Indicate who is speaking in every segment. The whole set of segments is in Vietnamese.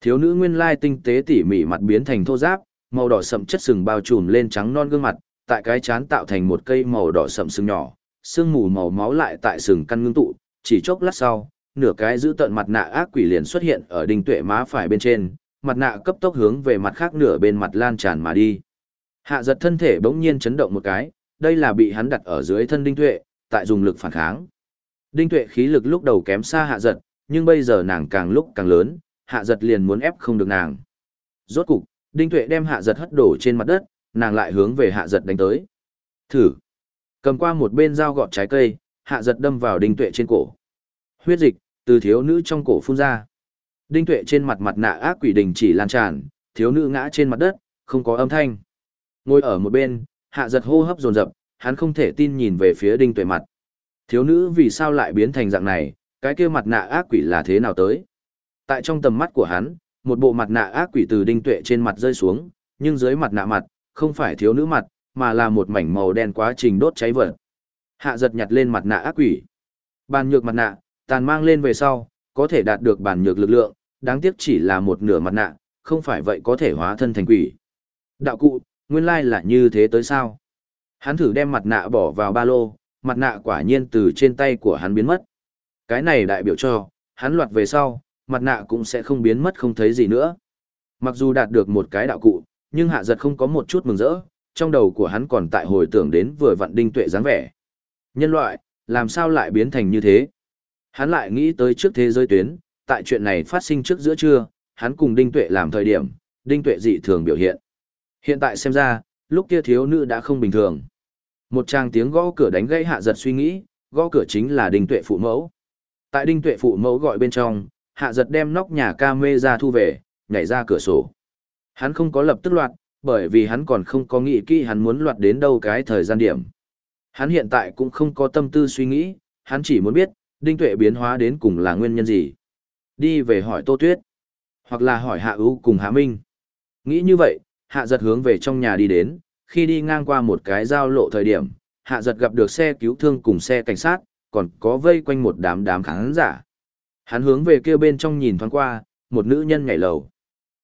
Speaker 1: Thiếu nữ nguyên lai tinh tế tỉ mỉ mặt biến thành thô giáp, màu đỏ sậm chất sừng bao trùm lên trắng non gương mặt, tại cái chán tạo thành một cây màu đỏ sậm sừng nhỏ, sương mù màu máu lại tại sừng căn ngưng tụ, chỉ chốc lát sau, nửa cái giữ tận mặt nạ ác quỷ liền xuất hiện ở đinh tuệ má phải bên trên, mặt nạ cấp tốc hướng về mặt khác nửa bên mặt lan tràn mà đi. Hạ giật thân thể bỗng nhiên chấn động một cái, đây là bị hắn đặt ở dưới thân đinh tuệ, tại dùng lực phản kháng. Đinh tuệ khí lực lúc đầu kém xa hạ giật, nhưng bây giờ nàng càng lúc càng lớn, hạ giật liền muốn ép không được nàng. Rốt cục, đinh tuệ đem hạ giật hất đổ trên mặt đất, nàng lại hướng về hạ giật đánh tới. Thử. Cầm qua một bên dao gọt trái cây, hạ giật đâm vào đinh tuệ trên cổ. Huyết dịch, từ thiếu nữ trong cổ phun ra. Đinh tuệ trên mặt mặt nạ ác quỷ đình chỉ lan tràn, thiếu nữ ngã trên mặt đất, không có âm thanh. Ngồi ở một bên, hạ giật hô hấp dồn dập, hắn không thể tin nhìn về phía đinh tuệ mặt. Thiếu nữ vì sao lại biến thành dạng này, cái kia mặt nạ ác quỷ là thế nào tới? Tại trong tầm mắt của hắn, một bộ mặt nạ ác quỷ từ đinh tuệ trên mặt rơi xuống, nhưng dưới mặt nạ mặt, không phải thiếu nữ mặt, mà là một mảnh màu đen quá trình đốt cháy vật. Hạ giật nhặt lên mặt nạ ác quỷ. Bàn nhược mặt nạ, tàn mang lên về sau, có thể đạt được bản nhược lực lượng, đáng tiếc chỉ là một nửa mặt nạ, không phải vậy có thể hóa thân thành quỷ. Đạo cụ, nguyên lai là như thế tới sao? Hắn thử đem mặt nạ bỏ vào ba lô, mặt nạ quả nhiên từ trên tay của hắn biến mất. Cái này đại biểu cho, hắn loạt về sau, mặt nạ cũng sẽ không biến mất không thấy gì nữa. Mặc dù đạt được một cái đạo cụ, nhưng hạ giật không có một chút mừng rỡ, trong đầu của hắn còn tại hồi tưởng đến vừa vặn đinh tuệ dáng vẻ. Nhân loại, làm sao lại biến thành như thế? Hắn lại nghĩ tới trước thế giới tuyến, tại chuyện này phát sinh trước giữa trưa, hắn cùng đinh tuệ làm thời điểm, đinh tuệ dị thường biểu hiện. Hiện tại xem ra, lúc kia thiếu nữ đã không bình thường. Một trang tiếng gõ cửa đánh gây hạ giật suy nghĩ, gõ cửa chính là đinh tuệ phụ mẫu. Tại đinh tuệ phụ mẫu gọi bên trong, hạ giật đem nóc nhà ca mê ra thu về, nhảy ra cửa sổ. Hắn không có lập tức loạt, bởi vì hắn còn không có nghĩ kỹ hắn muốn loạt đến đâu cái thời gian điểm. Hắn hiện tại cũng không có tâm tư suy nghĩ, hắn chỉ muốn biết, đinh tuệ biến hóa đến cùng là nguyên nhân gì. Đi về hỏi Tô Tuyết, hoặc là hỏi Hạ ưu cùng Hạ Minh. Nghĩ như vậy, Hạ giật hướng về trong nhà đi đến, khi đi ngang qua một cái giao lộ thời điểm, Hạ giật gặp được xe cứu thương cùng xe cảnh sát, còn có vây quanh một đám đám khán giả. Hắn hướng về kia bên trong nhìn thoáng qua, một nữ nhân nhảy lầu.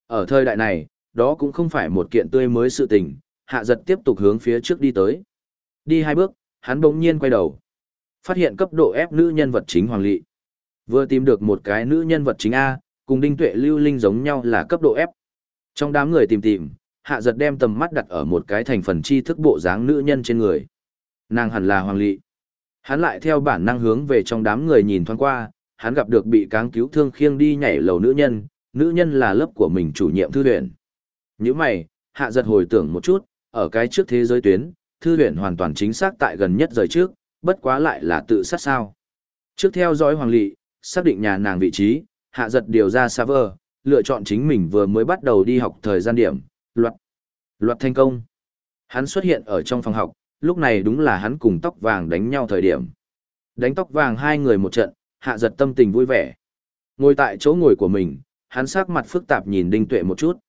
Speaker 1: Ở thời đại này, đó cũng không phải một kiện tươi mới sự tình, hạ giật tiếp tục hướng phía trước đi tới. Đi hai bước, hắn bỗng nhiên quay đầu. Phát hiện cấp độ ép nữ nhân vật chính Hoàng Lị. Vừa tìm được một cái nữ nhân vật chính A, cùng đinh tuệ lưu linh giống nhau là cấp độ ép. Trong đám người tìm tìm, hạ giật đem tầm mắt đặt ở một cái thành phần tri thức bộ dáng nữ nhân trên người. Nàng hẳn là Hoàng Lị. Hắn lại theo bản năng hướng về trong đám người nhìn thoáng qua, hắn gặp được bị cáng cứu thương khiêng đi nhảy lầu nữ nhân, nữ nhân là lớp của mình chủ nhiệm thư viện. Như mày, hạ giật hồi tưởng một chút, ở cái trước thế giới tuyến, thư viện hoàn toàn chính xác tại gần nhất rời trước, bất quá lại là tự sát sao. Trước theo dõi hoàng lị, xác định nhà nàng vị trí, hạ giật điều ra server, lựa chọn chính mình vừa mới bắt đầu đi học thời gian điểm, luật, luật thành công. Hắn xuất hiện ở trong phòng học, lúc này đúng là hắn cùng tóc vàng đánh nhau thời điểm. Đánh tóc vàng hai người một trận, hạ giật tâm tình vui vẻ. Ngồi tại chỗ ngồi của mình, hắn sắc mặt phức tạp nhìn Đinh Tuệ một chút.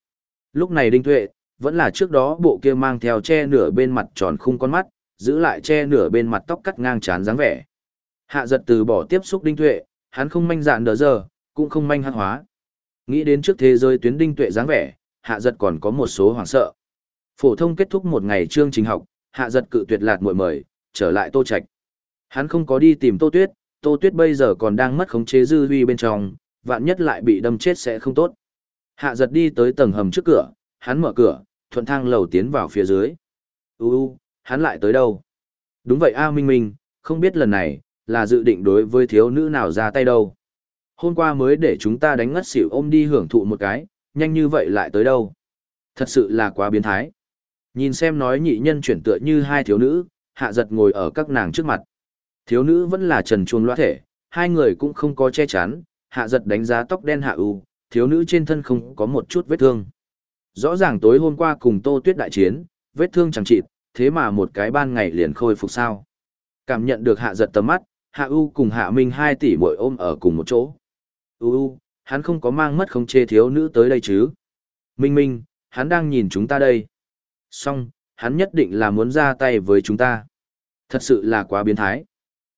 Speaker 1: Lúc này Đinh Tuệ, vẫn là trước đó bộ kia mang theo che nửa bên mặt tròn khung con mắt, giữ lại che nửa bên mặt tóc cắt ngang chán dáng vẻ. Hạ giật từ bỏ tiếp xúc Đinh Tuệ, hắn không manh dạn đỡ giờ, cũng không manh hắc hóa. Nghĩ đến trước thế giới tuyến Đinh Tuệ dáng vẻ, hạ giật còn có một số hoảng sợ. Phổ thông kết thúc một ngày chương trình học, hạ giật cự tuyệt lạt muội mời, trở lại Tô Trạch. Hắn không có đi tìm Tô Tuyết, Tô Tuyết bây giờ còn đang mất khống chế dư huy bên trong, vạn nhất lại bị đâm chết sẽ không tốt. Hạ giật đi tới tầng hầm trước cửa, hắn mở cửa, thuận thang lầu tiến vào phía dưới. U u, hắn lại tới đâu? Đúng vậy A Minh Minh, không biết lần này, là dự định đối với thiếu nữ nào ra tay đâu. Hôm qua mới để chúng ta đánh ngất xỉu ôm đi hưởng thụ một cái, nhanh như vậy lại tới đâu. Thật sự là quá biến thái. Nhìn xem nói nhị nhân chuyển tựa như hai thiếu nữ, hạ giật ngồi ở các nàng trước mặt. Thiếu nữ vẫn là trần chuông loa thể, hai người cũng không có che chắn, hạ giật đánh giá tóc đen hạ ưu, thiếu nữ trên thân không có một chút vết thương. Rõ ràng tối hôm qua cùng tô tuyết đại chiến, vết thương chẳng chịt, thế mà một cái ban ngày liền khôi phục sao. Cảm nhận được hạ giật tầm mắt, hạ ưu cùng hạ minh hai tỷ muội ôm ở cùng một chỗ. ưu hắn không có mang mất không chê thiếu nữ tới đây chứ. Minh minh, hắn đang nhìn chúng ta đây. Xong, hắn nhất định là muốn ra tay với chúng ta. Thật sự là quá biến thái.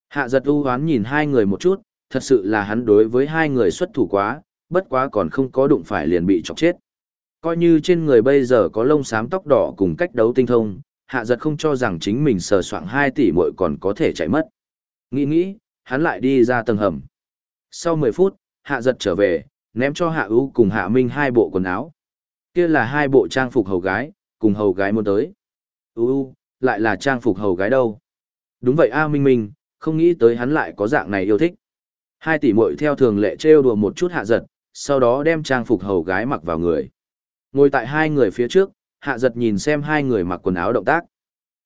Speaker 1: Hạ giật ưu hoán nhìn hai người một chút, thật sự là hắn đối với hai người xuất thủ quá, bất quá còn không có đụng phải liền bị chọc chết. Coi như trên người bây giờ có lông xám tóc đỏ cùng cách đấu tinh thông, hạ giật không cho rằng chính mình sờ soạng 2 tỷ muội còn có thể chạy mất. Nghĩ nghĩ, hắn lại đi ra tầng hầm. Sau 10 phút, hạ giật trở về, ném cho hạ ưu cùng hạ minh hai bộ quần áo. kia là hai bộ trang phục hầu gái, cùng hầu gái muốn tới. ưu lại là trang phục hầu gái đâu. Đúng vậy A Minh Minh, không nghĩ tới hắn lại có dạng này yêu thích. Hai tỷ muội theo thường lệ trêu đùa một chút hạ giật, sau đó đem trang phục hầu gái mặc vào người. Ngồi tại hai người phía trước, hạ giật nhìn xem hai người mặc quần áo động tác.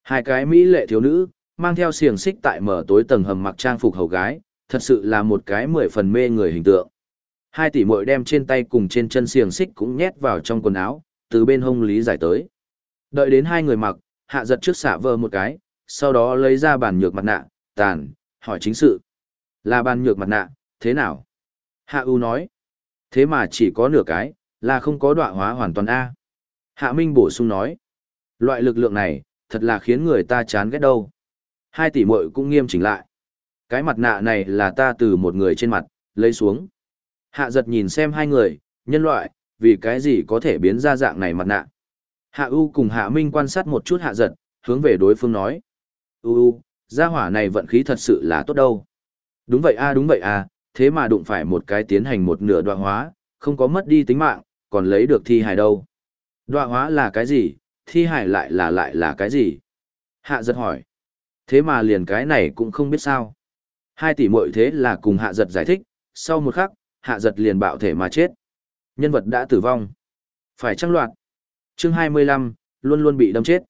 Speaker 1: Hai cái mỹ lệ thiếu nữ, mang theo xiềng xích tại mở tối tầng hầm mặc trang phục hầu gái, thật sự là một cái mười phần mê người hình tượng. Hai tỷ muội đem trên tay cùng trên chân xiềng xích cũng nhét vào trong quần áo, từ bên hông lý giải tới. Đợi đến hai người mặc, hạ giật trước xả vơ một cái, sau đó lấy ra bản nhược mặt nạ, tàn, hỏi chính sự. Là bàn nhược mặt nạ, thế nào? Hạ U nói. Thế mà chỉ có nửa cái, là không có đọa hóa hoàn toàn A. Hạ Minh bổ sung nói. Loại lực lượng này, thật là khiến người ta chán ghét đâu. Hai tỷ muội cũng nghiêm chỉnh lại. Cái mặt nạ này là ta từ một người trên mặt, lấy xuống. Hạ giật nhìn xem hai người, nhân loại, vì cái gì có thể biến ra dạng này mặt nạ. Hạ U cùng Hạ Minh quan sát một chút hạ giật, hướng về đối phương nói. U U, gia hỏa này vận khí thật sự là tốt đâu. Đúng vậy a đúng vậy a, thế mà đụng phải một cái tiến hành một nửa đoạn hóa, không có mất đi tính mạng, còn lấy được thi hài đâu. Đoạn hóa là cái gì, thi hài lại là lại là cái gì? Hạ giật hỏi. Thế mà liền cái này cũng không biết sao. Hai tỷ muội thế là cùng hạ giật giải thích, sau một khắc, hạ giật liền bạo thể mà chết. Nhân vật đã tử vong. Phải trăng loạt. Chương 25, luôn luôn bị đâm chết.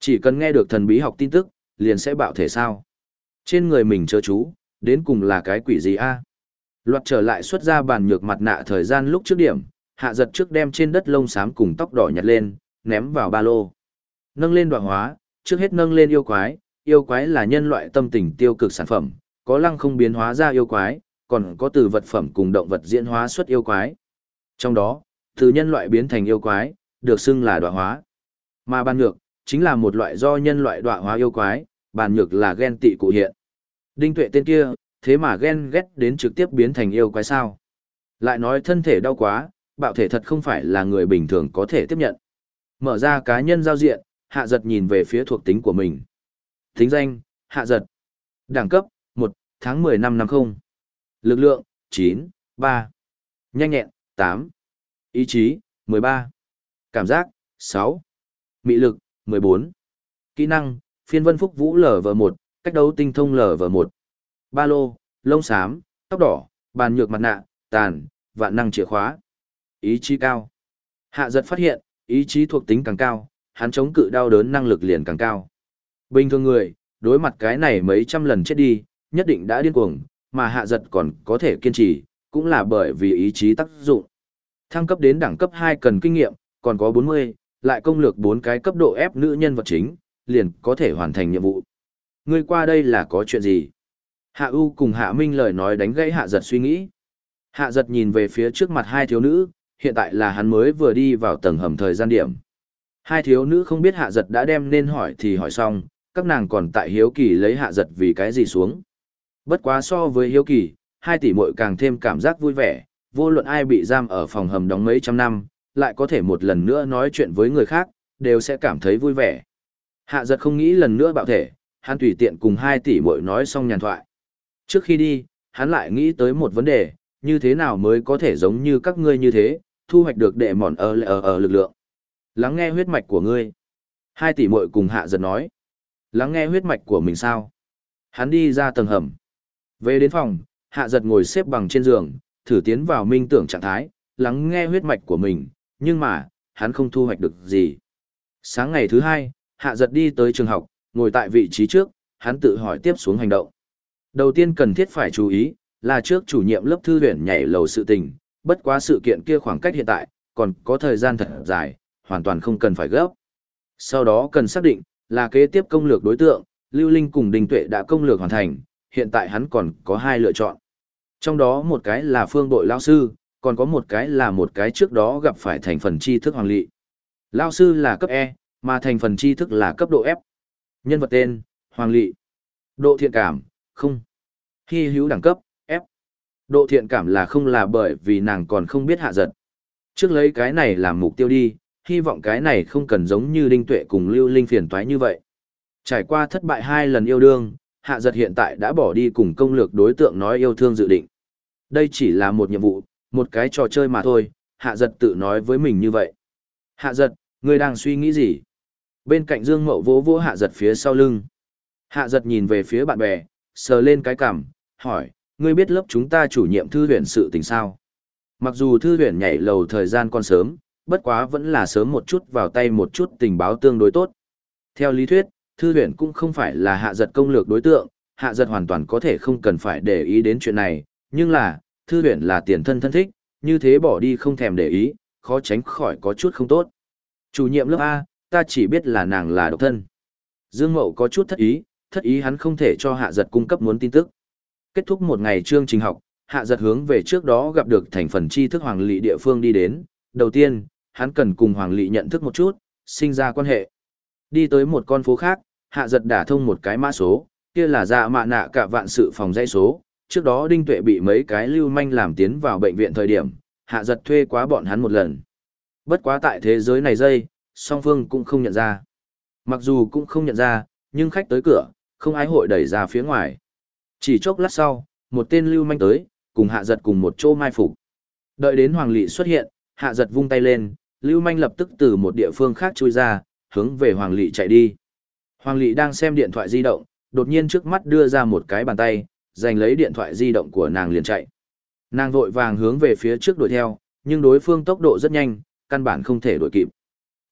Speaker 1: Chỉ cần nghe được thần bí học tin tức, liền sẽ bạo thể sao. Trên người mình chớ chú, đến cùng là cái quỷ gì a? Loạt trở lại xuất ra bàn nhược mặt nạ thời gian lúc trước điểm, hạ giật trước đem trên đất lông xám cùng tóc đỏ nhặt lên, ném vào ba lô. Nâng lên đoạn hóa, trước hết nâng lên yêu quái, yêu quái là nhân loại tâm tình tiêu cực sản phẩm, có lăng không biến hóa ra yêu quái, còn có từ vật phẩm cùng động vật diễn hóa xuất yêu quái. Trong đó, từ nhân loại biến thành yêu quái, được xưng là đoạn hóa. Mà bàn nhược, chính là một loại do nhân loại đọa hóa yêu quái, bàn nhược là ghen tị cụ hiện. Đinh tuệ tên kia, thế mà ghen ghét đến trực tiếp biến thành yêu quái sao. Lại nói thân thể đau quá, bạo thể thật không phải là người bình thường có thể tiếp nhận. Mở ra cá nhân giao diện, hạ giật nhìn về phía thuộc tính của mình. Tính danh, hạ giật. Đẳng cấp, 1, tháng 10 năm 50. Lực lượng, 9, 3. Nhanh nhẹn, 8. Ý chí, 13. Cảm giác, 6. Mị lực, 14. Kỹ năng, phiên vân phúc vũ LV1, cách đấu tinh thông LV1. Ba lô, lông xám, tóc đỏ, bàn nhược mặt nạ, tàn, vạn năng chìa khóa. Ý chí cao. Hạ giật phát hiện, ý chí thuộc tính càng cao, hắn chống cự đau đớn năng lực liền càng cao. Bình thường người, đối mặt cái này mấy trăm lần chết đi, nhất định đã điên cuồng, mà hạ giật còn có thể kiên trì, cũng là bởi vì ý chí tác dụng. Thăng cấp đến đẳng cấp 2 cần kinh nghiệm, còn có 40, lại công lược bốn cái cấp độ ép nữ nhân vật chính, liền có thể hoàn thành nhiệm vụ. Ngươi qua đây là có chuyện gì? Hạ U cùng Hạ Minh lời nói đánh gãy Hạ Giật suy nghĩ. Hạ Giật nhìn về phía trước mặt hai thiếu nữ, hiện tại là hắn mới vừa đi vào tầng hầm thời gian điểm. Hai thiếu nữ không biết Hạ Giật đã đem nên hỏi thì hỏi xong, các nàng còn tại hiếu kỳ lấy Hạ Giật vì cái gì xuống. Bất quá so với hiếu kỳ, hai tỷ muội càng thêm cảm giác vui vẻ, vô luận ai bị giam ở phòng hầm đóng mấy trăm năm, lại có thể một lần nữa nói chuyện với người khác, đều sẽ cảm thấy vui vẻ. Hạ giật không nghĩ lần nữa bạo thể, hắn tùy tiện cùng hai tỷ muội nói xong nhàn thoại. Trước khi đi, hắn lại nghĩ tới một vấn đề, như thế nào mới có thể giống như các ngươi như thế, thu hoạch được đệ mòn ở ở ở lực lượng. Lắng nghe huyết mạch của ngươi. Hai tỷ muội cùng hạ giật nói. Lắng nghe huyết mạch của mình sao? Hắn đi ra tầng hầm. Về đến phòng, hạ giật ngồi xếp bằng trên giường, thử tiến vào minh tưởng trạng thái, lắng nghe huyết mạch của mình, nhưng mà, hắn không thu hoạch được gì. Sáng ngày thứ hai, hạ giật đi tới trường học, ngồi tại vị trí trước, hắn tự hỏi tiếp xuống hành động. Đầu tiên cần thiết phải chú ý, là trước chủ nhiệm lớp thư viện nhảy lầu sự tình, bất quá sự kiện kia khoảng cách hiện tại, còn có thời gian thật dài, hoàn toàn không cần phải gấp. Sau đó cần xác định, là kế tiếp công lược đối tượng, Lưu Linh cùng Đình Tuệ đã công lược hoàn thành, hiện tại hắn còn có hai lựa chọn. Trong đó một cái là phương đội lao sư, còn có một cái là một cái trước đó gặp phải thành phần tri thức hoàng lị. Lao sư là cấp E, mà thành phần tri thức là cấp độ F. Nhân vật tên, Hoàng Lị. Độ thiện cảm, không. Hy hữu đẳng cấp, F. Độ thiện cảm là không là bởi vì nàng còn không biết hạ giật. Trước lấy cái này làm mục tiêu đi, hy vọng cái này không cần giống như đinh tuệ cùng lưu linh phiền toái như vậy. Trải qua thất bại hai lần yêu đương, hạ giật hiện tại đã bỏ đi cùng công lược đối tượng nói yêu thương dự định. Đây chỉ là một nhiệm vụ, một cái trò chơi mà thôi, hạ giật tự nói với mình như vậy. Hạ giật, ngươi đang suy nghĩ gì? Bên cạnh Dương Mậu vỗ vỗ hạ giật phía sau lưng. Hạ giật nhìn về phía bạn bè, sờ lên cái cằm, hỏi, ngươi biết lớp chúng ta chủ nhiệm thư viện sự tình sao? Mặc dù thư viện nhảy lầu thời gian còn sớm, bất quá vẫn là sớm một chút vào tay một chút tình báo tương đối tốt. Theo lý thuyết, thư viện cũng không phải là hạ giật công lược đối tượng, hạ giật hoàn toàn có thể không cần phải để ý đến chuyện này, nhưng là, thư viện là tiền thân thân thích, như thế bỏ đi không thèm để ý, khó tránh khỏi có chút không tốt. Chủ nhiệm lớp A, ta chỉ biết là nàng là độc thân. Dương Mậu có chút thất ý, thất ý hắn không thể cho hạ giật cung cấp muốn tin tức. Kết thúc một ngày chương trình học, hạ giật hướng về trước đó gặp được thành phần tri thức hoàng lị địa phương đi đến. Đầu tiên, hắn cần cùng hoàng lị nhận thức một chút, sinh ra quan hệ. Đi tới một con phố khác, hạ giật đả thông một cái mã số, kia là dạ mạ nạ cả vạn sự phòng dây số. Trước đó Đinh Tuệ bị mấy cái lưu manh làm tiến vào bệnh viện thời điểm, hạ giật thuê quá bọn hắn một lần. Bất quá tại thế giới này dây, song phương cũng không nhận ra. Mặc dù cũng không nhận ra, nhưng khách tới cửa, không ai hội đẩy ra phía ngoài. Chỉ chốc lát sau, một tên lưu manh tới, cùng hạ giật cùng một chỗ mai phục. Đợi đến Hoàng Lị xuất hiện, hạ giật vung tay lên, lưu manh lập tức từ một địa phương khác chui ra, hướng về Hoàng Lị chạy đi. Hoàng Lị đang xem điện thoại di động, đột nhiên trước mắt đưa ra một cái bàn tay, giành lấy điện thoại di động của nàng liền chạy. Nàng vội vàng hướng về phía trước đuổi theo, nhưng đối phương tốc độ rất nhanh, căn bản không thể đuổi kịp.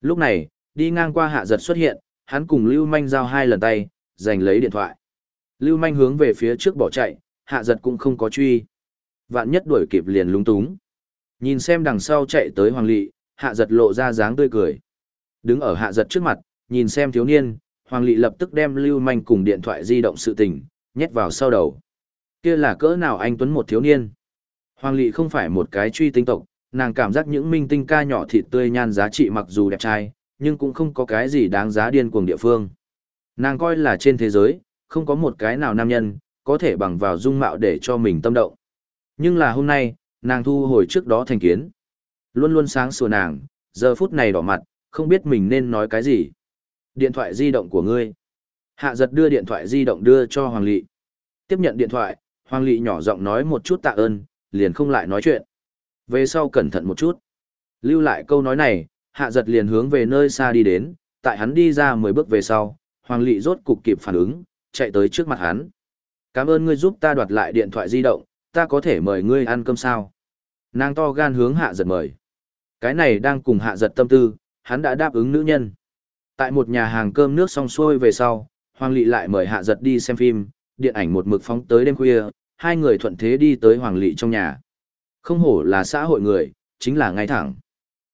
Speaker 1: Lúc này, đi ngang qua hạ giật xuất hiện, hắn cùng Lưu Manh giao hai lần tay, giành lấy điện thoại. Lưu Manh hướng về phía trước bỏ chạy, hạ giật cũng không có truy. Vạn nhất đuổi kịp liền lúng túng. Nhìn xem đằng sau chạy tới Hoàng Lị, hạ giật lộ ra dáng tươi cười. Đứng ở hạ giật trước mặt, nhìn xem thiếu niên, Hoàng Lị lập tức đem Lưu Manh cùng điện thoại di động sự tình, nhét vào sau đầu. Kia là cỡ nào anh Tuấn một thiếu niên. Hoàng Lị không phải một cái truy tinh tộc, nàng cảm giác những minh tinh ca nhỏ thịt tươi nhan giá trị mặc dù đẹp trai, nhưng cũng không có cái gì đáng giá điên cuồng địa phương. Nàng coi là trên thế giới, không có một cái nào nam nhân, có thể bằng vào dung mạo để cho mình tâm động. Nhưng là hôm nay, nàng thu hồi trước đó thành kiến. Luôn luôn sáng sủa nàng, giờ phút này đỏ mặt, không biết mình nên nói cái gì. Điện thoại di động của ngươi. Hạ giật đưa điện thoại di động đưa cho Hoàng Lị. Tiếp nhận điện thoại, Hoàng Lị nhỏ giọng nói một chút tạ ơn, liền không lại nói chuyện. Về sau cẩn thận một chút. Lưu lại câu nói này, hạ giật liền hướng về nơi xa đi đến, tại hắn đi ra 10 bước về sau, Hoàng Lị rốt cục kịp phản ứng, chạy tới trước mặt hắn. Cảm ơn ngươi giúp ta đoạt lại điện thoại di động, ta có thể mời ngươi ăn cơm sao? Nàng to gan hướng hạ giật mời. Cái này đang cùng hạ giật tâm tư, hắn đã đáp ứng nữ nhân. Tại một nhà hàng cơm nước xong xuôi về sau, Hoàng Lị lại mời hạ giật đi xem phim, điện ảnh một mực phóng tới đêm khuya, hai người thuận thế đi tới Hoàng Lị trong nhà. Không hổ là xã hội người, chính là ngay thẳng.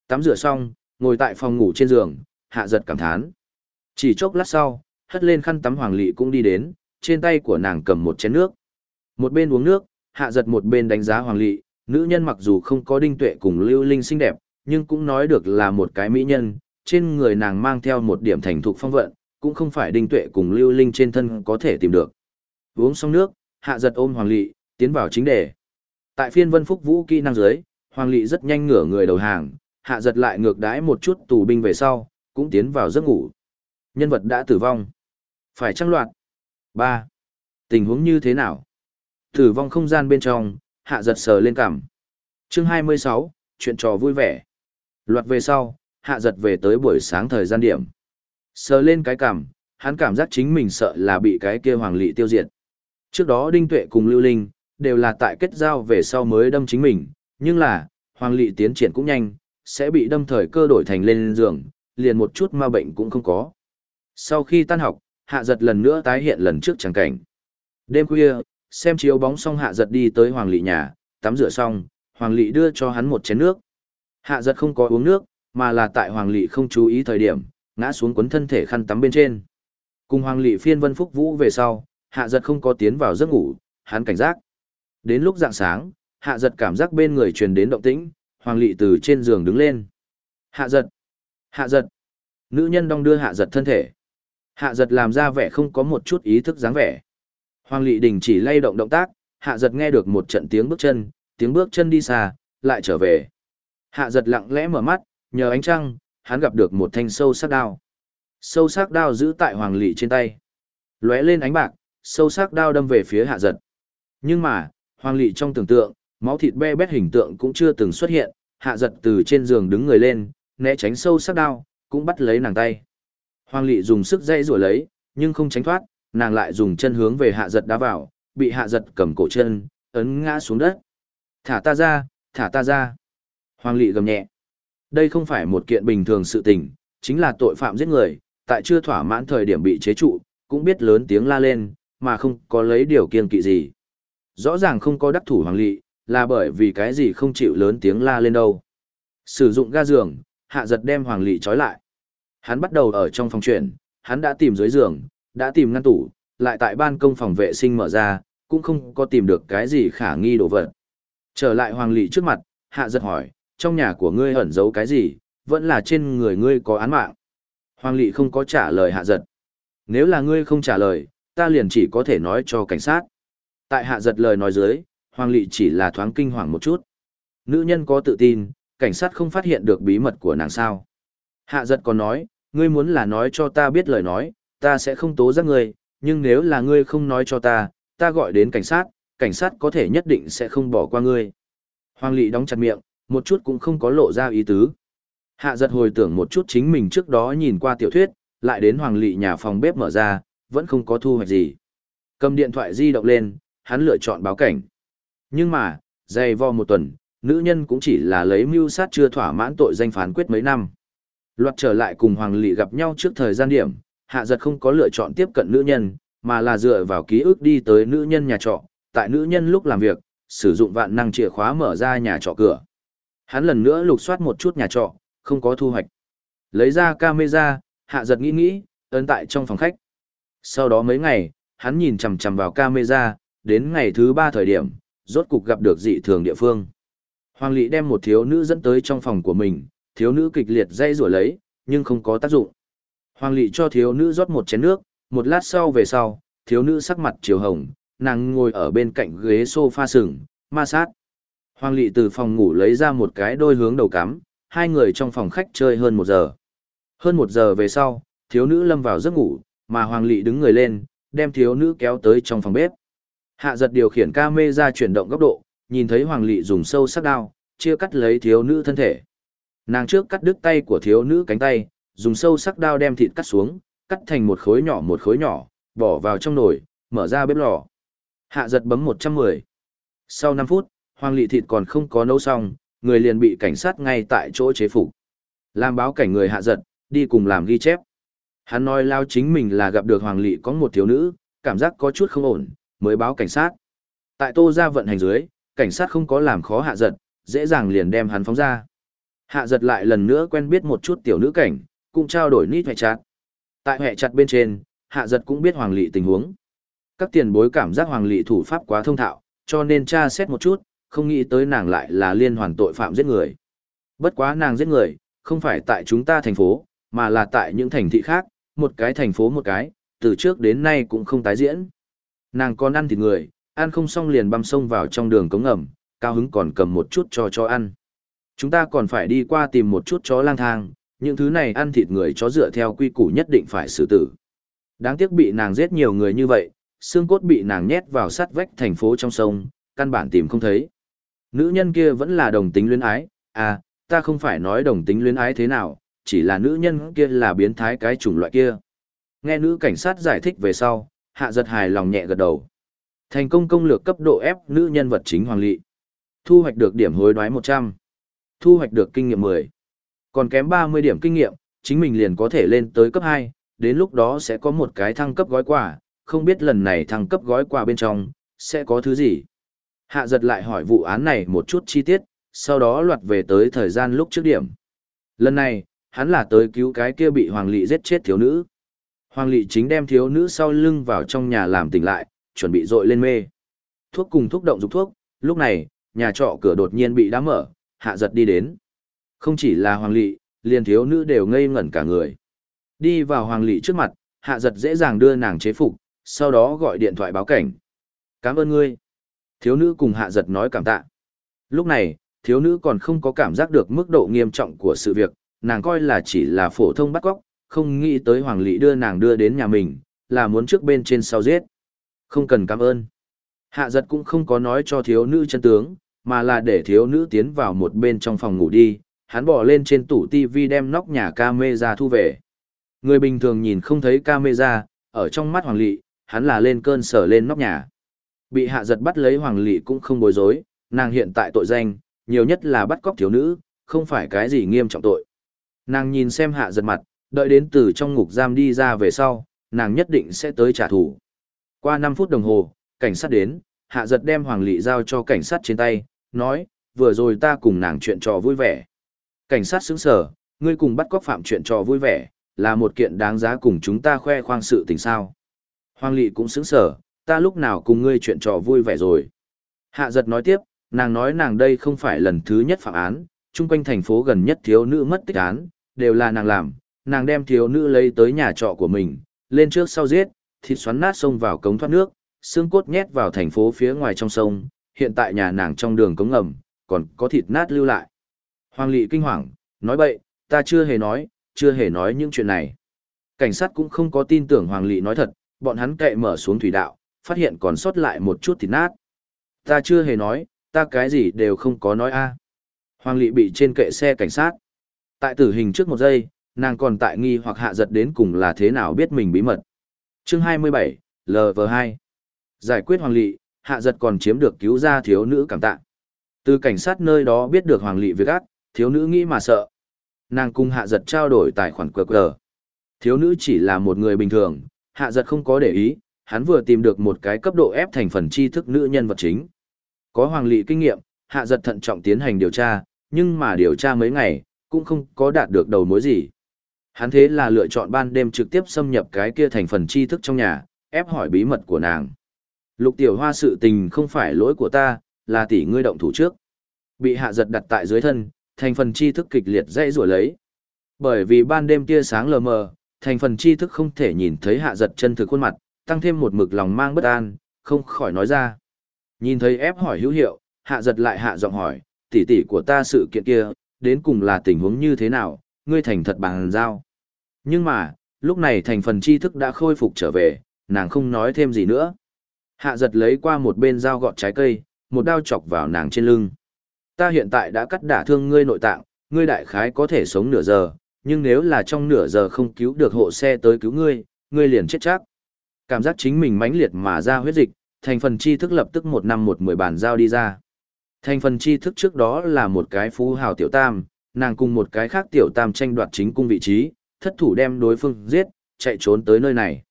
Speaker 1: Tắm rửa xong, ngồi tại phòng ngủ trên giường, hạ giật cảm thán. Chỉ chốc lát sau, hất lên khăn tắm Hoàng Lị cũng đi đến, trên tay của nàng cầm một chén nước. Một bên uống nước, hạ giật một bên đánh giá Hoàng Lị, nữ nhân mặc dù không có đinh tuệ cùng lưu linh xinh đẹp, nhưng cũng nói được là một cái mỹ nhân, trên người nàng mang theo một điểm thành thục phong vận, cũng không phải đinh tuệ cùng lưu linh trên thân có thể tìm được. Uống xong nước, hạ giật ôm Hoàng Lị, tiến vào chính đề. Tại phiên vân phúc vũ kỹ năng dưới, Hoàng Lị rất nhanh ngửa người đầu hàng, hạ giật lại ngược đãi một chút tù binh về sau, cũng tiến vào giấc ngủ. Nhân vật đã tử vong. Phải trăng loạt. ba Tình huống như thế nào? Tử vong không gian bên trong, hạ giật sờ lên cảm. Chương hai mươi sáu chuyện trò vui vẻ. Loạt về sau, hạ giật về tới buổi sáng thời gian điểm. Sờ lên cái cảm, hắn cảm giác chính mình sợ là bị cái kia hoàng lị tiêu diệt. Trước đó Đinh Tuệ cùng Lưu Linh, đều là tại kết giao về sau mới đâm chính mình, nhưng là, hoàng lị tiến triển cũng nhanh, sẽ bị đâm thời cơ đổi thành lên giường, liền một chút ma bệnh cũng không có. Sau khi tan học, hạ giật lần nữa tái hiện lần trước chẳng cảnh. Đêm khuya, xem chiếu bóng xong hạ giật đi tới hoàng lị nhà, tắm rửa xong, hoàng lị đưa cho hắn một chén nước. Hạ giật không có uống nước, mà là tại hoàng lị không chú ý thời điểm, ngã xuống quấn thân thể khăn tắm bên trên. Cùng hoàng lị phiên vân phúc vũ về sau, hạ giật không có tiến vào giấc ngủ, hắn cảnh giác. Đến lúc dạng sáng, hạ giật cảm giác bên người truyền đến động tĩnh, hoàng lị từ trên giường đứng lên. Hạ giật! Hạ giật! Nữ nhân đong đưa hạ giật thân thể. Hạ giật làm ra vẻ không có một chút ý thức dáng vẻ. Hoàng lị đình chỉ lay động động tác, hạ giật nghe được một trận tiếng bước chân, tiếng bước chân đi xa, lại trở về. Hạ giật lặng lẽ mở mắt, nhờ ánh trăng, hắn gặp được một thanh sâu sắc đao. Sâu sắc đao giữ tại hoàng lị trên tay. lóe lên ánh bạc, sâu sắc đao đâm về phía hạ giật. Nhưng mà, hoàng lị trong tưởng tượng, máu thịt be bét hình tượng cũng chưa từng xuất hiện, hạ giật từ trên giường đứng người lên, né tránh sâu sắc đao, cũng bắt lấy nàng tay. Hoàng lị dùng sức dây rủa lấy, nhưng không tránh thoát, nàng lại dùng chân hướng về hạ giật đá vào, bị hạ giật cầm cổ chân, ấn ngã xuống đất. Thả ta ra, thả ta ra. Hoàng lị gầm nhẹ. Đây không phải một kiện bình thường sự tình, chính là tội phạm giết người, tại chưa thỏa mãn thời điểm bị chế trụ, cũng biết lớn tiếng la lên, mà không có lấy điều kiên kỵ gì. Rõ ràng không có đắc thủ hoàng lị, là bởi vì cái gì không chịu lớn tiếng la lên đâu. Sử dụng ga giường, hạ giật đem hoàng lị trói lại. Hắn bắt đầu ở trong phòng chuyển, hắn đã tìm dưới giường, đã tìm ngăn tủ, lại tại ban công phòng vệ sinh mở ra, cũng không có tìm được cái gì khả nghi đồ vật. Trở lại hoàng lị trước mặt, hạ giật hỏi, trong nhà của ngươi ẩn giấu cái gì, vẫn là trên người ngươi có án mạng. Hoàng lị không có trả lời hạ giật. Nếu là ngươi không trả lời, ta liền chỉ có thể nói cho cảnh sát. Tại hạ giật lời nói dưới, Hoàng lị chỉ là thoáng kinh hoàng một chút. Nữ nhân có tự tin, cảnh sát không phát hiện được bí mật của nàng sao. Hạ giật còn nói, ngươi muốn là nói cho ta biết lời nói, ta sẽ không tố giác ngươi, nhưng nếu là ngươi không nói cho ta, ta gọi đến cảnh sát, cảnh sát có thể nhất định sẽ không bỏ qua ngươi. Hoàng lị đóng chặt miệng, một chút cũng không có lộ ra ý tứ. Hạ giật hồi tưởng một chút chính mình trước đó nhìn qua tiểu thuyết, lại đến hoàng lị nhà phòng bếp mở ra, vẫn không có thu hoạch gì. Cầm điện thoại di động lên, hắn lựa chọn báo cảnh. Nhưng mà, dày vò một tuần, nữ nhân cũng chỉ là lấy mưu sát chưa thỏa mãn tội danh phán quyết mấy năm. luật trở lại cùng Hoàng Lị gặp nhau trước thời gian điểm, hạ giật không có lựa chọn tiếp cận nữ nhân, mà là dựa vào ký ức đi tới nữ nhân nhà trọ, tại nữ nhân lúc làm việc, sử dụng vạn năng chìa khóa mở ra nhà trọ cửa. Hắn lần nữa lục soát một chút nhà trọ, không có thu hoạch. Lấy ra camera, hạ giật nghĩ nghĩ, ấn tại trong phòng khách. Sau đó mấy ngày, hắn nhìn chằm chằm vào camera, đến ngày thứ ba thời điểm, rốt cục gặp được dị thường địa phương. Hoàng Lị đem một thiếu nữ dẫn tới trong phòng của mình, thiếu nữ kịch liệt dây rủa lấy, nhưng không có tác dụng. Hoàng Lị cho thiếu nữ rót một chén nước, một lát sau về sau, thiếu nữ sắc mặt chiều hồng, nàng ngồi ở bên cạnh ghế sofa sừng, ma sát. Hoàng Lị từ phòng ngủ lấy ra một cái đôi hướng đầu cắm, hai người trong phòng khách chơi hơn một giờ. Hơn một giờ về sau, thiếu nữ lâm vào giấc ngủ, mà Hoàng Lị đứng người lên, đem thiếu nữ kéo tới trong phòng bếp. Hạ giật điều khiển ca mê ra chuyển động góc độ, nhìn thấy Hoàng Lị dùng sâu sắc đao, chia cắt lấy thiếu nữ thân thể. Nàng trước cắt đứt tay của thiếu nữ cánh tay, dùng sâu sắc đao đem thịt cắt xuống, cắt thành một khối nhỏ một khối nhỏ, bỏ vào trong nồi, mở ra bếp lò. Hạ giật bấm 110. Sau 5 phút, Hoàng Lị thịt còn không có nấu xong, người liền bị cảnh sát ngay tại chỗ chế phục. Làm báo cảnh người hạ giật, đi cùng làm ghi chép. Hắn nói lao chính mình là gặp được Hoàng Lị có một thiếu nữ, cảm giác có chút không ổn, mới báo cảnh sát. Tại tô ra vận hành dưới, cảnh sát không có làm khó hạ giật, dễ dàng liền đem hắn phóng ra. Hạ giật lại lần nữa quen biết một chút tiểu nữ cảnh, cũng trao đổi nít hệ chặt. Tại hệ chặt bên trên, hạ giật cũng biết hoàng lị tình huống. Các tiền bối cảm giác hoàng lị thủ pháp quá thông thạo, cho nên tra xét một chút, không nghĩ tới nàng lại là liên hoàn tội phạm giết người. Bất quá nàng giết người, không phải tại chúng ta thành phố, mà là tại những thành thị khác, một cái thành phố một cái, từ trước đến nay cũng không tái diễn. Nàng còn ăn thịt người, ăn không xong liền băm sông vào trong đường cống ngầm, cao hứng còn cầm một chút cho cho ăn. Chúng ta còn phải đi qua tìm một chút chó lang thang, những thứ này ăn thịt người chó dựa theo quy củ nhất định phải xử tử. Đáng tiếc bị nàng giết nhiều người như vậy, xương cốt bị nàng nhét vào sát vách thành phố trong sông, căn bản tìm không thấy. Nữ nhân kia vẫn là đồng tính luyến ái, à, ta không phải nói đồng tính luyến ái thế nào, chỉ là nữ nhân kia là biến thái cái chủng loại kia. Nghe nữ cảnh sát giải thích về sau, hạ giật hài lòng nhẹ gật đầu. Thành công công lược cấp độ ép nữ nhân vật chính hoàng lị. Thu hoạch được điểm hối đoái 100. Thu hoạch được kinh nghiệm 10. Còn kém 30 điểm kinh nghiệm, chính mình liền có thể lên tới cấp 2, đến lúc đó sẽ có một cái thăng cấp gói quà, không biết lần này thăng cấp gói quà bên trong, sẽ có thứ gì. Hạ giật lại hỏi vụ án này một chút chi tiết, sau đó loạt về tới thời gian lúc trước điểm. Lần này, hắn là tới cứu cái kia bị hoàng lị giết chết thiếu nữ. Hoàng lị chính đem thiếu nữ sau lưng vào trong nhà làm tỉnh lại, chuẩn bị dội lên mê. Thuốc cùng thuốc động dục thuốc, lúc này, nhà trọ cửa đột nhiên bị đá mở, hạ giật đi đến. Không chỉ là hoàng lị, liền thiếu nữ đều ngây ngẩn cả người. Đi vào hoàng lị trước mặt, hạ giật dễ dàng đưa nàng chế phục, sau đó gọi điện thoại báo cảnh. Cảm ơn ngươi. Thiếu nữ cùng hạ giật nói cảm tạ. Lúc này, thiếu nữ còn không có cảm giác được mức độ nghiêm trọng của sự việc, nàng coi là chỉ là phổ thông bắt cóc, không nghĩ tới Hoàng Lị đưa nàng đưa đến nhà mình, là muốn trước bên trên sau giết. Không cần cảm ơn. Hạ giật cũng không có nói cho thiếu nữ chân tướng, mà là để thiếu nữ tiến vào một bên trong phòng ngủ đi, hắn bỏ lên trên tủ tivi đem nóc nhà camera thu về. Người bình thường nhìn không thấy camera, ở trong mắt Hoàng Lị, hắn là lên cơn sở lên nóc nhà. Bị hạ giật bắt lấy Hoàng Lị cũng không bối rối, nàng hiện tại tội danh, nhiều nhất là bắt cóc thiếu nữ, không phải cái gì nghiêm trọng tội. Nàng nhìn xem hạ giật mặt, đợi đến từ trong ngục giam đi ra về sau, nàng nhất định sẽ tới trả thù. Qua 5 phút đồng hồ, cảnh sát đến, hạ giật đem Hoàng Lị giao cho cảnh sát trên tay, nói, vừa rồi ta cùng nàng chuyện trò vui vẻ. Cảnh sát sững sở, ngươi cùng bắt cóc phạm chuyện trò vui vẻ, là một kiện đáng giá cùng chúng ta khoe khoang sự tình sao. Hoàng Lị cũng sững sở, ta lúc nào cùng ngươi chuyện trò vui vẻ rồi. Hạ giật nói tiếp, nàng nói nàng đây không phải lần thứ nhất phạm án, chung quanh thành phố gần nhất thiếu nữ mất tích án, đều là nàng làm, nàng đem thiếu nữ lấy tới nhà trọ của mình, lên trước sau giết, thịt xoắn nát sông vào cống thoát nước, xương cốt nhét vào thành phố phía ngoài trong sông, hiện tại nhà nàng trong đường cống ngầm, còn có thịt nát lưu lại. Hoàng Lị kinh hoàng, nói bậy, ta chưa hề nói, chưa hề nói những chuyện này. Cảnh sát cũng không có tin tưởng Hoàng Lị nói thật, bọn hắn cậy mở xuống thủy đạo, phát hiện còn sót lại một chút thịt nát. Ta chưa hề nói, ta cái gì đều không có nói a. Hoàng Lị bị trên kệ xe cảnh sát. Tại tử hình trước một giây, nàng còn tại nghi hoặc hạ giật đến cùng là thế nào biết mình bí mật. Chương 27, LV2. Giải quyết Hoàng Lị, hạ giật còn chiếm được cứu ra thiếu nữ cảm tạ. Từ cảnh sát nơi đó biết được Hoàng Lị việc ác, thiếu nữ nghĩ mà sợ. Nàng cùng hạ giật trao đổi tài khoản QR. Thiếu nữ chỉ là một người bình thường, hạ giật không có để ý, hắn vừa tìm được một cái cấp độ ép thành phần tri thức nữ nhân vật chính. Có Hoàng Lị kinh nghiệm, hạ giật thận trọng tiến hành điều tra, nhưng mà điều tra mấy ngày, cũng không có đạt được đầu mối gì. Hắn thế là lựa chọn ban đêm trực tiếp xâm nhập cái kia thành phần tri thức trong nhà, ép hỏi bí mật của nàng. Lục tiểu hoa sự tình không phải lỗi của ta, là tỷ ngươi động thủ trước. Bị hạ giật đặt tại dưới thân, thành phần tri thức kịch liệt dãy rủa lấy. Bởi vì ban đêm tia sáng lờ mờ, thành phần tri thức không thể nhìn thấy hạ giật chân thực khuôn mặt, tăng thêm một mực lòng mang bất an, không khỏi nói ra. Nhìn thấy ép hỏi hữu hiệu, hạ giật lại hạ giọng hỏi, tỷ tỷ của ta sự kiện kia, đến cùng là tình huống như thế nào, ngươi thành thật bằng giao. Nhưng mà, lúc này thành phần tri thức đã khôi phục trở về, nàng không nói thêm gì nữa. Hạ giật lấy qua một bên dao gọt trái cây, một đao chọc vào nàng trên lưng. Ta hiện tại đã cắt đả thương ngươi nội tạng, ngươi đại khái có thể sống nửa giờ, nhưng nếu là trong nửa giờ không cứu được hộ xe tới cứu ngươi, ngươi liền chết chắc. Cảm giác chính mình mãnh liệt mà ra huyết dịch, thành phần tri thức lập tức một năm một mười bản giao đi ra. Thành phần tri thức trước đó là một cái phú hào tiểu tam, nàng cùng một cái khác tiểu tam tranh đoạt chính cung vị trí, thất thủ đem đối phương giết, chạy trốn tới nơi này.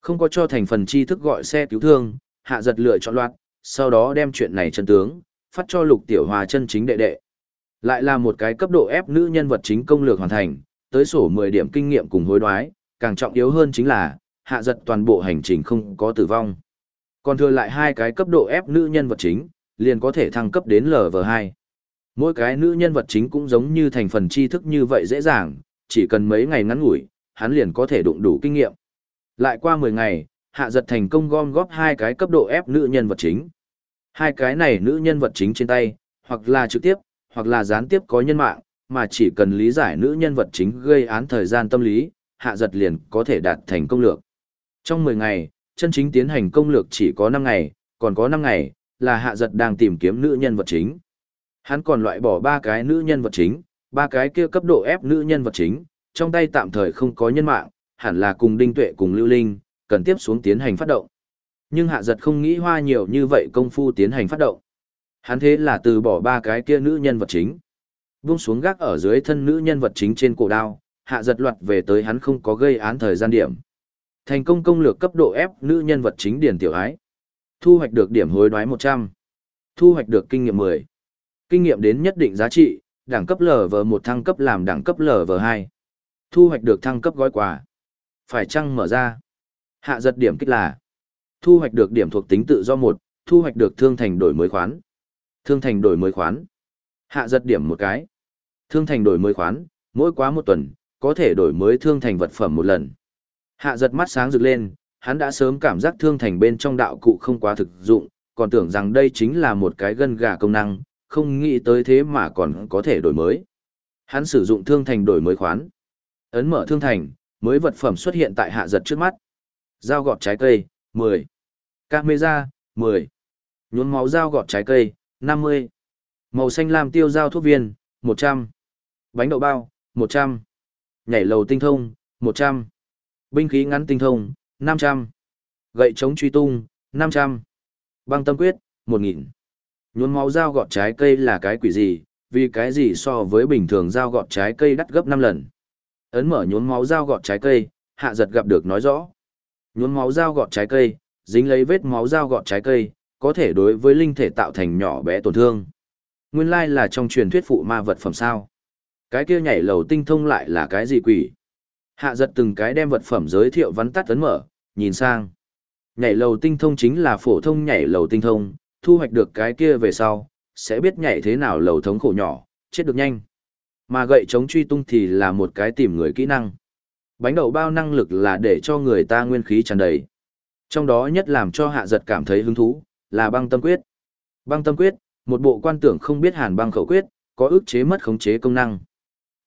Speaker 1: Không có cho thành phần tri thức gọi xe cứu thương, hạ giật lựa chọn loạt, sau đó đem chuyện này chân tướng, phát cho lục tiểu hòa chân chính đệ đệ. Lại là một cái cấp độ ép nữ nhân vật chính công lược hoàn thành, tới sổ 10 điểm kinh nghiệm cùng hối đoái, càng trọng yếu hơn chính là, hạ giật toàn bộ hành trình không có tử vong. Còn thừa lại hai cái cấp độ ép nữ nhân vật chính, liền có thể thăng cấp đến LV2. Mỗi cái nữ nhân vật chính cũng giống như thành phần tri thức như vậy dễ dàng, chỉ cần mấy ngày ngắn ngủi, hắn liền có thể đụng đủ kinh nghiệm. Lại qua 10 ngày, hạ giật thành công gom góp hai cái cấp độ ép nữ nhân vật chính. Hai cái này nữ nhân vật chính trên tay, hoặc là trực tiếp, hoặc là gián tiếp có nhân mạng, mà chỉ cần lý giải nữ nhân vật chính gây án thời gian tâm lý, hạ giật liền có thể đạt thành công lược. Trong 10 ngày, chân chính tiến hành công lược chỉ có 5 ngày, còn có 5 ngày, là hạ giật đang tìm kiếm nữ nhân vật chính. Hắn còn loại bỏ ba cái nữ nhân vật chính, ba cái kia cấp độ ép nữ nhân vật chính, trong tay tạm thời không có nhân mạng, hẳn là cùng Đinh Tuệ cùng Lưu Linh, cần tiếp xuống tiến hành phát động. Nhưng hạ giật không nghĩ hoa nhiều như vậy công phu tiến hành phát động. Hắn thế là từ bỏ ba cái kia nữ nhân vật chính. Vung xuống gác ở dưới thân nữ nhân vật chính trên cổ đao, hạ giật loạt về tới hắn không có gây án thời gian điểm. Thành công công lược cấp độ ép nữ nhân vật chính điển tiểu ái. Thu hoạch được điểm hối đoái 100. Thu hoạch được kinh nghiệm 10. Kinh nghiệm đến nhất định giá trị, đẳng cấp LV1 thăng cấp làm đẳng cấp LV2. Thu hoạch được thăng cấp gói quà. Phải chăng mở ra? Hạ giật điểm kích là thu hoạch được điểm thuộc tính tự do một, thu hoạch được thương thành đổi mới khoán. Thương thành đổi mới khoán. Hạ giật điểm một cái. Thương thành đổi mới khoán, mỗi quá một tuần, có thể đổi mới thương thành vật phẩm một lần. Hạ giật mắt sáng rực lên, hắn đã sớm cảm giác thương thành bên trong đạo cụ không quá thực dụng, còn tưởng rằng đây chính là một cái gân gà công năng, không nghĩ tới thế mà còn có thể đổi mới. Hắn sử dụng thương thành đổi mới khoán. Ấn mở thương thành, mới vật phẩm xuất hiện tại hạ giật trước mắt. Dao gọt trái cây, 10. Camera, 10. Nhuốm máu dao gọt trái cây, 50. Màu xanh lam tiêu dao thuốc viên, 100. Bánh đậu bao, 100. Nhảy lầu tinh thông, 100. Binh khí ngắn tinh thông, 500. Gậy chống truy tung, 500. Băng tâm quyết, 1000. Nhuốm máu dao gọt trái cây là cái quỷ gì, vì cái gì so với bình thường dao gọt trái cây đắt gấp 5 lần. Ấn mở nhuốm máu dao gọt trái cây, hạ giật gặp được nói rõ. Nhuốm máu dao gọt trái cây, dính lấy vết máu dao gọt trái cây, có thể đối với linh thể tạo thành nhỏ bé tổn thương. Nguyên lai là trong truyền thuyết phụ ma vật phẩm sao. Cái kia nhảy lầu tinh thông lại là cái gì quỷ? Hạ giật từng cái đem vật phẩm giới thiệu vắn tắt ấn mở, nhìn sang. Nhảy lầu tinh thông chính là phổ thông nhảy lầu tinh thông, thu hoạch được cái kia về sau, sẽ biết nhảy thế nào lầu thống khổ nhỏ, chết được nhanh. Mà gậy chống truy tung thì là một cái tìm người kỹ năng. Bánh đậu bao năng lực là để cho người ta nguyên khí tràn đầy. Trong đó nhất làm cho hạ giật cảm thấy hứng thú, là băng tâm quyết. Băng tâm quyết, một bộ quan tưởng không biết hàn băng khẩu quyết, có ức chế mất khống chế công năng.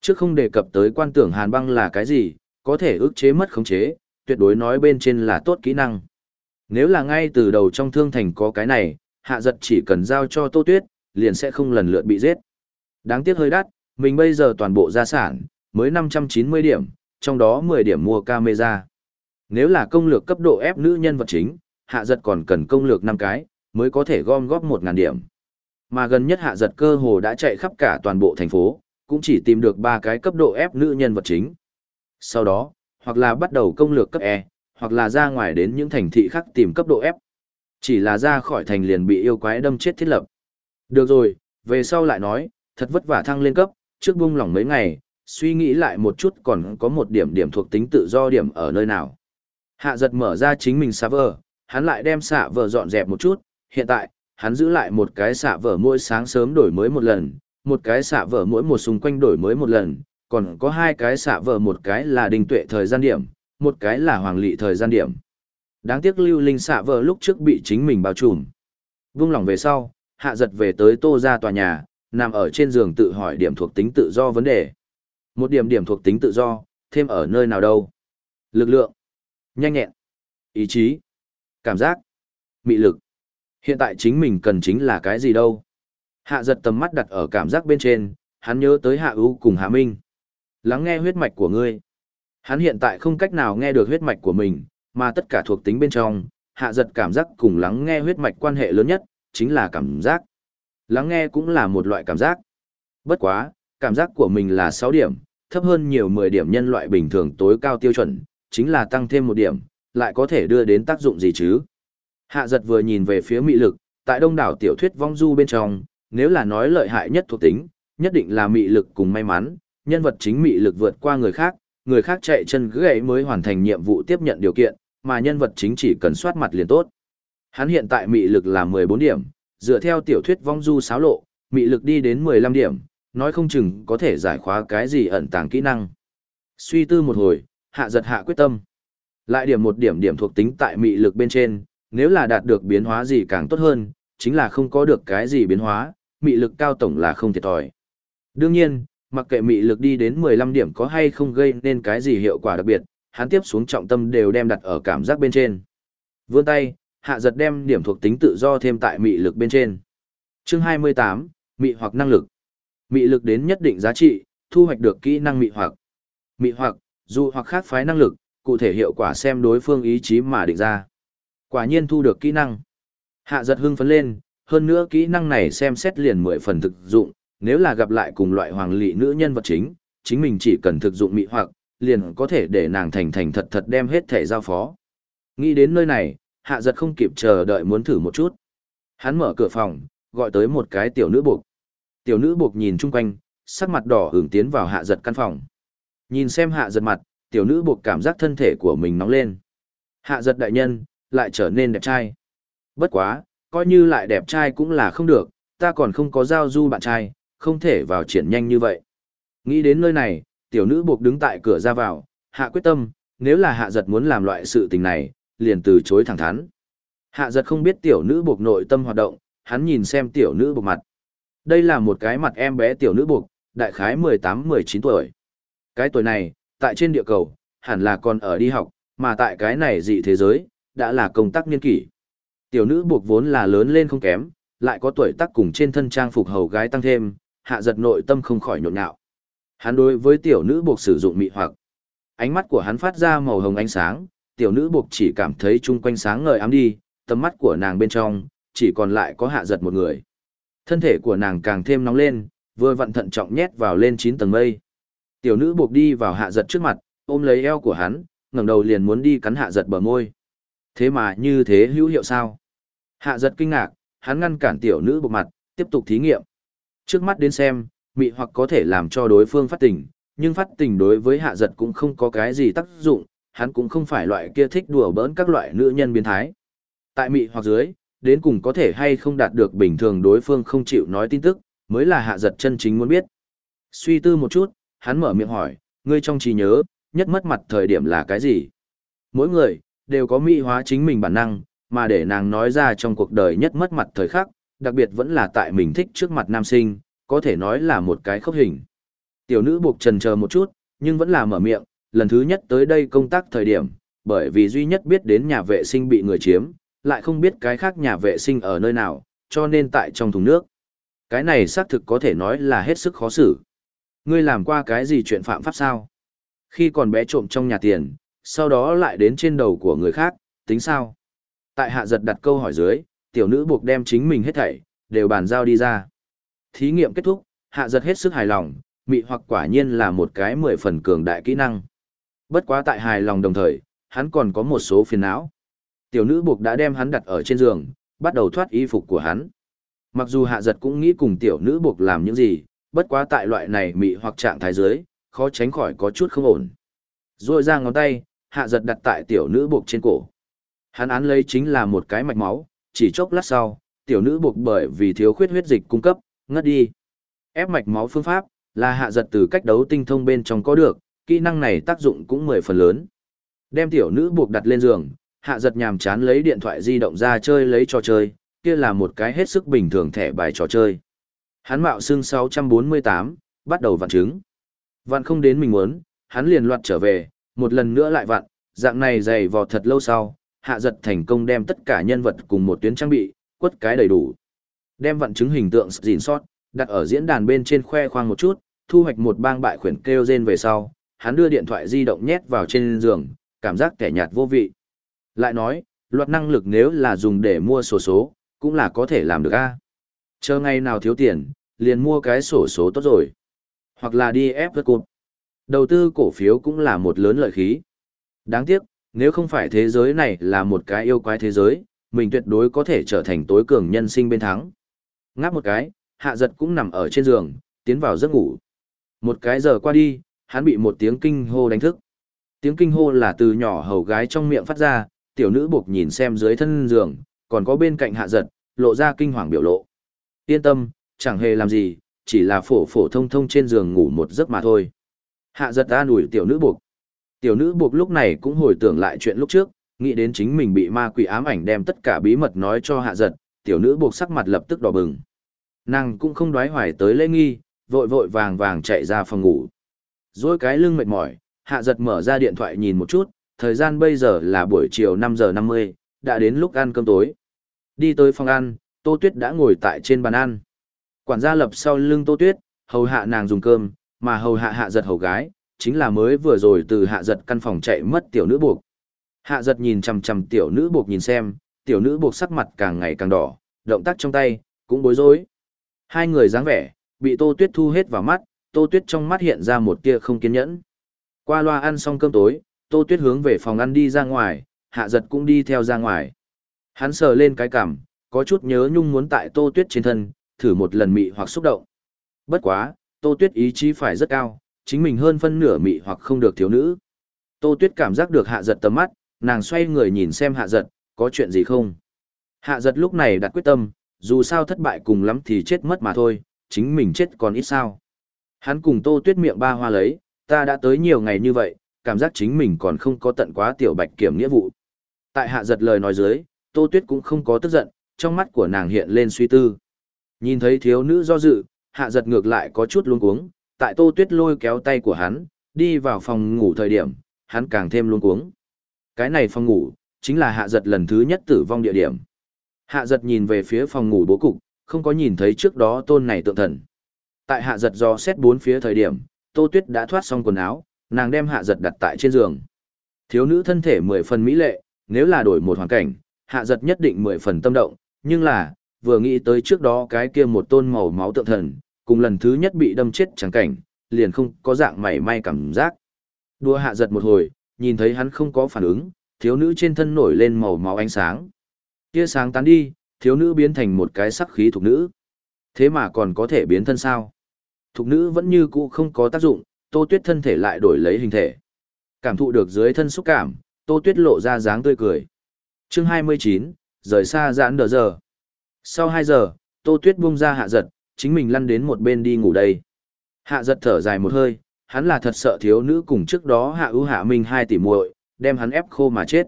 Speaker 1: Trước không đề cập tới quan tưởng hàn băng là cái gì, có thể ức chế mất khống chế, tuyệt đối nói bên trên là tốt kỹ năng. Nếu là ngay từ đầu trong thương thành có cái này, hạ giật chỉ cần giao cho tô tuyết, liền sẽ không lần lượt bị giết. Đáng tiếc hơi đắt, mình bây giờ toàn bộ gia sản, mới 590 điểm, trong đó 10 điểm mua camera. Nếu là công lược cấp độ ép nữ nhân vật chính, hạ giật còn cần công lược 5 cái, mới có thể gom góp 1.000 điểm. Mà gần nhất hạ giật cơ hồ đã chạy khắp cả toàn bộ thành phố, cũng chỉ tìm được ba cái cấp độ ép nữ nhân vật chính. Sau đó, hoặc là bắt đầu công lược cấp E, hoặc là ra ngoài đến những thành thị khác tìm cấp độ F. Chỉ là ra khỏi thành liền bị yêu quái đâm chết thiết lập. Được rồi, về sau lại nói, thật vất vả thăng lên cấp, trước buông lỏng mấy ngày, suy nghĩ lại một chút còn có một điểm điểm thuộc tính tự do điểm ở nơi nào. Hạ giật mở ra chính mình server, hắn lại đem xạ vở dọn dẹp một chút, hiện tại, hắn giữ lại một cái xạ vở mỗi sáng sớm đổi mới một lần, một cái xạ vở mỗi một xung quanh đổi mới một lần, còn có hai cái xạ vở một cái là đình tuệ thời gian điểm, một cái là hoàng lị thời gian điểm. Đáng tiếc lưu linh xạ vở lúc trước bị chính mình bao trùm. Vung lòng về sau, hạ giật về tới tô ra tòa nhà, nằm ở trên giường tự hỏi điểm thuộc tính tự do vấn đề. Một điểm điểm thuộc tính tự do, thêm ở nơi nào đâu? Lực lượng, nhanh nhẹn, ý chí, cảm giác, mị lực. Hiện tại chính mình cần chính là cái gì đâu? Hạ giật tầm mắt đặt ở cảm giác bên trên, hắn nhớ tới hạ ưu cùng hạ minh. Lắng nghe huyết mạch của ngươi. Hắn hiện tại không cách nào nghe được huyết mạch của mình, mà tất cả thuộc tính bên trong, hạ giật cảm giác cùng lắng nghe huyết mạch quan hệ lớn nhất, chính là cảm giác. Lắng nghe cũng là một loại cảm giác. Bất quá, cảm giác của mình là 6 điểm, thấp hơn nhiều 10 điểm nhân loại bình thường tối cao tiêu chuẩn, chính là tăng thêm một điểm, lại có thể đưa đến tác dụng gì chứ? Hạ giật vừa nhìn về phía mị lực, tại đông đảo tiểu thuyết vong du bên trong, nếu là nói lợi hại nhất thuộc tính, nhất định là mị lực cùng may mắn, nhân vật chính mị lực vượt qua người khác, người khác chạy chân gãy mới hoàn thành nhiệm vụ tiếp nhận điều kiện, mà nhân vật chính chỉ cần soát mặt liền tốt. Hắn hiện tại mị lực là 14 điểm, dựa theo tiểu thuyết vong du xáo lộ, mị lực đi đến 15 điểm, nói không chừng có thể giải khóa cái gì ẩn tàng kỹ năng. Suy tư một hồi, hạ giật hạ quyết tâm. Lại điểm một điểm điểm thuộc tính tại mị lực bên trên, nếu là đạt được biến hóa gì càng tốt hơn, chính là không có được cái gì biến hóa, mị lực cao tổng là không thiệt thòi. Đương nhiên, mặc kệ mị lực đi đến 15 điểm có hay không gây nên cái gì hiệu quả đặc biệt, hắn tiếp xuống trọng tâm đều đem đặt ở cảm giác bên trên. Vươn tay, hạ giật đem điểm thuộc tính tự do thêm tại mị lực bên trên. Chương 28, mị hoặc năng lực. Mị lực đến nhất định giá trị, thu hoạch được kỹ năng mị hoặc. Mị hoặc, dù hoặc khác phái năng lực, cụ thể hiệu quả xem đối phương ý chí mà định ra. Quả nhiên thu được kỹ năng. Hạ giật hưng phấn lên, hơn nữa kỹ năng này xem xét liền mười phần thực dụng, nếu là gặp lại cùng loại hoàng lị nữ nhân vật chính, chính mình chỉ cần thực dụng mị hoặc, liền có thể để nàng thành thành thật thật đem hết thể giao phó. Nghĩ đến nơi này, hạ giật không kịp chờ đợi muốn thử một chút. Hắn mở cửa phòng, gọi tới một cái tiểu nữ buộc. Tiểu nữ buộc nhìn chung quanh, sắc mặt đỏ hưởng tiến vào hạ giật căn phòng. Nhìn xem hạ giật mặt, tiểu nữ buộc cảm giác thân thể của mình nóng lên. Hạ giật đại nhân, lại trở nên đẹp trai. Bất quá, coi như lại đẹp trai cũng là không được, ta còn không có giao du bạn trai, không thể vào triển nhanh như vậy. Nghĩ đến nơi này, tiểu nữ buộc đứng tại cửa ra vào, hạ quyết tâm, nếu là hạ giật muốn làm loại sự tình này, liền từ chối thẳng thắn. Hạ giật không biết tiểu nữ buộc nội tâm hoạt động, hắn nhìn xem tiểu nữ buộc mặt. Đây là một cái mặt em bé tiểu nữ buộc, đại khái 18-19 tuổi. Cái tuổi này, tại trên địa cầu, hẳn là còn ở đi học, mà tại cái này dị thế giới, đã là công tác niên kỷ. Tiểu nữ buộc vốn là lớn lên không kém, lại có tuổi tác cùng trên thân trang phục hầu gái tăng thêm, hạ giật nội tâm không khỏi nhộn nhạo. Hắn đối với tiểu nữ buộc sử dụng mị hoặc. Ánh mắt của hắn phát ra màu hồng ánh sáng, tiểu nữ buộc chỉ cảm thấy chung quanh sáng ngời ám đi, tầm mắt của nàng bên trong, chỉ còn lại có hạ giật một người. Thân thể của nàng càng thêm nóng lên, vừa vận thận trọng nhét vào lên 9 tầng mây. Tiểu nữ buộc đi vào hạ giật trước mặt, ôm lấy eo của hắn, ngẩng đầu liền muốn đi cắn hạ giật bờ môi. Thế mà như thế hữu hiệu sao? Hạ giật kinh ngạc, hắn ngăn cản tiểu nữ bộ mặt, tiếp tục thí nghiệm. Trước mắt đến xem, mị hoặc có thể làm cho đối phương phát tình, nhưng phát tình đối với hạ giật cũng không có cái gì tác dụng, hắn cũng không phải loại kia thích đùa bỡn các loại nữ nhân biến thái. Tại mị hoặc dưới, đến cùng có thể hay không đạt được bình thường đối phương không chịu nói tin tức, mới là hạ giật chân chính muốn biết. Suy tư một chút, hắn mở miệng hỏi, ngươi trong trí nhớ, nhất mất mặt thời điểm là cái gì? Mỗi người, đều có mỹ hóa chính mình bản năng, mà để nàng nói ra trong cuộc đời nhất mất mặt thời khắc, đặc biệt vẫn là tại mình thích trước mặt nam sinh, có thể nói là một cái khốc hình. Tiểu nữ buộc trần chờ một chút, nhưng vẫn là mở miệng, lần thứ nhất tới đây công tác thời điểm, bởi vì duy nhất biết đến nhà vệ sinh bị người chiếm, lại không biết cái khác nhà vệ sinh ở nơi nào, cho nên tại trong thùng nước. Cái này xác thực có thể nói là hết sức khó xử. Ngươi làm qua cái gì chuyện phạm pháp sao? Khi còn bé trộm trong nhà tiền, sau đó lại đến trên đầu của người khác, tính sao? Tại hạ giật đặt câu hỏi dưới, tiểu nữ buộc đem chính mình hết thảy, đều bàn giao đi ra. Thí nghiệm kết thúc, hạ giật hết sức hài lòng, mị hoặc quả nhiên là một cái mười phần cường đại kỹ năng. Bất quá tại hài lòng đồng thời, hắn còn có một số phiền não. Tiểu nữ buộc đã đem hắn đặt ở trên giường, bắt đầu thoát y phục của hắn. Mặc dù hạ giật cũng nghĩ cùng tiểu nữ buộc làm những gì, bất quá tại loại này mị hoặc trạng thái dưới, khó tránh khỏi có chút không ổn. Rồi ra ngón tay, hạ giật đặt tại tiểu nữ buộc trên cổ. Hắn án lấy chính là một cái mạch máu, chỉ chốc lát sau, tiểu nữ buộc bởi vì thiếu khuyết huyết dịch cung cấp, ngất đi. Ép mạch máu phương pháp, là hạ giật từ cách đấu tinh thông bên trong có được, kỹ năng này tác dụng cũng mười phần lớn. Đem tiểu nữ buộc đặt lên giường, hạ giật nhàm chán lấy điện thoại di động ra chơi lấy trò chơi, kia là một cái hết sức bình thường thẻ bài trò chơi. Hắn mạo xương 648, bắt đầu vặn trứng. Vặn không đến mình muốn, hắn liền loạt trở về, một lần nữa lại vặn, dạng này dày vò thật lâu sau, hạ giật thành công đem tất cả nhân vật cùng một tuyến trang bị, quất cái đầy đủ. Đem vặn chứng hình tượng gìn sót, đặt ở diễn đàn bên trên khoe khoang một chút, thu hoạch một bang bại khuyển kêu rên về sau, hắn đưa điện thoại di động nhét vào trên giường, cảm giác kẻ nhạt vô vị. Lại nói, luật năng lực nếu là dùng để mua sổ số, cũng là có thể làm được a. Chờ ngày nào thiếu tiền, liền mua cái sổ số tốt rồi. Hoặc là đi ép vớt cụt. Đầu tư cổ phiếu cũng là một lớn lợi khí. Đáng tiếc, nếu không phải thế giới này là một cái yêu quái thế giới, mình tuyệt đối có thể trở thành tối cường nhân sinh bên thắng. Ngáp một cái, hạ giật cũng nằm ở trên giường, tiến vào giấc ngủ. Một cái giờ qua đi, hắn bị một tiếng kinh hô đánh thức. Tiếng kinh hô là từ nhỏ hầu gái trong miệng phát ra, tiểu nữ buộc nhìn xem dưới thân giường, còn có bên cạnh hạ giật, lộ ra kinh hoàng biểu lộ. Yên tâm, chẳng hề làm gì, chỉ là phổ phổ thông thông trên giường ngủ một giấc mà thôi. Hạ giật an ủi tiểu nữ buộc. Tiểu nữ buộc lúc này cũng hồi tưởng lại chuyện lúc trước, nghĩ đến chính mình bị ma quỷ ám ảnh đem tất cả bí mật nói cho hạ giật, tiểu nữ buộc sắc mặt lập tức đỏ bừng. Nàng cũng không đoái hoài tới lễ nghi, vội vội vàng vàng chạy ra phòng ngủ. Rồi cái lưng mệt mỏi, hạ giật mở ra điện thoại nhìn một chút, thời gian bây giờ là buổi chiều 5 giờ 50, đã đến lúc ăn cơm tối. Đi tới phòng ăn, Tô Tuyết đã ngồi tại trên bàn ăn. Quản gia lập sau lưng Tô Tuyết, hầu hạ nàng dùng cơm, mà hầu hạ hạ giật hầu gái, chính là mới vừa rồi từ hạ giật căn phòng chạy mất tiểu nữ buộc. Hạ giật nhìn chằm chằm tiểu nữ buộc nhìn xem, tiểu nữ buộc sắc mặt càng ngày càng đỏ, động tác trong tay, cũng bối rối. Hai người dáng vẻ, bị Tô Tuyết thu hết vào mắt, Tô Tuyết trong mắt hiện ra một tia không kiên nhẫn. Qua loa ăn xong cơm tối, Tô Tuyết hướng về phòng ăn đi ra ngoài, hạ giật cũng đi theo ra ngoài. Hắn sờ lên cái cằm, có chút nhớ nhung muốn tại Tô Tuyết trên thân, thử một lần mị hoặc xúc động. Bất quá, Tô Tuyết ý chí phải rất cao, chính mình hơn phân nửa mị hoặc không được thiếu nữ. Tô Tuyết cảm giác được hạ giật tầm mắt, nàng xoay người nhìn xem hạ giật, có chuyện gì không? Hạ giật lúc này đặt quyết tâm, dù sao thất bại cùng lắm thì chết mất mà thôi, chính mình chết còn ít sao. Hắn cùng Tô Tuyết miệng ba hoa lấy, ta đã tới nhiều ngày như vậy, cảm giác chính mình còn không có tận quá tiểu bạch kiểm nghĩa vụ. Tại hạ giật lời nói dưới, Tô Tuyết cũng không có tức giận, trong mắt của nàng hiện lên suy tư. Nhìn thấy thiếu nữ do dự, hạ giật ngược lại có chút luống cuống, tại Tô Tuyết lôi kéo tay của hắn, đi vào phòng ngủ thời điểm, hắn càng thêm luống cuống. Cái này phòng ngủ, chính là hạ giật lần thứ nhất tử vong địa điểm. Hạ giật nhìn về phía phòng ngủ bố cục, không có nhìn thấy trước đó tôn này tượng thần. Tại hạ giật do xét bốn phía thời điểm, Tô Tuyết đã thoát xong quần áo, nàng đem hạ giật đặt tại trên giường. Thiếu nữ thân thể mười phần mỹ lệ, nếu là đổi một hoàn cảnh, hạ giật nhất định mười phần tâm động, nhưng là, vừa nghĩ tới trước đó cái kia một tôn màu máu tượng thần, cùng lần thứ nhất bị đâm chết chẳng cảnh, liền không có dạng mảy may cảm giác. Đua hạ giật một hồi, nhìn thấy hắn không có phản ứng, thiếu nữ trên thân nổi lên màu máu ánh sáng. Tia sáng tán đi, thiếu nữ biến thành một cái sắc khí thuộc nữ. Thế mà còn có thể biến thân sao? Thục nữ vẫn như cũ không có tác dụng, Tô Tuyết thân thể lại đổi lấy hình thể. Cảm thụ được dưới thân xúc cảm, Tô Tuyết lộ ra dáng tươi cười. Chương 29, rời xa giãn đờ giờ. Sau 2 giờ, Tô Tuyết buông ra hạ giật, chính mình lăn đến một bên đi ngủ đây. Hạ giật thở dài một hơi, hắn là thật sợ thiếu nữ cùng trước đó hạ ưu hạ minh hai tỷ muội đem hắn ép khô mà chết.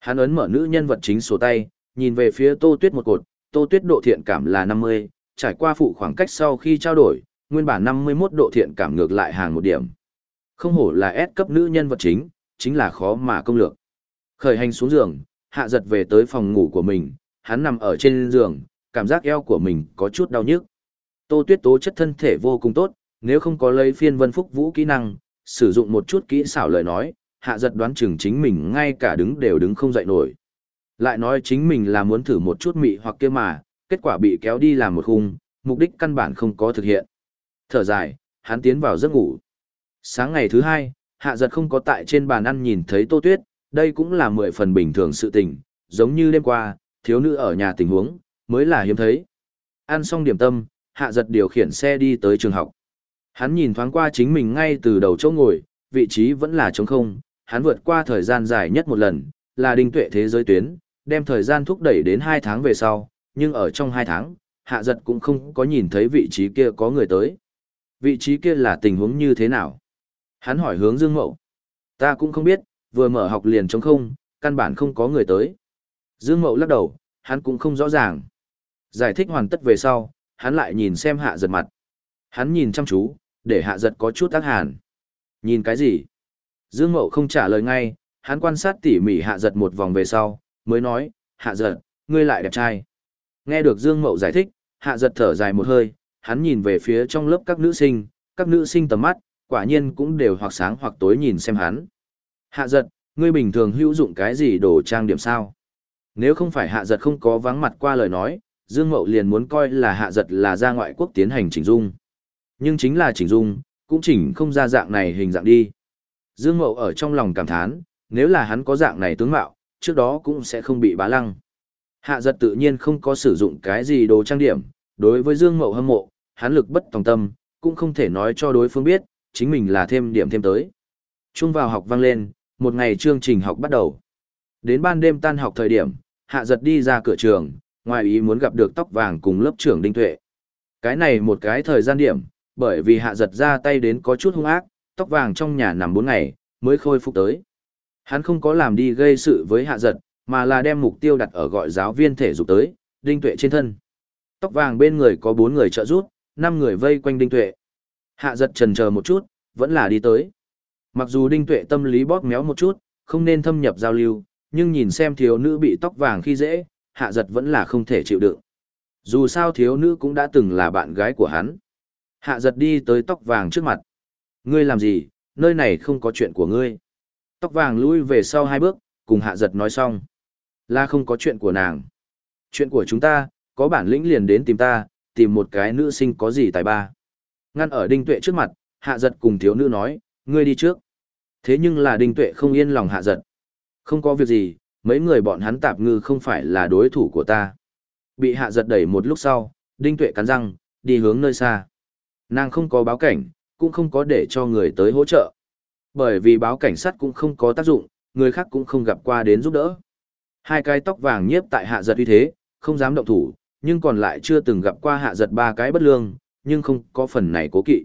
Speaker 1: Hắn ấn mở nữ nhân vật chính sổ tay, nhìn về phía Tô Tuyết một cột, Tô Tuyết độ thiện cảm là 50, trải qua phụ khoảng cách sau khi trao đổi, nguyên bản 51 độ thiện cảm ngược lại hàng một điểm. Không hổ là S cấp nữ nhân vật chính, chính là khó mà công lược. Khởi hành xuống giường, hạ giật về tới phòng ngủ của mình, hắn nằm ở trên giường, cảm giác eo của mình có chút đau nhức. Tô Tuyết tố chất thân thể vô cùng tốt, nếu không có lấy phiên vân phúc vũ kỹ năng, sử dụng một chút kỹ xảo lời nói, hạ giật đoán chừng chính mình ngay cả đứng đều đứng không dậy nổi. Lại nói chính mình là muốn thử một chút mị hoặc kia mà, kết quả bị kéo đi làm một khung, mục đích căn bản không có thực hiện. Thở dài, hắn tiến vào giấc ngủ. Sáng ngày thứ hai, hạ giật không có tại trên bàn ăn nhìn thấy tô tuyết, đây cũng là mười phần bình thường sự tình, giống như đêm qua, thiếu nữ ở nhà tình huống, mới là hiếm thấy. Ăn xong điểm tâm, hạ giật điều khiển xe đi tới trường học. Hắn nhìn thoáng qua chính mình ngay từ đầu chỗ ngồi, vị trí vẫn là trống không, hắn vượt qua thời gian dài nhất một lần, là đinh tuệ thế giới tuyến, đem thời gian thúc đẩy đến 2 tháng về sau, nhưng ở trong 2 tháng, hạ giật cũng không có nhìn thấy vị trí kia có người tới. Vị trí kia là tình huống như thế nào? Hắn hỏi hướng Dương Mậu. Ta cũng không biết, vừa mở học liền trống không, căn bản không có người tới. Dương Mậu lắc đầu, hắn cũng không rõ ràng. Giải thích hoàn tất về sau, hắn lại nhìn xem hạ giật mặt. Hắn nhìn chăm chú, để hạ giật có chút tác hàn. Nhìn cái gì? Dương Mậu không trả lời ngay, hắn quan sát tỉ mỉ hạ giật một vòng về sau, mới nói, hạ giật, ngươi lại đẹp trai. Nghe được Dương Mậu giải thích, hạ giật thở dài một hơi, hắn nhìn về phía trong lớp các nữ sinh, các nữ sinh tầm mắt, quả nhiên cũng đều hoặc sáng hoặc tối nhìn xem hắn. Hạ giật, ngươi bình thường hữu dụng cái gì đồ trang điểm sao? Nếu không phải hạ giật không có vắng mặt qua lời nói, Dương Mậu liền muốn coi là hạ giật là ra ngoại quốc tiến hành chỉnh dung. Nhưng chính là chỉnh dung, cũng chỉnh không ra dạng này hình dạng đi. Dương Mậu ở trong lòng cảm thán, nếu là hắn có dạng này tướng mạo, trước đó cũng sẽ không bị bá lăng. Hạ giật tự nhiên không có sử dụng cái gì đồ trang điểm, đối với Dương Mậu hâm mộ, hắn lực bất tòng tâm, cũng không thể nói cho đối phương biết, chính mình là thêm điểm thêm tới. Trung vào học vang lên, một ngày chương trình học bắt đầu. Đến ban đêm tan học thời điểm, hạ giật đi ra cửa trường, ngoài ý muốn gặp được tóc vàng cùng lớp trưởng Đinh Tuệ. Cái này một cái thời gian điểm, bởi vì hạ giật ra tay đến có chút hung ác, tóc vàng trong nhà nằm 4 ngày, mới khôi phục tới. Hắn không có làm đi gây sự với hạ giật, mà là đem mục tiêu đặt ở gọi giáo viên thể dục tới, Đinh Tuệ trên thân. Tóc vàng bên người có 4 người trợ giúp, 5 người vây quanh Đinh Tuệ. Hạ giật trần chờ một chút, vẫn là đi tới. Mặc dù Đinh Tuệ tâm lý bóp méo một chút, không nên thâm nhập giao lưu, nhưng nhìn xem thiếu nữ bị tóc vàng khi dễ, hạ giật vẫn là không thể chịu đựng. Dù sao thiếu nữ cũng đã từng là bạn gái của hắn. Hạ giật đi tới tóc vàng trước mặt. Ngươi làm gì, nơi này không có chuyện của ngươi. Tóc vàng lui về sau hai bước, cùng hạ giật nói xong. Là không có chuyện của nàng. Chuyện của chúng ta, có bản lĩnh liền đến tìm ta, tìm một cái nữ sinh có gì tài ba. Ngăn ở đinh tuệ trước mặt, hạ giật cùng thiếu nữ nói, ngươi đi trước. Thế nhưng là đinh tuệ không yên lòng hạ giật. Không có việc gì, mấy người bọn hắn tạp ngư không phải là đối thủ của ta. Bị hạ giật đẩy một lúc sau, đinh tuệ cắn răng, đi hướng nơi xa. Nàng không có báo cảnh, cũng không có để cho người tới hỗ trợ. Bởi vì báo cảnh sát cũng không có tác dụng, người khác cũng không gặp qua đến giúp đỡ. Hai cái tóc vàng nhiếp tại hạ giật uy thế, không dám động thủ, nhưng còn lại chưa từng gặp qua hạ giật ba cái bất lương, nhưng không có phần này cố kỵ.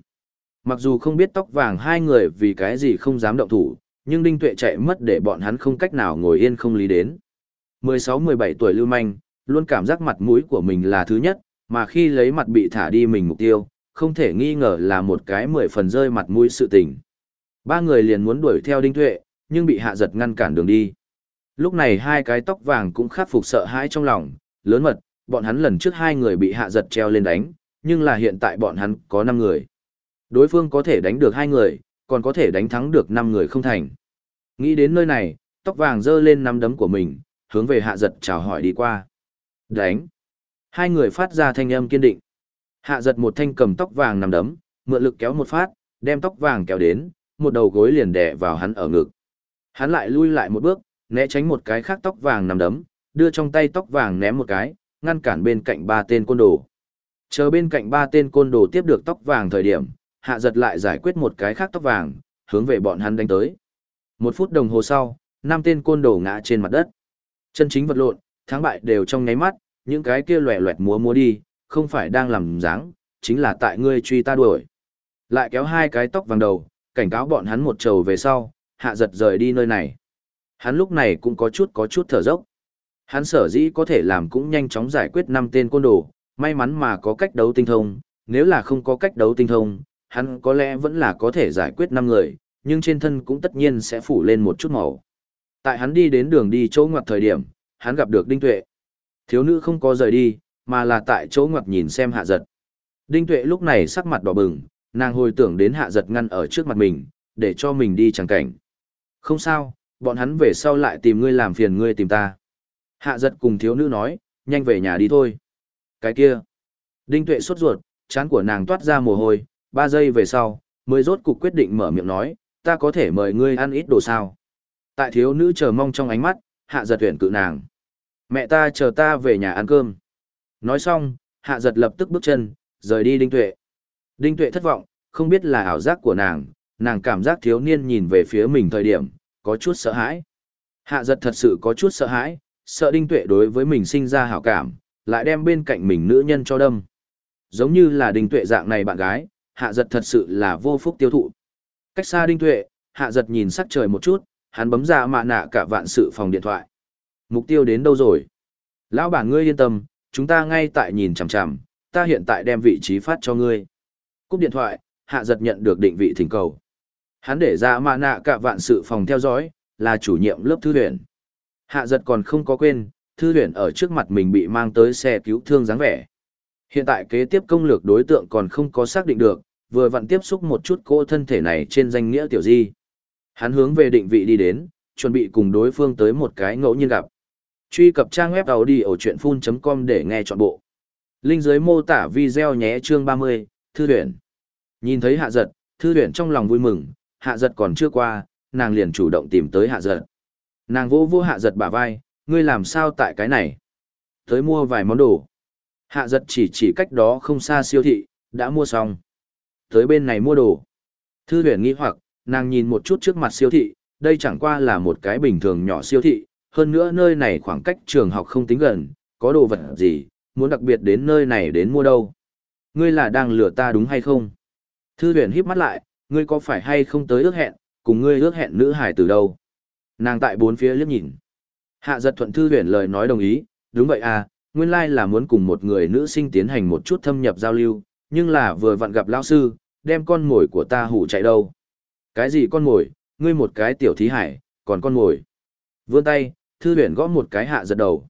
Speaker 1: Mặc dù không biết tóc vàng hai người vì cái gì không dám động thủ, nhưng Đinh Tuệ chạy mất để bọn hắn không cách nào ngồi yên không lý đến. 16-17 tuổi lưu manh, luôn cảm giác mặt mũi của mình là thứ nhất, mà khi lấy mặt bị thả đi mình mục tiêu, không thể nghi ngờ là một cái mười phần rơi mặt mũi sự tình. Ba người liền muốn đuổi theo Đinh Tuệ, nhưng bị hạ giật ngăn cản đường đi. Lúc này hai cái tóc vàng cũng khắc phục sợ hãi trong lòng, lớn mật, bọn hắn lần trước hai người bị hạ giật treo lên đánh, nhưng là hiện tại bọn hắn có năm người. Đối phương có thể đánh được hai người, còn có thể đánh thắng được năm người không thành. Nghĩ đến nơi này, tóc vàng giơ lên nắm đấm của mình, hướng về hạ giật chào hỏi đi qua. Đánh! Hai người phát ra thanh âm kiên định. Hạ giật một thanh cầm tóc vàng nằm đấm, mượn lực kéo một phát, đem tóc vàng kéo đến, một đầu gối liền đè vào hắn ở ngực. Hắn lại lui lại một bước, né tránh một cái khác tóc vàng nằm đấm, đưa trong tay tóc vàng ném một cái, ngăn cản bên cạnh ba tên côn đồ. Chờ bên cạnh ba tên côn đồ tiếp được tóc vàng thời điểm, hạ giật lại giải quyết một cái khác tóc vàng, hướng về bọn hắn đánh tới. Một phút đồng hồ sau, năm tên côn đồ ngã trên mặt đất. Chân chính vật lộn, thắng bại đều trong nháy mắt, những cái kia loẹ loẹt múa múa đi, không phải đang làm dáng, chính là tại ngươi truy ta đuổi. Lại kéo hai cái tóc vàng đầu, cảnh cáo bọn hắn một trầu về sau, hạ giật rời đi nơi này. Hắn lúc này cũng có chút có chút thở dốc. Hắn sở dĩ có thể làm cũng nhanh chóng giải quyết năm tên côn đồ, may mắn mà có cách đấu tinh thông, nếu là không có cách đấu tinh thông, hắn có lẽ vẫn là có thể giải quyết năm người, nhưng trên thân cũng tất nhiên sẽ phủ lên một chút màu. Tại hắn đi đến đường đi chỗ ngoặt thời điểm, hắn gặp được Đinh Tuệ. Thiếu nữ không có rời đi, mà là tại chỗ ngoặt nhìn xem hạ giật. Đinh Tuệ lúc này sắc mặt đỏ bừng, nàng hồi tưởng đến hạ giật ngăn ở trước mặt mình, để cho mình đi chẳng cảnh. Không sao, bọn hắn về sau lại tìm ngươi làm phiền ngươi tìm ta. Hạ giật cùng thiếu nữ nói, nhanh về nhà đi thôi. Cái kia. Đinh Tuệ sốt ruột, chán của nàng toát ra mồ hôi, ba giây về sau, mới rốt cục quyết định mở miệng nói, ta có thể mời ngươi ăn ít đồ sao. Tại thiếu nữ chờ mong trong ánh mắt, hạ giật tuyển cự nàng. Mẹ ta chờ ta về nhà ăn cơm. Nói xong, hạ giật lập tức bước chân, rời đi Đinh Tuệ. Đinh Tuệ thất vọng, không biết là ảo giác của nàng, nàng cảm giác thiếu niên nhìn về phía mình thời điểm, có chút sợ hãi. Hạ giật thật sự có chút sợ hãi, sợ Đinh Tuệ đối với mình sinh ra hảo cảm, lại đem bên cạnh mình nữ nhân cho đâm. Giống như là Đinh Tuệ dạng này bạn gái, hạ giật thật sự là vô phúc tiêu thụ. Cách xa Đinh Tuệ, hạ giật nhìn sắc trời một chút, hắn bấm ra mạ nạ cả vạn sự phòng điện thoại. Mục tiêu đến đâu rồi? Lão bản ngươi yên tâm, chúng ta ngay tại nhìn chằm chằm, ta hiện tại đem vị trí phát cho ngươi. Cúp điện thoại, hạ giật nhận được định vị thỉnh cầu. Hắn để ra mạ nạ cả vạn sự phòng theo dõi, là chủ nhiệm lớp thư viện. Hạ giật còn không có quên, thư viện ở trước mặt mình bị mang tới xe cứu thương dáng vẻ. Hiện tại kế tiếp công lược đối tượng còn không có xác định được, vừa vặn tiếp xúc một chút cô thân thể này trên danh nghĩa tiểu di. Hắn hướng về định vị đi đến, chuẩn bị cùng đối phương tới một cái ngẫu nhiên gặp. Truy cập trang web đầu đi ở chuyện full.com để nghe trọn bộ. Linh dưới mô tả video nhé chương 30, thư tuyển. Nhìn thấy hạ giật, thư tuyển trong lòng vui mừng, hạ giật còn chưa qua, nàng liền chủ động tìm tới hạ giật. Nàng vô vô hạ giật bả vai, ngươi làm sao tại cái này? Tới mua vài món đồ. Hạ giật chỉ chỉ cách đó không xa siêu thị, đã mua xong. Tới bên này mua đồ. Thư huyền nghi hoặc, nàng nhìn một chút trước mặt siêu thị, đây chẳng qua là một cái bình thường nhỏ siêu thị, hơn nữa nơi này khoảng cách trường học không tính gần, có đồ vật gì, muốn đặc biệt đến nơi này đến mua đâu. Ngươi là đang lừa ta đúng hay không? Thư huyền híp mắt lại, ngươi có phải hay không tới ước hẹn, cùng ngươi ước hẹn nữ hải từ đâu? Nàng tại bốn phía liếc nhìn. Hạ giật thuận thư huyền lời nói đồng ý, đúng vậy à, nguyên lai là muốn cùng một người nữ sinh tiến hành một chút thâm nhập giao lưu, nhưng là vừa vặn gặp lão sư, đem con mồi của ta hủ chạy đâu. Cái gì con mồi, ngươi một cái tiểu thí hải, còn con mồi. Vươn tay, thư huyền gõ một cái hạ giật đầu.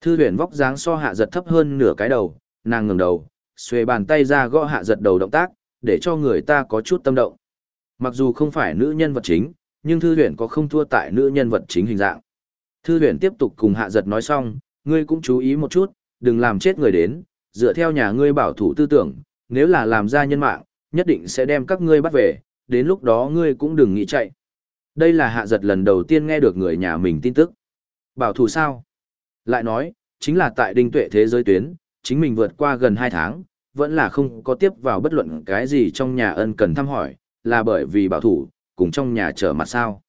Speaker 1: Thư huyền vóc dáng so hạ giật thấp hơn nửa cái đầu, nàng ngừng đầu, xuề bàn tay ra gõ hạ giật đầu động tác, để cho người ta có chút tâm động. Mặc dù không phải nữ nhân vật chính, nhưng thư huyền có không thua tại nữ nhân vật chính hình dạng. Thư huyền tiếp tục cùng hạ giật nói xong, ngươi cũng chú ý một chút, đừng làm chết người đến, dựa theo nhà ngươi bảo thủ tư tưởng, nếu là làm ra nhân mạng, nhất định sẽ đem các ngươi bắt về, đến lúc đó ngươi cũng đừng nghĩ chạy. Đây là hạ giật lần đầu tiên nghe được người nhà mình tin tức. Bảo thủ sao? Lại nói, chính là tại đinh tuệ thế giới tuyến, chính mình vượt qua gần 2 tháng, vẫn là không có tiếp vào bất luận cái gì trong nhà ân cần thăm hỏi, là bởi vì bảo thủ, cùng trong nhà trở mặt sao.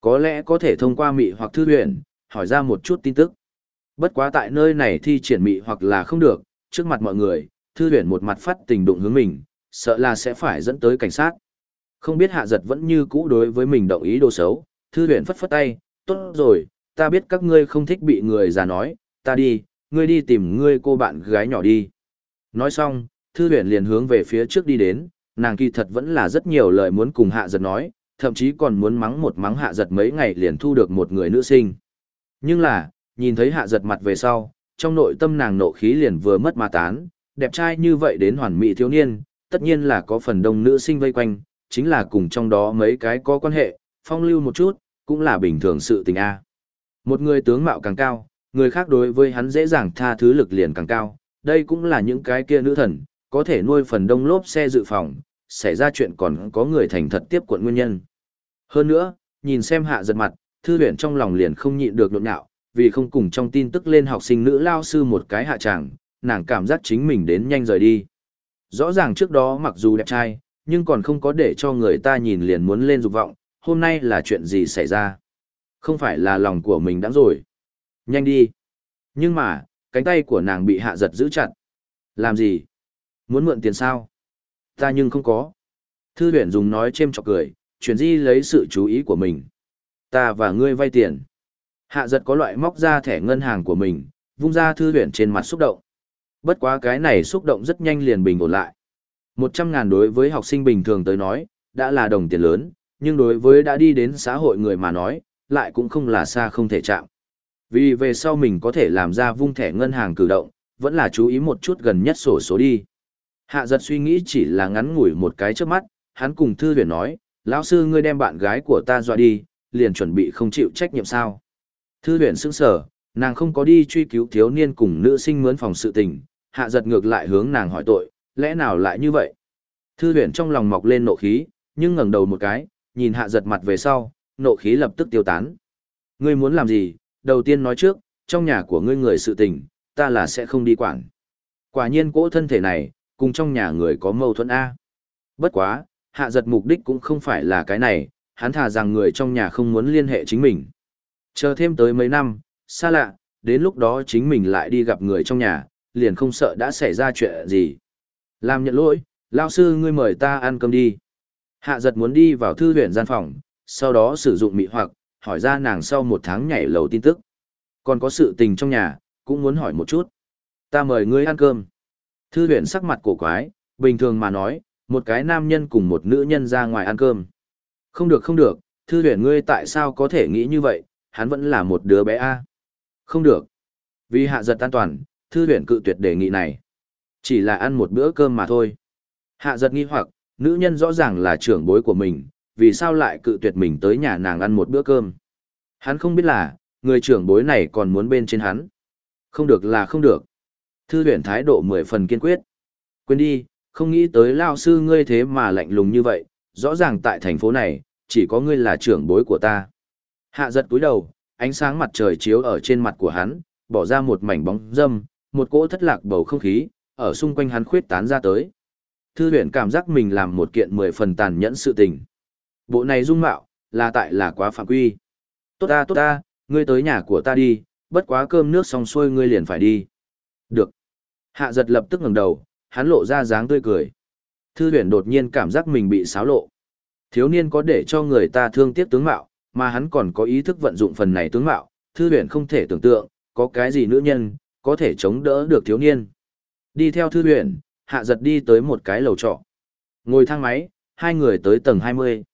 Speaker 1: Có lẽ có thể thông qua mị hoặc thư huyện, hỏi ra một chút tin tức. Bất quá tại nơi này thi triển mị hoặc là không được, trước mặt mọi người, thư huyền một mặt phát tình đụng hướng mình, sợ là sẽ phải dẫn tới cảnh sát. Không biết hạ giật vẫn như cũ đối với mình động ý đồ xấu, thư huyền phất phất tay, tốt rồi, ta biết các ngươi không thích bị người già nói, ta đi, ngươi đi tìm ngươi cô bạn gái nhỏ đi. Nói xong, thư huyền liền hướng về phía trước đi đến, nàng kỳ thật vẫn là rất nhiều lời muốn cùng hạ giật nói, thậm chí còn muốn mắng một mắng hạ giật mấy ngày liền thu được một người nữ sinh. Nhưng là, nhìn thấy hạ giật mặt về sau, trong nội tâm nàng nộ khí liền vừa mất mà tán, đẹp trai như vậy đến hoàn mỹ thiếu niên, tất nhiên là có phần đông nữ sinh vây quanh, chính là cùng trong đó mấy cái có quan hệ, phong lưu một chút, cũng là bình thường sự tình A. Một người tướng mạo càng cao, người khác đối với hắn dễ dàng tha thứ lực liền càng cao, đây cũng là những cái kia nữ thần, có thể nuôi phần đông lốp xe dự phòng, xảy ra chuyện còn có người thành thật tiếp cuộn nguyên nhân. Hơn nữa, nhìn xem hạ giật mặt, thư viện trong lòng liền không nhịn được nhộn nhạo, vì không cùng trong tin tức lên học sinh nữ lao sư một cái hạ tràng, nàng cảm giác chính mình đến nhanh rời đi. Rõ ràng trước đó mặc dù đẹp trai, nhưng còn không có để cho người ta nhìn liền muốn lên dục vọng, hôm nay là chuyện gì xảy ra. Không phải là lòng của mình đã rồi. Nhanh đi. Nhưng mà, cánh tay của nàng bị hạ giật giữ chặt. Làm gì? Muốn mượn tiền sao? Ta nhưng không có. Thư viện dùng nói chêm chọc cười, chuyển di lấy sự chú ý của mình. Ta và ngươi vay tiền. Hạ giật có loại móc ra thẻ ngân hàng của mình, vung ra thư viện trên mặt xúc động. Bất quá cái này xúc động rất nhanh liền bình ổn lại. Một trăm ngàn đối với học sinh bình thường tới nói, đã là đồng tiền lớn, nhưng đối với đã đi đến xã hội người mà nói, lại cũng không là xa không thể chạm. Vì về sau mình có thể làm ra vung thẻ ngân hàng cử động, vẫn là chú ý một chút gần nhất sổ số đi. Hạ giật suy nghĩ chỉ là ngắn ngủi một cái trước mắt, hắn cùng thư viện nói, lão sư ngươi đem bạn gái của ta dọa đi, liền chuẩn bị không chịu trách nhiệm sao. Thư huyện sững sở, nàng không có đi truy cứu thiếu niên cùng nữ sinh mướn phòng sự tình, hạ giật ngược lại hướng nàng hỏi tội, lẽ nào lại như vậy? Thư huyện trong lòng mọc lên nộ khí, nhưng ngẩng đầu một cái, nhìn hạ giật mặt về sau, nộ khí lập tức tiêu tán. Ngươi muốn làm gì, đầu tiên nói trước, trong nhà của ngươi người sự tình, ta là sẽ không đi quản. Quả nhiên cỗ thân thể này, cùng trong nhà người có mâu thuẫn A. Bất quá, hạ giật mục đích cũng không phải là cái này, hắn thà rằng người trong nhà không muốn liên hệ chính mình. Chờ thêm tới mấy năm, xa lạ, đến lúc đó chính mình lại đi gặp người trong nhà, liền không sợ đã xảy ra chuyện gì. Làm nhận lỗi, lao sư ngươi mời ta ăn cơm đi. Hạ giật muốn đi vào thư viện gian phòng, sau đó sử dụng mị hoặc, hỏi ra nàng sau một tháng nhảy lầu tin tức. Còn có sự tình trong nhà, cũng muốn hỏi một chút. Ta mời ngươi ăn cơm. Thư viện sắc mặt cổ quái, bình thường mà nói, một cái nam nhân cùng một nữ nhân ra ngoài ăn cơm. Không được không được, thư viện ngươi tại sao có thể nghĩ như vậy, hắn vẫn là một đứa bé A. Không được. Vì hạ giật an toàn, thư huyền cự tuyệt đề nghị này. Chỉ là ăn một bữa cơm mà thôi. Hạ giật nghi hoặc, nữ nhân rõ ràng là trưởng bối của mình, vì sao lại cự tuyệt mình tới nhà nàng ăn một bữa cơm. Hắn không biết là, người trưởng bối này còn muốn bên trên hắn. Không được là không được. Thư huyền thái độ mười phần kiên quyết. Quên đi, không nghĩ tới lao sư ngươi thế mà lạnh lùng như vậy, rõ ràng tại thành phố này, chỉ có ngươi là trưởng bối của ta. Hạ giật túi đầu, ánh sáng mặt trời chiếu ở trên mặt của hắn, bỏ ra một mảnh bóng dâm, một cỗ thất lạc bầu không khí, ở xung quanh hắn khuyết tán ra tới. Thư viện cảm giác mình làm một kiện mười phần tàn nhẫn sự tình. Bộ này dung mạo, là tại là quá phạm quy. Tốt ta tốt ta, ngươi tới nhà của ta đi, bất quá cơm nước xong xuôi ngươi liền phải đi. Được. Hạ giật lập tức ngẩng đầu, hắn lộ ra dáng tươi cười. Thư huyện đột nhiên cảm giác mình bị xáo lộ. Thiếu niên có để cho người ta thương tiếc tướng mạo, mà hắn còn có ý thức vận dụng phần này tướng mạo. Thư huyền không thể tưởng tượng, có cái gì nữ nhân, có thể chống đỡ được thiếu niên. Đi theo thư huyền, hạ giật đi tới một cái lầu trọ. Ngồi thang máy, hai người tới tầng 20.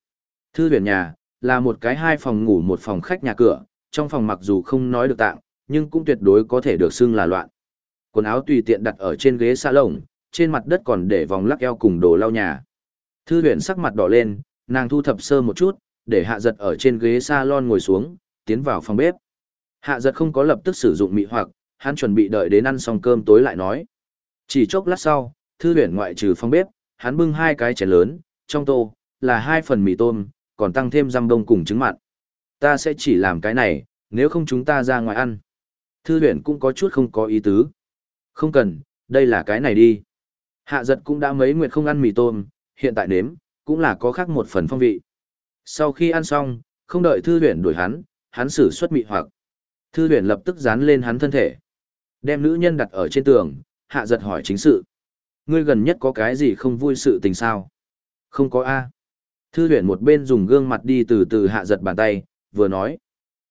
Speaker 1: Thư huyền nhà, là một cái hai phòng ngủ một phòng khách nhà cửa, trong phòng mặc dù không nói được tạng, nhưng cũng tuyệt đối có thể được xưng là loạn. Quần áo tùy tiện đặt ở trên ghế xa lồng, trên mặt đất còn để vòng lắc eo cùng đồ lau nhà. Thư huyền sắc mặt đỏ lên, nàng thu thập sơ một chút, để hạ giật ở trên ghế salon ngồi xuống, tiến vào phòng bếp. Hạ giật không có lập tức sử dụng mị hoặc, hắn chuẩn bị đợi đến ăn xong cơm tối lại nói. Chỉ chốc lát sau, thư huyền ngoại trừ phòng bếp, hắn bưng hai cái chén lớn, trong tô, là hai phần mì tôm, còn tăng thêm răm đông cùng trứng mặn. Ta sẽ chỉ làm cái này, nếu không chúng ta ra ngoài ăn. Thư huyền cũng có chút không có ý tứ. Không cần, đây là cái này đi. Hạ giật cũng đã mấy nguyệt không ăn mì tôm, hiện tại nếm, cũng là có khác một phần phong vị. Sau khi ăn xong, không đợi thư huyền đuổi hắn, hắn xử xuất mị hoặc. Thư huyền lập tức dán lên hắn thân thể. Đem nữ nhân đặt ở trên tường, hạ giật hỏi chính sự. Ngươi gần nhất có cái gì không vui sự tình sao? Không có A. Thư huyền một bên dùng gương mặt đi từ từ hạ giật bàn tay, vừa nói.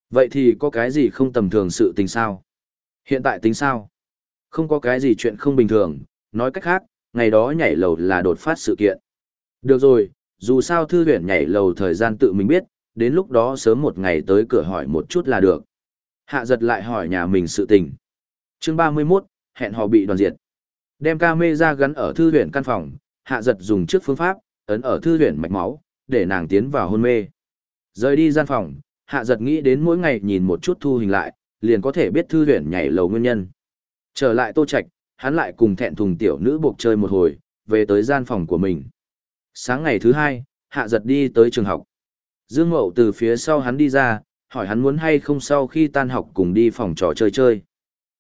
Speaker 1: Vậy thì có cái gì không tầm thường sự tình sao? Hiện tại tính sao? Không có cái gì chuyện không bình thường, nói cách khác, ngày đó nhảy lầu là đột phát sự kiện. Được rồi, dù sao thư viện nhảy lầu thời gian tự mình biết, đến lúc đó sớm một ngày tới cửa hỏi một chút là được. Hạ giật lại hỏi nhà mình sự tình. chương 31, hẹn họ bị đoàn diệt. Đem ca mê ra gắn ở thư viện căn phòng, hạ giật dùng trước phương pháp, ấn ở thư viện mạch máu, để nàng tiến vào hôn mê. Rời đi gian phòng, hạ giật nghĩ đến mỗi ngày nhìn một chút thu hình lại, liền có thể biết thư viện nhảy lầu nguyên nhân. Trở lại tô Trạch hắn lại cùng thẹn thùng tiểu nữ buộc chơi một hồi, về tới gian phòng của mình. Sáng ngày thứ hai, hạ giật đi tới trường học. Dương Mậu từ phía sau hắn đi ra, hỏi hắn muốn hay không sau khi tan học cùng đi phòng trò chơi chơi.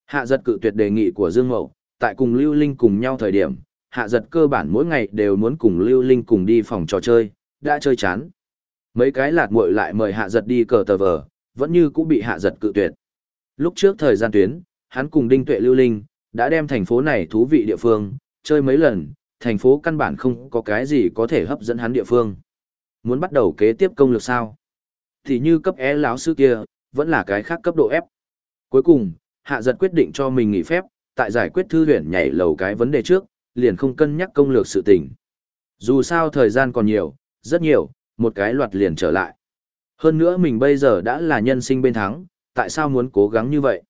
Speaker 1: Hạ giật cự tuyệt đề nghị của Dương Mậu, tại cùng Lưu Linh cùng nhau thời điểm, hạ giật cơ bản mỗi ngày đều muốn cùng Lưu Linh cùng đi phòng trò chơi, đã chơi chán. Mấy cái lạt muội lại mời hạ giật đi cờ tờ vờ, vẫn như cũng bị hạ giật cự tuyệt. Lúc trước thời gian tuyến, hắn cùng Đinh Tuệ Lưu Linh, đã đem thành phố này thú vị địa phương, chơi mấy lần, thành phố căn bản không có cái gì có thể hấp dẫn hắn địa phương. Muốn bắt đầu kế tiếp công lược sao? Thì như cấp é lão sư kia, vẫn là cái khác cấp độ F. Cuối cùng, hạ giật quyết định cho mình nghỉ phép, tại giải quyết thư huyền nhảy lầu cái vấn đề trước, liền không cân nhắc công lược sự tình. Dù sao thời gian còn nhiều, rất nhiều, một cái loạt liền trở lại. Hơn nữa mình bây giờ đã là nhân sinh bên thắng, tại sao muốn cố gắng như vậy?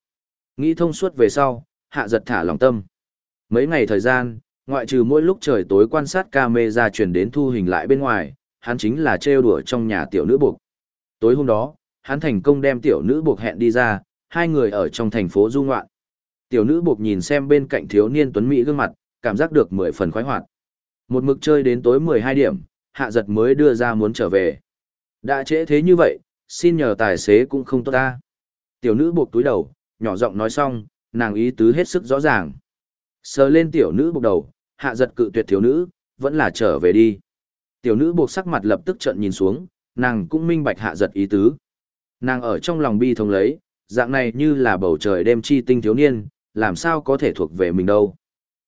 Speaker 1: Nghĩ thông suốt về sau, hạ giật thả lòng tâm. Mấy ngày thời gian, ngoại trừ mỗi lúc trời tối quan sát camera truyền đến thu hình lại bên ngoài, hắn chính là trêu đùa trong nhà tiểu nữ buộc. Tối hôm đó, hắn thành công đem tiểu nữ buộc hẹn đi ra, hai người ở trong thành phố du ngoạn. Tiểu nữ buộc nhìn xem bên cạnh thiếu niên tuấn mỹ gương mặt, cảm giác được mười phần khoái hoạt. Một mực chơi đến tối 12 điểm, hạ giật mới đưa ra muốn trở về. Đã trễ thế như vậy, xin nhờ tài xế cũng không tốt ta. Tiểu nữ buộc túi đầu, nhỏ giọng nói xong, nàng ý tứ hết sức rõ ràng. Sờ lên tiểu nữ buộc đầu, hạ giật cự tuyệt thiếu nữ, vẫn là trở về đi. Tiểu nữ buộc sắc mặt lập tức trận nhìn xuống, nàng cũng minh bạch hạ giật ý tứ. Nàng ở trong lòng bi thông lấy, dạng này như là bầu trời đêm chi tinh thiếu niên, làm sao có thể thuộc về mình đâu.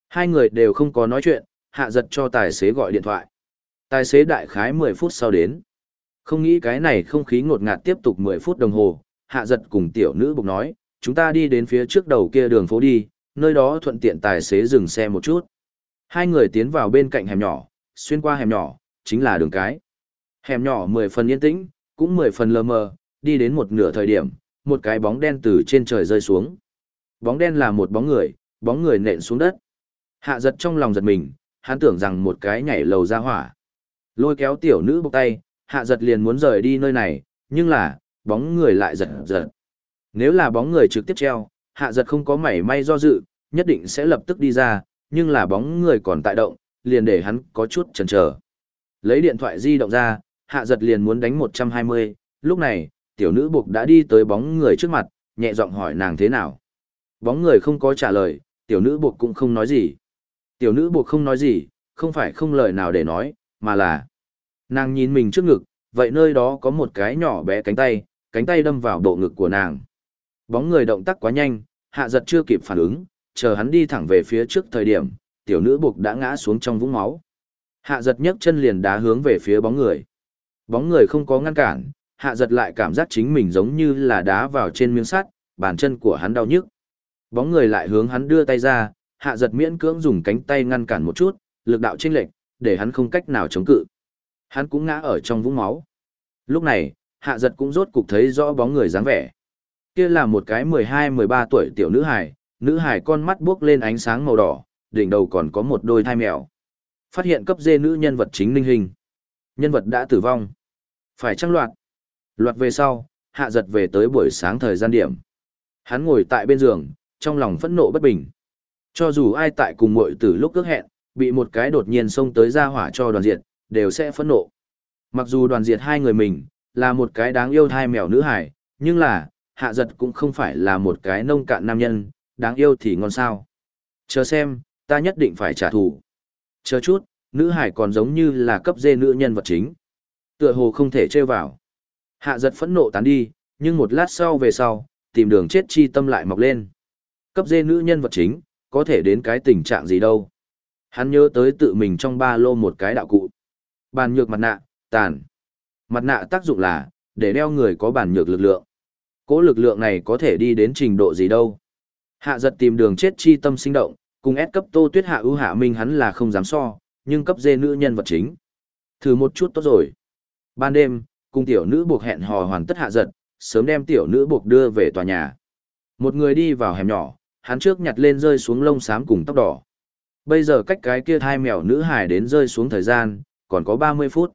Speaker 1: Hai người đều không có nói chuyện, hạ giật cho tài xế gọi điện thoại. Tài xế đại khái 10 phút sau đến. Không nghĩ cái này không khí ngột ngạt tiếp tục 10 phút đồng hồ, hạ giật cùng tiểu nữ bục nói, chúng ta đi đến phía trước đầu kia đường phố đi, nơi đó thuận tiện tài xế dừng xe một chút. Hai người tiến vào bên cạnh hẻm nhỏ, xuyên qua hẻm nhỏ, chính là đường cái. Hẻm nhỏ 10 phần yên tĩnh, cũng 10 phần lờ mờ, đi đến một nửa thời điểm, một cái bóng đen từ trên trời rơi xuống. Bóng đen là một bóng người, bóng người nện xuống đất. Hạ giật trong lòng giật mình, hắn tưởng rằng một cái nhảy lầu ra hỏa. Lôi kéo tiểu nữ bốc tay, hạ giật liền muốn rời đi nơi này, nhưng là, bóng người lại giật giật. Nếu là bóng người trực tiếp treo, hạ giật không có mảy may do dự, nhất định sẽ lập tức đi ra, nhưng là bóng người còn tại động, liền để hắn có chút chần chờ. Lấy điện thoại di động ra, hạ giật liền muốn đánh 120, lúc này, tiểu nữ buộc đã đi tới bóng người trước mặt, nhẹ giọng hỏi nàng thế nào. Bóng người không có trả lời, tiểu nữ buộc cũng không nói gì. Tiểu nữ buộc không nói gì, không phải không lời nào để nói, mà là nàng nhìn mình trước ngực, vậy nơi đó có một cái nhỏ bé cánh tay, cánh tay đâm vào bộ ngực của nàng. Bóng người động tác quá nhanh, hạ giật chưa kịp phản ứng, chờ hắn đi thẳng về phía trước thời điểm, tiểu nữ buộc đã ngã xuống trong vũng máu. Hạ giật nhấc chân liền đá hướng về phía bóng người. Bóng người không có ngăn cản, hạ giật lại cảm giác chính mình giống như là đá vào trên miếng sắt, bàn chân của hắn đau nhức. Bóng người lại hướng hắn đưa tay ra, hạ giật miễn cưỡng dùng cánh tay ngăn cản một chút, lực đạo chênh lệch, để hắn không cách nào chống cự. Hắn cũng ngã ở trong vũng máu. Lúc này, hạ giật cũng rốt cục thấy rõ bóng người dáng vẻ. Kia là một cái 12-13 tuổi tiểu nữ hài, nữ Hải con mắt buốc lên ánh sáng màu đỏ, đỉnh đầu còn có một đôi thai mèo. Phát hiện cấp dê nữ nhân vật chính linh hình. Nhân vật đã tử vong. Phải trăng loạt. Loạt về sau, hạ giật về tới buổi sáng thời gian điểm. Hắn ngồi tại bên giường, trong lòng phẫn nộ bất bình. Cho dù ai tại cùng muội từ lúc ước hẹn, bị một cái đột nhiên xông tới ra hỏa cho đoàn diệt, đều sẽ phẫn nộ. Mặc dù đoàn diệt hai người mình, là một cái đáng yêu thai mèo nữ hải, nhưng là, hạ giật cũng không phải là một cái nông cạn nam nhân, đáng yêu thì ngon sao. Chờ xem, ta nhất định phải trả thù. Chờ chút, nữ hải còn giống như là cấp dê nữ nhân vật chính. Tựa hồ không thể chơi vào. Hạ giật phẫn nộ tán đi, nhưng một lát sau về sau, tìm đường chết chi tâm lại mọc lên. Cấp dê nữ nhân vật chính, có thể đến cái tình trạng gì đâu. Hắn nhớ tới tự mình trong ba lô một cái đạo cụ. Bàn nhược mặt nạ, tàn. Mặt nạ tác dụng là, để đeo người có bàn nhược lực lượng. Cố lực lượng này có thể đi đến trình độ gì đâu. Hạ giật tìm đường chết chi tâm sinh động, cùng ép cấp tô tuyết hạ ưu hạ minh hắn là không dám so, nhưng cấp dê nữ nhân vật chính. Thử một chút tốt rồi. Ban đêm, cùng tiểu nữ buộc hẹn hò hoàn tất hạ giật, sớm đem tiểu nữ buộc đưa về tòa nhà. Một người đi vào hẻm nhỏ, hắn trước nhặt lên rơi xuống lông xám cùng tóc đỏ. Bây giờ cách cái kia thai mèo nữ hải đến rơi xuống thời gian, còn có 30 phút.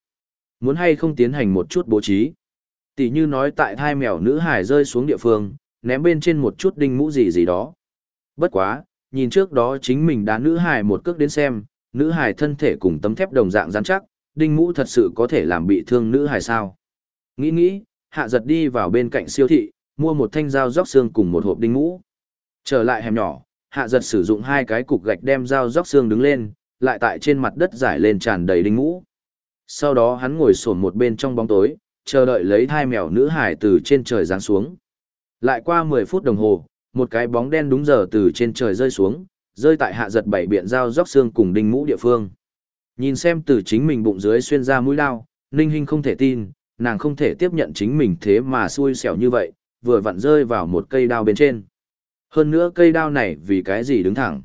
Speaker 1: Muốn hay không tiến hành một chút bố trí. Tỷ như nói tại thai mèo nữ hải rơi xuống địa phương, ném bên trên một chút đinh mũ gì gì đó. Bất quá, nhìn trước đó chính mình đá nữ hải một cước đến xem, nữ hải thân thể cùng tấm thép đồng dạng rắn chắc, đinh mũ thật sự có thể làm bị thương nữ hải sao. Nghĩ nghĩ, hạ giật đi vào bên cạnh siêu thị, mua một thanh dao róc xương cùng một hộp đinh mũ. Trở lại hẻm nhỏ, hạ giật sử dụng hai cái cục gạch đem dao róc xương đứng lên, lại tại trên mặt đất giải lên tràn đầy đinh mũ. Sau đó hắn ngồi sổn một bên trong bóng tối, chờ đợi lấy thai mèo nữ hải từ trên trời giáng xuống. Lại qua 10 phút đồng hồ, một cái bóng đen đúng giờ từ trên trời rơi xuống, rơi tại hạ giật bảy biện dao róc xương cùng đinh mũ địa phương. Nhìn xem từ chính mình bụng dưới xuyên ra mũi lao, Ninh Hinh không thể tin, nàng không thể tiếp nhận chính mình thế mà xui xẻo như vậy, vừa vặn rơi vào một cây đao bên trên. Hơn nữa cây đao này vì cái gì đứng thẳng.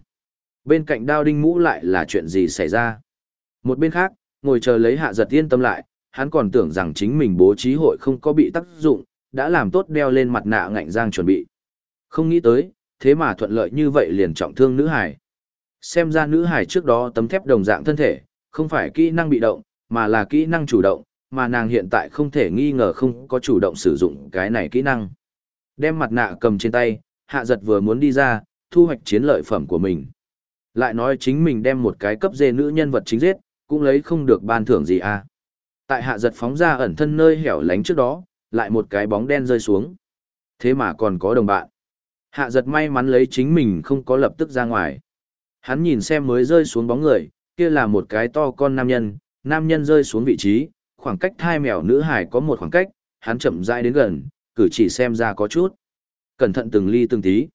Speaker 1: Bên cạnh đao đinh mũ lại là chuyện gì xảy ra. Một bên khác, ngồi chờ lấy hạ giật yên tâm lại, hắn còn tưởng rằng chính mình bố trí hội không có bị tác dụng, đã làm tốt đeo lên mặt nạ ngạnh giang chuẩn bị. Không nghĩ tới, thế mà thuận lợi như vậy liền trọng thương nữ hải. Xem ra nữ hải trước đó tấm thép đồng dạng thân thể, không phải kỹ năng bị động, mà là kỹ năng chủ động, mà nàng hiện tại không thể nghi ngờ không có chủ động sử dụng cái này kỹ năng. Đem mặt nạ cầm trên tay, hạ giật vừa muốn đi ra, thu hoạch chiến lợi phẩm của mình. Lại nói chính mình đem một cái cấp dê nữ nhân vật chính giết, cũng lấy không được ban thưởng gì à. Tại hạ giật phóng ra ẩn thân nơi hẻo lánh trước đó, lại một cái bóng đen rơi xuống. Thế mà còn có đồng bạn. Hạ giật may mắn lấy chính mình không có lập tức ra ngoài. Hắn nhìn xem mới rơi xuống bóng người, kia là một cái to con nam nhân, nam nhân rơi xuống vị trí, khoảng cách thai mèo nữ hải có một khoảng cách, hắn chậm rãi đến gần, cử chỉ xem ra có chút. Cẩn thận từng ly từng tí.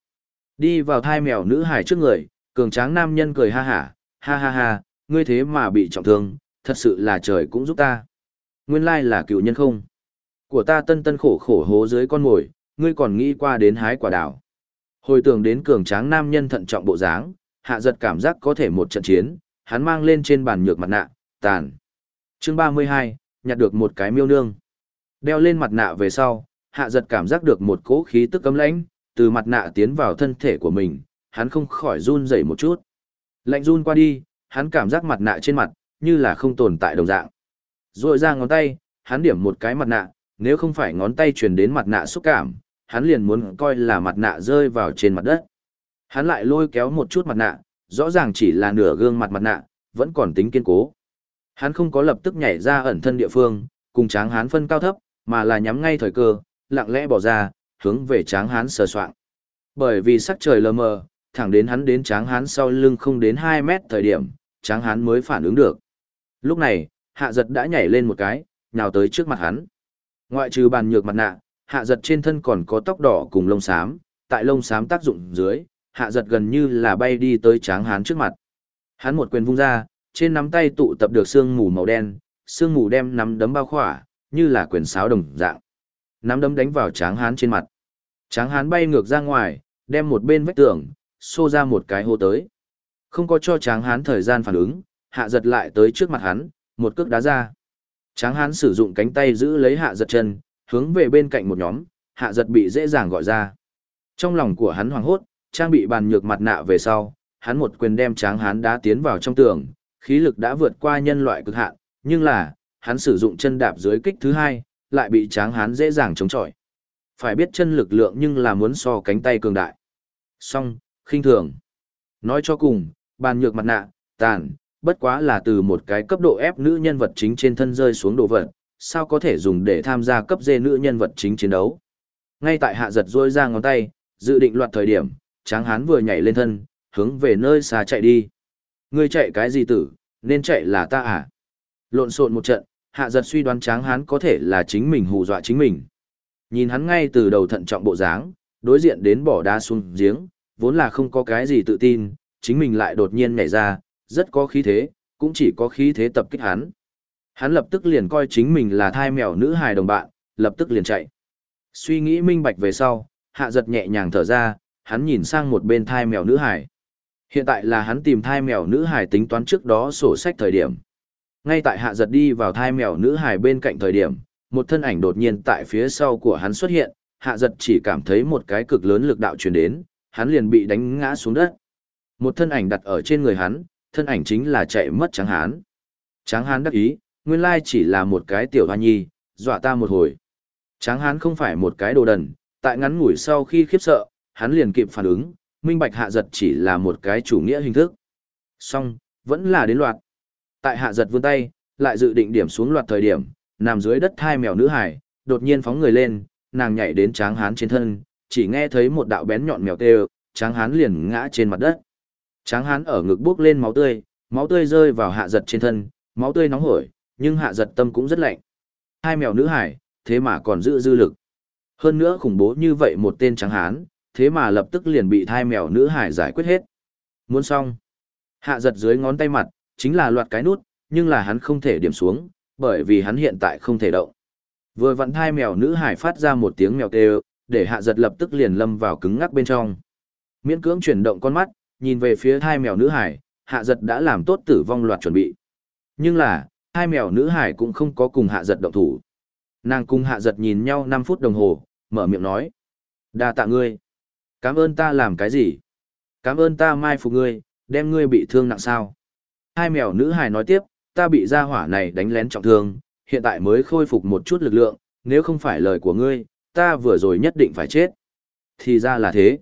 Speaker 1: Đi vào thai mèo nữ hải trước người, cường tráng nam nhân cười ha hả, ha ha ha, ngươi thế mà bị trọng thương, thật sự là trời cũng giúp ta. Nguyên lai là cựu nhân không. Của ta tân tân khổ khổ hố dưới con mồi, ngươi còn nghĩ qua đến hái quả đào. Hồi tưởng đến cường tráng nam nhân thận trọng bộ dáng, hạ giật cảm giác có thể một trận chiến, hắn mang lên trên bàn nhược mặt nạ, tàn. Chương 32, nhặt được một cái miêu nương. Đeo lên mặt nạ về sau, hạ giật cảm giác được một cỗ khí tức cấm lãnh, từ mặt nạ tiến vào thân thể của mình, hắn không khỏi run rẩy một chút. Lạnh run qua đi, hắn cảm giác mặt nạ trên mặt, như là không tồn tại đồng dạng. Rồi ra ngón tay, hắn điểm một cái mặt nạ, nếu không phải ngón tay truyền đến mặt nạ xúc cảm, hắn liền muốn coi là mặt nạ rơi vào trên mặt đất. Hắn lại lôi kéo một chút mặt nạ, rõ ràng chỉ là nửa gương mặt mặt nạ, vẫn còn tính kiên cố. Hắn không có lập tức nhảy ra ẩn thân địa phương, cùng tráng hán phân cao thấp, mà là nhắm ngay thời cơ, lặng lẽ bỏ ra, hướng về tráng hán sờ soạn. Bởi vì sắc trời lờ mờ, thẳng đến hắn đến tráng hán sau lưng không đến 2 mét thời điểm, tráng hán mới phản ứng được. Lúc này, hạ giật đã nhảy lên một cái, nhào tới trước mặt hắn. Ngoại trừ bàn nhược mặt nạ, hạ giật trên thân còn có tóc đỏ cùng lông xám, tại lông xám tác dụng dưới, hạ giật gần như là bay đi tới tráng hán trước mặt. Hắn một quyền vung ra, trên nắm tay tụ tập được sương mù màu đen, sương mù đem nắm đấm bao khỏa, như là quyền sáo đồng dạng. Nắm đấm đánh vào tráng hán trên mặt. Tráng hán bay ngược ra ngoài, đem một bên vách tường, xô ra một cái hô tới. Không có cho tráng hán thời gian phản ứng, hạ giật lại tới trước mặt hắn, một cước đá ra. Tráng hán sử dụng cánh tay giữ lấy hạ giật chân, hướng về bên cạnh một nhóm, hạ giật bị dễ dàng gọi ra. Trong lòng của hắn hoảng hốt, trang bị bàn nhược mặt nạ về sau, hắn một quyền đem tráng hán đá tiến vào trong tường, khí lực đã vượt qua nhân loại cực hạn, nhưng là, hắn sử dụng chân đạp dưới kích thứ hai, lại bị tráng hán dễ dàng chống chọi. Phải biết chân lực lượng nhưng là muốn so cánh tay cường đại. Song, khinh thường. Nói cho cùng, bàn nhược mặt nạ, tàn, bất quá là từ một cái cấp độ ép nữ nhân vật chính trên thân rơi xuống đồ vật, sao có thể dùng để tham gia cấp dê nữ nhân vật chính chiến đấu. Ngay tại hạ giật rôi ra ngón tay, dự định loạt thời điểm, tráng hán vừa nhảy lên thân, hướng về nơi xa chạy đi. Ngươi chạy cái gì tử, nên chạy là ta à? Lộn xộn một trận, hạ giật suy đoán tráng hán có thể là chính mình hù dọa chính mình. Nhìn hắn ngay từ đầu thận trọng bộ dáng, đối diện đến bỏ đá xuống giếng, vốn là không có cái gì tự tin, chính mình lại đột nhiên nhảy ra, rất có khí thế, cũng chỉ có khí thế tập kích hắn. Hắn lập tức liền coi chính mình là thai mèo nữ hài đồng bạn, lập tức liền chạy. Suy nghĩ minh bạch về sau, hạ giật nhẹ nhàng thở ra, hắn nhìn sang một bên thai mèo nữ hải. Hiện tại là hắn tìm thai mèo nữ hải tính toán trước đó sổ sách thời điểm. Ngay tại hạ giật đi vào thai mèo nữ hải bên cạnh thời điểm, một thân ảnh đột nhiên tại phía sau của hắn xuất hiện, hạ giật chỉ cảm thấy một cái cực lớn lực đạo truyền đến, hắn liền bị đánh ngã xuống đất. Một thân ảnh đặt ở trên người hắn, thân ảnh chính là chạy mất tráng hán. Tráng hán đắc ý, nguyên lai chỉ là một cái tiểu hoa nhi, dọa ta một hồi. Tráng hán không phải một cái đồ đần, tại ngắn ngủi sau khi khiếp sợ, hắn liền kịp phản ứng, minh bạch hạ giật chỉ là một cái chủ nghĩa hình thức. Song, vẫn là đến loạt. Tại hạ giật vươn tay, lại dự định điểm xuống loạt thời điểm, nằm dưới đất hai mèo nữ hải, đột nhiên phóng người lên, nàng nhảy đến tráng hán trên thân, chỉ nghe thấy một đạo bén nhọn mèo kêu, tráng hán liền ngã trên mặt đất. Tráng hán ở ngực bước lên máu tươi, máu tươi rơi vào hạ giật trên thân, máu tươi nóng hổi, nhưng hạ giật tâm cũng rất lạnh. Hai mèo nữ hải, thế mà còn giữ dư lực. Hơn nữa khủng bố như vậy một tên tráng hán, thế mà lập tức liền bị thai mèo nữ hải giải quyết hết. Muốn xong. Hạ giật dưới ngón tay mặt, chính là loạt cái nút, nhưng là hắn không thể điểm xuống, bởi vì hắn hiện tại không thể động. Vừa vặn thai mèo nữ hải phát ra một tiếng mèo kêu, để hạ giật lập tức liền lâm vào cứng ngắc bên trong. Miễn cưỡng chuyển động con mắt, nhìn về phía hai mèo nữ hải, hạ giật đã làm tốt tử vong loạt chuẩn bị. Nhưng là, hai mèo nữ hải cũng không có cùng hạ giật động thủ. Nàng cùng hạ giật nhìn nhau 5 phút đồng hồ, mở miệng nói. đa tạ ngươi. Cảm ơn ta làm cái gì? Cảm ơn ta mai phục ngươi, đem ngươi bị thương nặng sao? Hai mèo nữ hải nói tiếp, ta bị gia hỏa này đánh lén trọng thương, hiện tại mới khôi phục một chút lực lượng, nếu không phải lời của ngươi, ta vừa rồi nhất định phải chết. Thì ra là thế.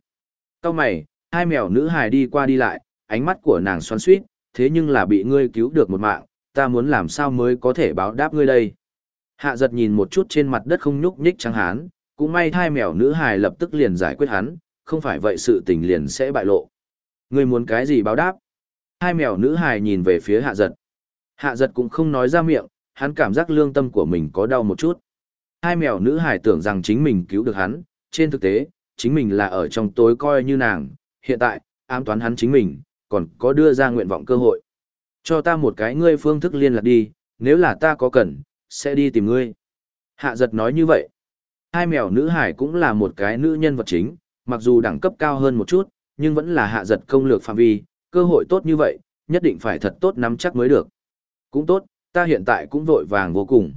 Speaker 1: Cao mày, hai mèo nữ hài đi qua đi lại, ánh mắt của nàng xoắn suýt, thế nhưng là bị ngươi cứu được một mạng, ta muốn làm sao mới có thể báo đáp ngươi đây. Hạ giật nhìn một chút trên mặt đất không nhúc nhích trắng hán, cũng may hai mèo nữ hài lập tức liền giải quyết hắn, không phải vậy sự tình liền sẽ bại lộ. Ngươi muốn cái gì báo đáp? Hai mèo nữ hài nhìn về phía hạ giật. Hạ giật cũng không nói ra miệng, hắn cảm giác lương tâm của mình có đau một chút. Hai mèo nữ hài tưởng rằng chính mình cứu được hắn, trên thực tế, chính mình là ở trong tối coi như nàng, hiện tại, ám toán hắn chính mình, còn có đưa ra nguyện vọng cơ hội. Cho ta một cái ngươi phương thức liên lạc đi, nếu là ta có cần, sẽ đi tìm ngươi. Hạ giật nói như vậy. Hai mèo nữ hải cũng là một cái nữ nhân vật chính, mặc dù đẳng cấp cao hơn một chút, nhưng vẫn là hạ giật công lược phạm vi, cơ hội tốt như vậy, nhất định phải thật tốt nắm chắc mới được. Cũng tốt, ta hiện tại cũng vội vàng vô cùng.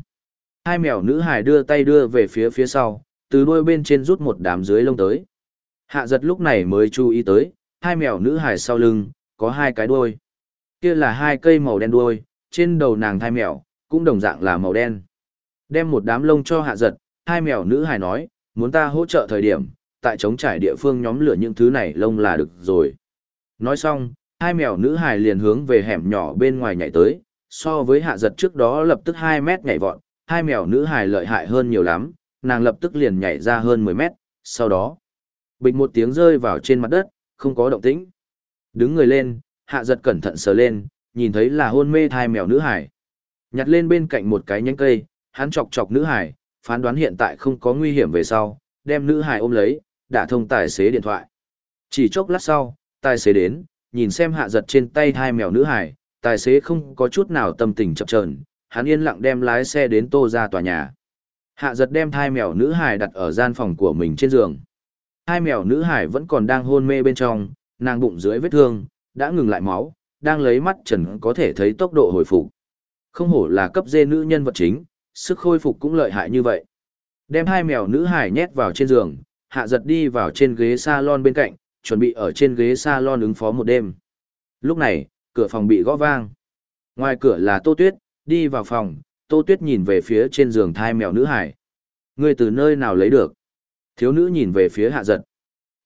Speaker 1: Hai mèo nữ hải đưa tay đưa về phía phía sau, từ đuôi bên trên rút một đám dưới lông tới. Hạ giật lúc này mới chú ý tới, hai mèo nữ hải sau lưng, có hai cái đuôi. Kia là hai cây màu đen đuôi, trên đầu nàng thai mèo, cũng đồng dạng là màu đen. Đem một đám lông cho hạ giật, hai mèo nữ hải nói, muốn ta hỗ trợ thời điểm, tại chống trải địa phương nhóm lửa những thứ này lông là được rồi. Nói xong, hai mèo nữ hải liền hướng về hẻm nhỏ bên ngoài nhảy tới, so với hạ giật trước đó lập tức 2 mét nhảy vọt, hai mèo nữ hải lợi hại hơn nhiều lắm, nàng lập tức liền nhảy ra hơn 10 mét, sau đó, bịch một tiếng rơi vào trên mặt đất, không có động tĩnh. Đứng người lên, hạ giật cẩn thận sờ lên, nhìn thấy là hôn mê thai mèo nữ hải. Nhặt lên bên cạnh một cái nhánh cây, hắn chọc chọc nữ hải, phán đoán hiện tại không có nguy hiểm về sau, đem nữ hải ôm lấy, đã thông tài xế điện thoại. Chỉ chốc lát sau, tài xế đến, nhìn xem hạ giật trên tay thai mèo nữ hải, tài xế không có chút nào tâm tình chập chờn hắn yên lặng đem lái xe đến tô ra tòa nhà. Hạ giật đem thai mèo nữ hải đặt ở gian phòng của mình trên giường. Hai mèo nữ hải vẫn còn đang hôn mê bên trong, nàng bụng dưới vết thương, đã ngừng lại máu, đang lấy mắt trần có thể thấy tốc độ hồi phục. Không hổ là cấp dê nữ nhân vật chính, sức khôi phục cũng lợi hại như vậy. Đem hai mèo nữ hải nhét vào trên giường, hạ giật đi vào trên ghế salon bên cạnh, chuẩn bị ở trên ghế salon ứng phó một đêm. Lúc này, cửa phòng bị gõ vang. Ngoài cửa là Tô Tuyết, đi vào phòng, Tô Tuyết nhìn về phía trên giường thai mèo nữ hải. Ngươi từ nơi nào lấy được? Thiếu nữ nhìn về phía hạ giật.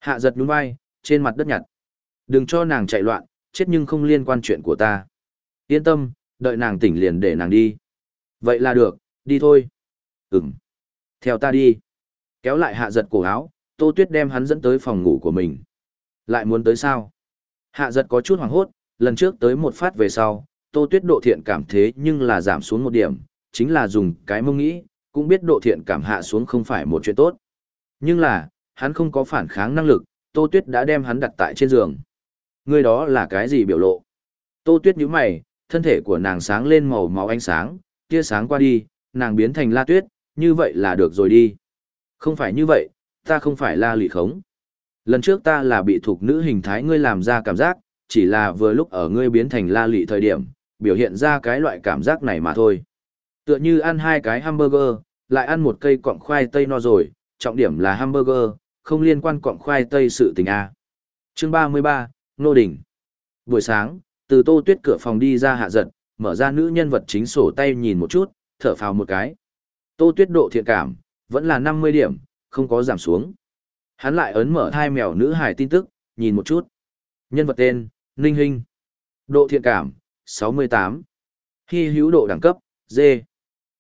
Speaker 1: Hạ giật nhún vai, trên mặt đất nhặt. Đừng cho nàng chạy loạn, chết nhưng không liên quan chuyện của ta. Yên tâm, đợi nàng tỉnh liền để nàng đi. Vậy là được, đi thôi. Ừm. Theo ta đi. Kéo lại hạ giật cổ áo, Tô Tuyết đem hắn dẫn tới phòng ngủ của mình. Lại muốn tới sao? Hạ giật có chút hoảng hốt, lần trước tới một phát về sau, Tô Tuyết độ thiện cảm thế nhưng là giảm xuống một điểm, chính là dùng cái mông nghĩ, cũng biết độ thiện cảm hạ xuống không phải một chuyện tốt. Nhưng là, hắn không có phản kháng năng lực, Tô Tuyết đã đem hắn đặt tại trên giường. Người đó là cái gì biểu lộ? Tô Tuyết nhíu mày, thân thể của nàng sáng lên màu máu ánh sáng, tia sáng qua đi, nàng biến thành la tuyết, như vậy là được rồi đi. Không phải như vậy, ta không phải la lị khống. Lần trước ta là bị thuộc nữ hình thái ngươi làm ra cảm giác, chỉ là vừa lúc ở ngươi biến thành la lị thời điểm, biểu hiện ra cái loại cảm giác này mà thôi. Tựa như ăn hai cái hamburger, lại ăn một cây cọng khoai tây no rồi, trọng điểm là hamburger, không liên quan cọng khoai tây sự tình A. Chương 33, Nô Đình Buổi sáng, từ tô tuyết cửa phòng đi ra hạ giật, mở ra nữ nhân vật chính sổ tay nhìn một chút, thở phào một cái. Tô tuyết độ thiện cảm, vẫn là 50 điểm, không có giảm xuống. Hắn lại ấn mở thai mèo nữ hài tin tức, nhìn một chút. Nhân vật tên, Ninh Hinh. Độ thiện cảm, 68. Hy hữu độ đẳng cấp, D.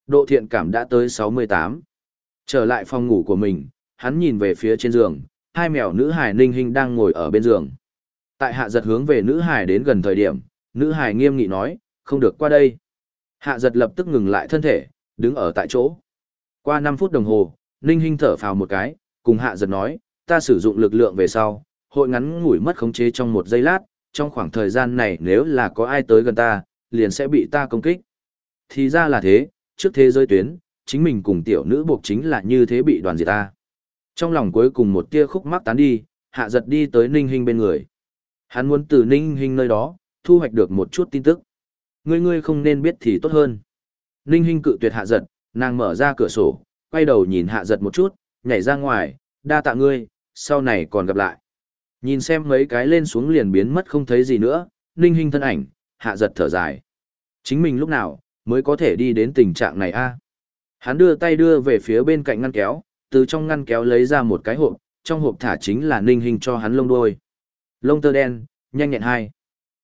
Speaker 1: Độ thiện cảm đã tới 68. Trở lại phòng ngủ của mình, hắn nhìn về phía trên giường, hai mèo nữ Hải Ninh Hinh đang ngồi ở bên giường. Tại hạ giật hướng về nữ Hải đến gần thời điểm, nữ Hải nghiêm nghị nói, không được qua đây. Hạ giật lập tức ngừng lại thân thể, đứng ở tại chỗ. Qua 5 phút đồng hồ, Ninh Hinh thở phào một cái, cùng hạ giật nói, ta sử dụng lực lượng về sau, hội ngắn ngủi mất khống chế trong một giây lát, trong khoảng thời gian này nếu là có ai tới gần ta, liền sẽ bị ta công kích. Thì ra là thế, trước thế giới tuyến, chính mình cùng tiểu nữ buộc chính là như thế bị đoàn diệt ta. Trong lòng cuối cùng một tia khúc mắc tán đi, hạ giật đi tới Ninh Hinh bên người. Hắn muốn từ Ninh Hinh nơi đó, thu hoạch được một chút tin tức. Ngươi ngươi không nên biết thì tốt hơn. Ninh Hinh cự tuyệt hạ giật, nàng mở ra cửa sổ, quay đầu nhìn hạ giật một chút, nhảy ra ngoài, đa tạ ngươi, sau này còn gặp lại. Nhìn xem mấy cái lên xuống liền biến mất không thấy gì nữa, Ninh Hinh thân ảnh, hạ giật thở dài. Chính mình lúc nào, mới có thể đi đến tình trạng này a Hắn đưa tay đưa về phía bên cạnh ngăn kéo, từ trong ngăn kéo lấy ra một cái hộp, trong hộp thả chính là ninh hình cho hắn lông đuôi. Lông tơ đen, nhanh nhẹn hai.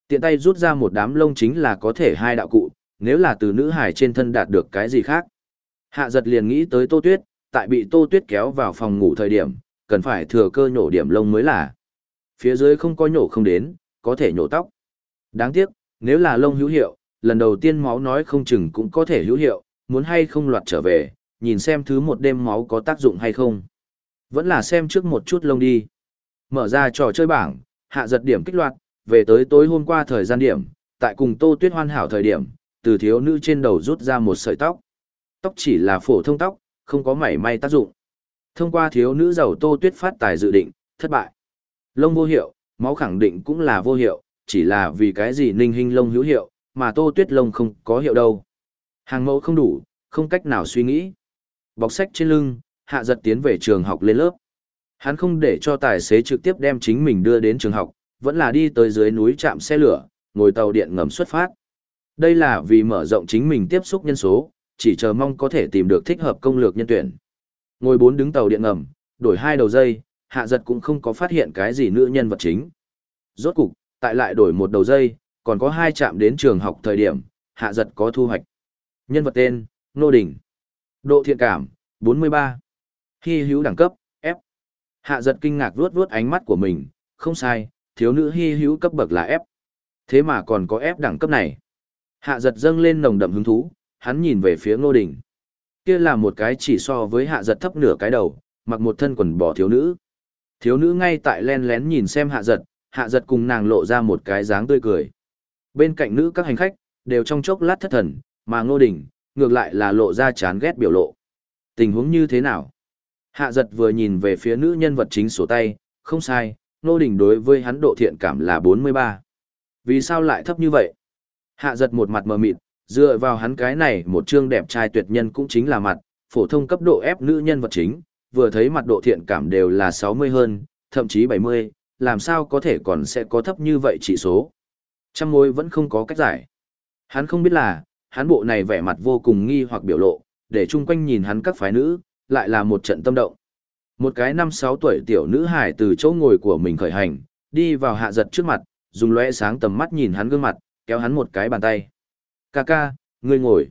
Speaker 1: Tiện tay rút ra một đám lông chính là có thể hai đạo cụ, nếu là từ nữ hải trên thân đạt được cái gì khác. Hạ giật liền nghĩ tới tô tuyết, tại bị tô tuyết kéo vào phòng ngủ thời điểm, cần phải thừa cơ nhổ điểm lông mới là. Phía dưới không có nhổ không đến, có thể nhổ tóc. Đáng tiếc, nếu là lông hữu hiệu, lần đầu tiên máu nói không chừng cũng có thể hữu hiệu, muốn hay không loạt trở về, nhìn xem thứ một đêm máu có tác dụng hay không. Vẫn là xem trước một chút lông đi. Mở ra trò chơi bảng, hạ giật điểm kích loạt, về tới tối hôm qua thời gian điểm, tại cùng tô tuyết hoàn hảo thời điểm, từ thiếu nữ trên đầu rút ra một sợi tóc. Tóc chỉ là phổ thông tóc, không có mảy may tác dụng. Thông qua thiếu nữ giàu tô tuyết phát tài dự định, thất bại. Lông vô hiệu, máu khẳng định cũng là vô hiệu, chỉ là vì cái gì ninh hình lông hữu hiệu, mà tô tuyết lông không có hiệu đâu. Hàng mẫu không đủ, không cách nào suy nghĩ. Bọc sách trên lưng, hạ giật tiến về trường học lên lớp. Hắn không để cho tài xế trực tiếp đem chính mình đưa đến trường học, vẫn là đi tới dưới núi trạm xe lửa, ngồi tàu điện ngầm xuất phát. Đây là vì mở rộng chính mình tiếp xúc nhân số, chỉ chờ mong có thể tìm được thích hợp công lược nhân tuyển. Ngồi bốn đứng tàu điện ngầm, đổi hai đầu dây, hạ giật cũng không có phát hiện cái gì nữ nhân vật chính. Rốt cục, tại lại đổi một đầu dây, còn có hai chạm đến trường học thời điểm, hạ giật có thu hoạch. Nhân vật tên, Nô Đình. Độ thiện cảm, 43. Hy hữu đẳng cấp, F. Hạ giật kinh ngạc vuốt vuốt ánh mắt của mình, không sai, thiếu nữ hy hữu cấp bậc là F. Thế mà còn có F đẳng cấp này. Hạ giật dâng lên nồng đậm hứng thú, hắn nhìn về phía Ngô Đình. Kia là một cái chỉ so với hạ giật thấp nửa cái đầu, mặc một thân quần bò thiếu nữ. Thiếu nữ ngay tại len lén nhìn xem hạ giật, hạ giật cùng nàng lộ ra một cái dáng tươi cười. Bên cạnh nữ các hành khách, đều trong chốc lát thất thần, mà Ngô Đình, ngược lại là lộ ra chán ghét biểu lộ. Tình huống như thế nào? Hạ giật vừa nhìn về phía nữ nhân vật chính sổ tay, không sai, Ngô Đình đối với hắn độ thiện cảm là 43. Vì sao lại thấp như vậy? Hạ giật một mặt mờ mịt, dựa vào hắn cái này một chương đẹp trai tuyệt nhân cũng chính là mặt, phổ thông cấp độ ép nữ nhân vật chính, vừa thấy mặt độ thiện cảm đều là 60 hơn, thậm chí 70, làm sao có thể còn sẽ có thấp như vậy chỉ số. Trăm mối vẫn không có cách giải. Hắn không biết là, hắn bộ này vẻ mặt vô cùng nghi hoặc biểu lộ, để chung quanh nhìn hắn các phái nữ, lại là một trận tâm động. Một cái năm sáu tuổi tiểu nữ hải từ chỗ ngồi của mình khởi hành, đi vào hạ giật trước mặt, dùng lóe sáng tầm mắt nhìn hắn gương mặt, kéo hắn một cái bàn tay. Ca ca, ngươi ngồi.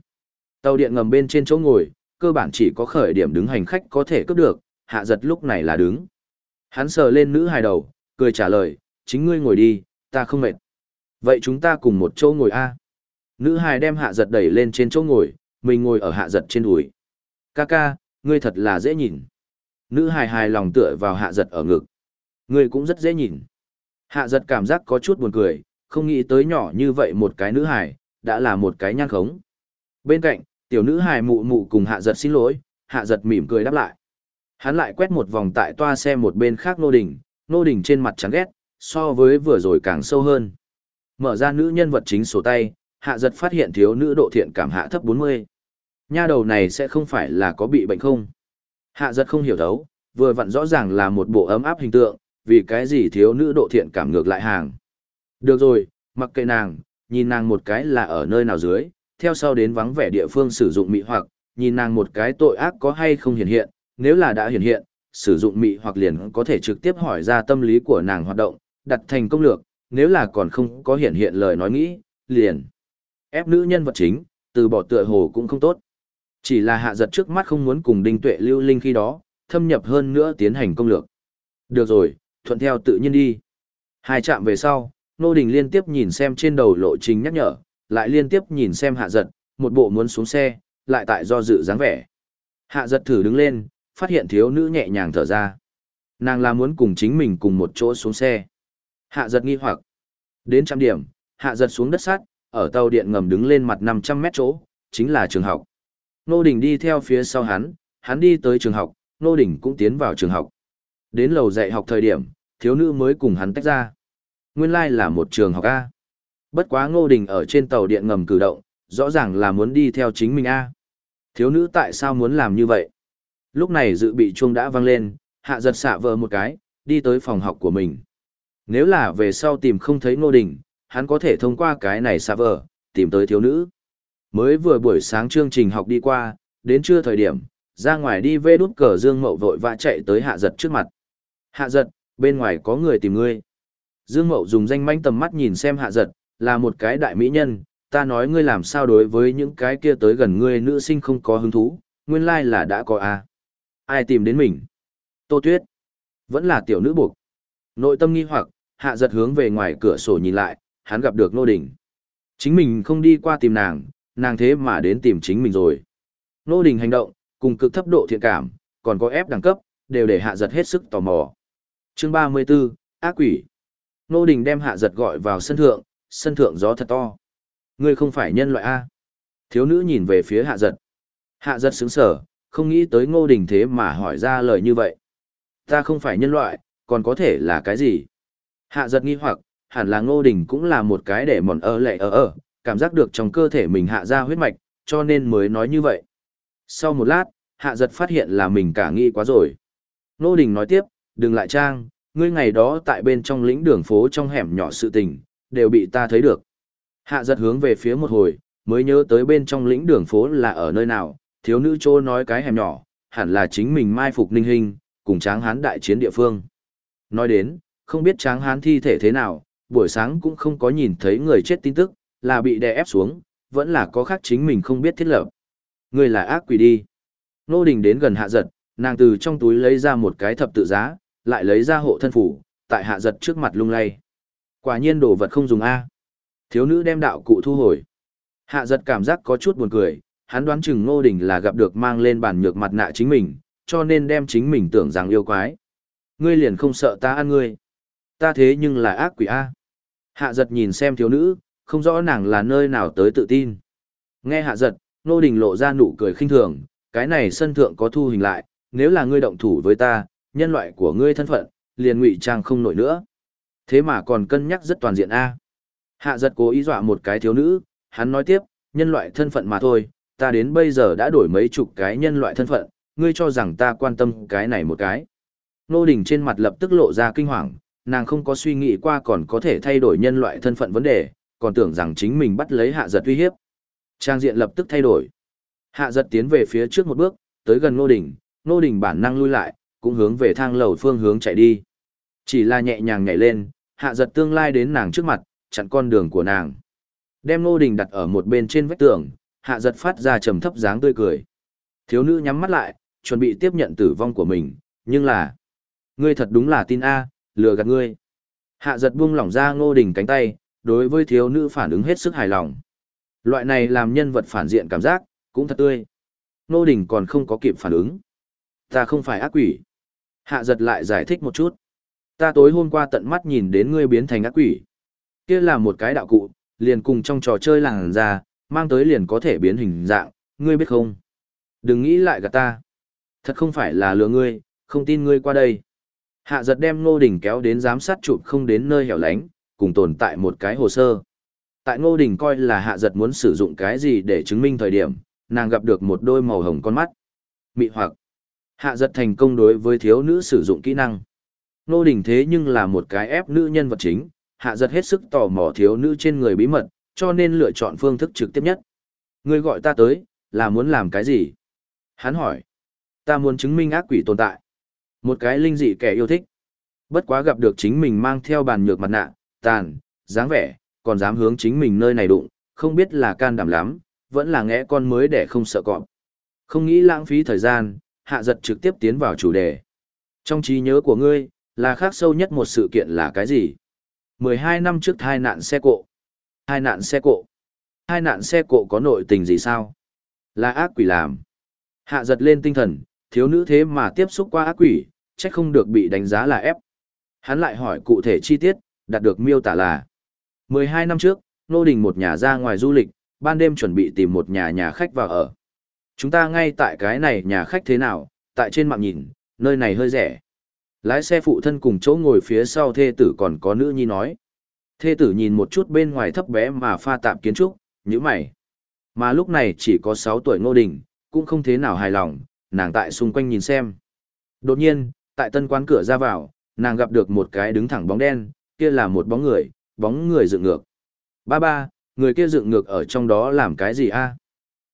Speaker 1: Tàu điện ngầm bên trên chỗ ngồi, cơ bản chỉ có khởi điểm đứng hành khách có thể cướp được, hạ giật lúc này là đứng. Hắn sờ lên nữ hài đầu, cười trả lời, chính ngươi ngồi đi, ta không mệt. Vậy chúng ta cùng một chỗ ngồi a Nữ hài đem hạ giật đẩy lên trên chỗ ngồi, mình ngồi ở hạ giật trên đùi. Ca ca, ngươi thật là dễ nhìn. Nữ hài hài lòng tựa vào hạ giật ở ngực. Ngươi cũng rất dễ nhìn. Hạ giật cảm giác có chút buồn cười, không nghĩ tới nhỏ như vậy một cái nữ hài, đã là một cái nhan khống. Bên cạnh, tiểu nữ hài mụ mụ cùng hạ giật xin lỗi, hạ giật mỉm cười đáp lại. Hắn lại quét một vòng tại toa xe một bên khác Nô Đình, Nô Đình trên mặt chán ghét, so với vừa rồi càng sâu hơn. Mở ra nữ nhân vật chính sổ tay, hạ giật phát hiện thiếu nữ độ thiện cảm hạ thấp 40. Nha đầu này sẽ không phải là có bị bệnh không? Hạ giật không hiểu thấu, vừa vặn rõ ràng là một bộ ấm áp hình tượng, vì cái gì thiếu nữ độ thiện cảm ngược lại hàng. Được rồi, mặc kệ nàng, nhìn nàng một cái là ở nơi nào dưới, theo sau đến vắng vẻ địa phương sử dụng mị hoặc, nhìn nàng một cái tội ác có hay không hiện hiện, nếu là đã hiện hiện, sử dụng mị hoặc liền có thể trực tiếp hỏi ra tâm lý của nàng hoạt động, đặt thành công lược, nếu là còn không có hiện hiện lời nói nghĩ, liền. Ép nữ nhân vật chính, từ bỏ tựa hồ cũng không tốt. Chỉ là hạ giật trước mắt không muốn cùng đinh tuệ lưu linh khi đó, thâm nhập hơn nữa tiến hành công lược. Được rồi, thuận theo tự nhiên đi. Hai chạm về sau, Nô Đình liên tiếp nhìn xem trên đầu lộ trình nhắc nhở, lại liên tiếp nhìn xem hạ giật, một bộ muốn xuống xe, lại tại do dự dáng vẻ. Hạ giật thử đứng lên, phát hiện thiếu nữ nhẹ nhàng thở ra. Nàng là muốn cùng chính mình cùng một chỗ xuống xe. Hạ giật nghi hoặc. Đến trăm điểm, hạ giật xuống đất sắt, ở tàu điện ngầm đứng lên mặt 500 mét chỗ, chính là trường học. Nô Đình đi theo phía sau hắn, hắn đi tới trường học, Nô Đình cũng tiến vào trường học. Đến lầu dạy học thời điểm, thiếu nữ mới cùng hắn tách ra. Nguyên lai là một trường học A. Bất quá Ngô Đình ở trên tàu điện ngầm cử động, rõ ràng là muốn đi theo chính mình A. Thiếu nữ tại sao muốn làm như vậy? Lúc này dự bị chuông đã vang lên, hạ giật xạ vờ một cái, đi tới phòng học của mình. Nếu là về sau tìm không thấy Ngô Đình, hắn có thể thông qua cái này xa vờ, tìm tới thiếu nữ. Mới vừa buổi sáng chương trình học đi qua, đến trưa thời điểm, ra ngoài đi vê đút cờ Dương Mậu vội vã chạy tới hạ giật trước mặt. Hạ giật, bên ngoài có người tìm ngươi. Dương Mậu dùng danh manh tầm mắt nhìn xem hạ giật, là một cái đại mỹ nhân, ta nói ngươi làm sao đối với những cái kia tới gần ngươi nữ sinh không có hứng thú, nguyên lai là đã có a. Ai tìm đến mình? Tô Tuyết. Vẫn là tiểu nữ buộc. Nội tâm nghi hoặc, hạ giật hướng về ngoài cửa sổ nhìn lại, hắn gặp được Nô Đình. Chính mình không đi qua tìm nàng, nàng thế mà đến tìm chính mình rồi. Nô Đình hành động, cùng cực thấp độ thiện cảm, còn có ép đẳng cấp, đều để hạ giật hết sức tò mò. Chương 34, Ác quỷ. Nô Đình đem hạ giật gọi vào sân thượng, sân thượng gió thật to. Ngươi không phải nhân loại A. Thiếu nữ nhìn về phía hạ giật. Hạ giật sướng sở, không nghĩ tới ngô đình thế mà hỏi ra lời như vậy. Ta không phải nhân loại, còn có thể là cái gì? Hạ giật nghi hoặc, hẳn là ngô đình cũng là một cái để mòn ơ lệ ở ở, cảm giác được trong cơ thể mình hạ ra huyết mạch, cho nên mới nói như vậy. Sau một lát, hạ giật phát hiện là mình cả nghi quá rồi. Ngô đình nói tiếp, đừng lại trang, ngươi ngày đó tại bên trong lĩnh đường phố trong hẻm nhỏ sự tình, đều bị ta thấy được. Hạ giật hướng về phía một hồi, mới nhớ tới bên trong lĩnh đường phố là ở nơi nào, thiếu nữ chỗ nói cái hẻm nhỏ, hẳn là chính mình mai phục ninh hình, cùng tráng hán đại chiến địa phương. Nói đến, không biết tráng hán thi thể thế nào, buổi sáng cũng không có nhìn thấy người chết tin tức, là bị đè ép xuống, vẫn là có khác chính mình không biết thiết lập. Người là ác quỷ đi. Nô đình đến gần hạ giật, nàng từ trong túi lấy ra một cái thập tự giá, lại lấy ra hộ thân phủ, tại hạ giật trước mặt lung lay. Quả nhiên đồ vật không dùng A. Thiếu nữ đem đạo cụ thu hồi. Hạ giật cảm giác có chút buồn cười, hắn đoán chừng ngô đình là gặp được mang lên bàn nhược mặt nạ chính mình, cho nên đem chính mình tưởng rằng yêu quái. Ngươi liền không sợ ta ăn ngươi. Ta thế nhưng là ác quỷ A. Hạ giật nhìn xem thiếu nữ, không rõ nàng là nơi nào tới tự tin. Nghe hạ giật, Nô đình lộ ra nụ cười khinh thường, cái này sân thượng có thu hình lại, nếu là ngươi động thủ với ta, nhân loại của ngươi thân phận, liền ngụy trang không nổi nữa. Thế mà còn cân nhắc rất toàn diện A. Hạ giật cố ý dọa một cái thiếu nữ, hắn nói tiếp, nhân loại thân phận mà thôi, ta đến bây giờ đã đổi mấy chục cái nhân loại thân phận, ngươi cho rằng ta quan tâm cái này một cái. Nô đình trên mặt lập tức lộ ra kinh hoàng, nàng không có suy nghĩ qua còn có thể thay đổi nhân loại thân phận vấn đề, còn tưởng rằng chính mình bắt lấy hạ giật uy hiếp. Trang diện lập tức thay đổi. Hạ giật tiến về phía trước một bước, tới gần nô đình, nô đình bản năng lui lại, cũng hướng về thang lầu phương hướng chạy đi. Chỉ là nhẹ nhàng nhảy lên, hạ giật tương lai đến nàng trước mặt, chặn con đường của nàng. Đem Ngô Đình đặt ở một bên trên vách tường, hạ giật phát ra trầm thấp dáng tươi cười. Thiếu nữ nhắm mắt lại, chuẩn bị tiếp nhận tử vong của mình, nhưng là... Ngươi thật đúng là tin A, lừa gạt ngươi. Hạ giật buông lỏng ra Ngô Đình cánh tay, đối với thiếu nữ phản ứng hết sức hài lòng. Loại này làm nhân vật phản diện cảm giác, cũng thật tươi. Ngô Đình còn không có kịp phản ứng. Ta không phải ác quỷ. Hạ giật lại giải thích một chút. Ta tối hôm qua tận mắt nhìn đến ngươi biến thành ác quỷ. Kia là một cái đạo cụ, liền cùng trong trò chơi làng ra, mang tới liền có thể biến hình dạng, ngươi biết không? Đừng nghĩ lại gạt ta. Thật không phải là lừa ngươi, Không tin ngươi qua đây. Hạ giật đem Ngô Đình kéo đến giám sát chụp không đến nơi hẻo lánh, cùng tồn tại một cái hồ sơ. Tại Ngô Đình coi là hạ giật muốn sử dụng cái gì để chứng minh thời điểm, nàng gặp được một đôi màu hồng con mắt. Mị hoặc. Hạ giật thành công đối với thiếu nữ sử dụng kỹ năng. Ngô Đình thế nhưng là một cái ép nữ nhân vật chính, hạ giật hết sức tò mò thiếu nữ trên người bí mật, cho nên lựa chọn phương thức trực tiếp nhất. Người gọi ta tới, là muốn làm cái gì? Hắn hỏi. Ta muốn chứng minh ác quỷ tồn tại. Một cái linh dị kẻ yêu thích. Bất quá gặp được chính mình mang theo bàn nhược mặt nạ, tàn, dáng vẻ, còn dám hướng chính mình nơi này đụng, không biết là can đảm lắm, vẫn là ngẽ con mới để không sợ cọp. Không nghĩ lãng phí thời gian, hạ giật trực tiếp tiến vào chủ đề. Trong trí nhớ của ngươi, là khác sâu nhất một sự kiện là cái gì? 12 năm trước hai nạn xe cộ. Hai nạn xe cộ. Hai nạn xe cộ có nội tình gì sao? Là ác quỷ làm. Hạ giật lên tinh thần, thiếu nữ thế mà tiếp xúc qua ác quỷ, chắc không được bị đánh giá là ép. Hắn lại hỏi cụ thể chi tiết, đạt được miêu tả là 12 năm trước, Nô Đình một nhà ra ngoài du lịch, ban đêm chuẩn bị tìm một nhà nhà khách vào ở. Chúng ta ngay tại cái này nhà khách thế nào, tại trên mạng nhìn, nơi này hơi rẻ. Lái xe phụ thân cùng chỗ ngồi phía sau thê tử còn có nữ nhi nói. Thê tử nhìn một chút bên ngoài thấp bé mà pha tạm kiến trúc, như mày. Mà lúc này chỉ có 6 tuổi Ngô Đình, cũng không thế nào hài lòng, nàng tại xung quanh nhìn xem. Đột nhiên, tại tân quán cửa ra vào, nàng gặp được một cái đứng thẳng bóng đen, kia là một bóng người, bóng người dựng ngược. Ba ba, người kia dựng ngược ở trong đó làm cái gì a?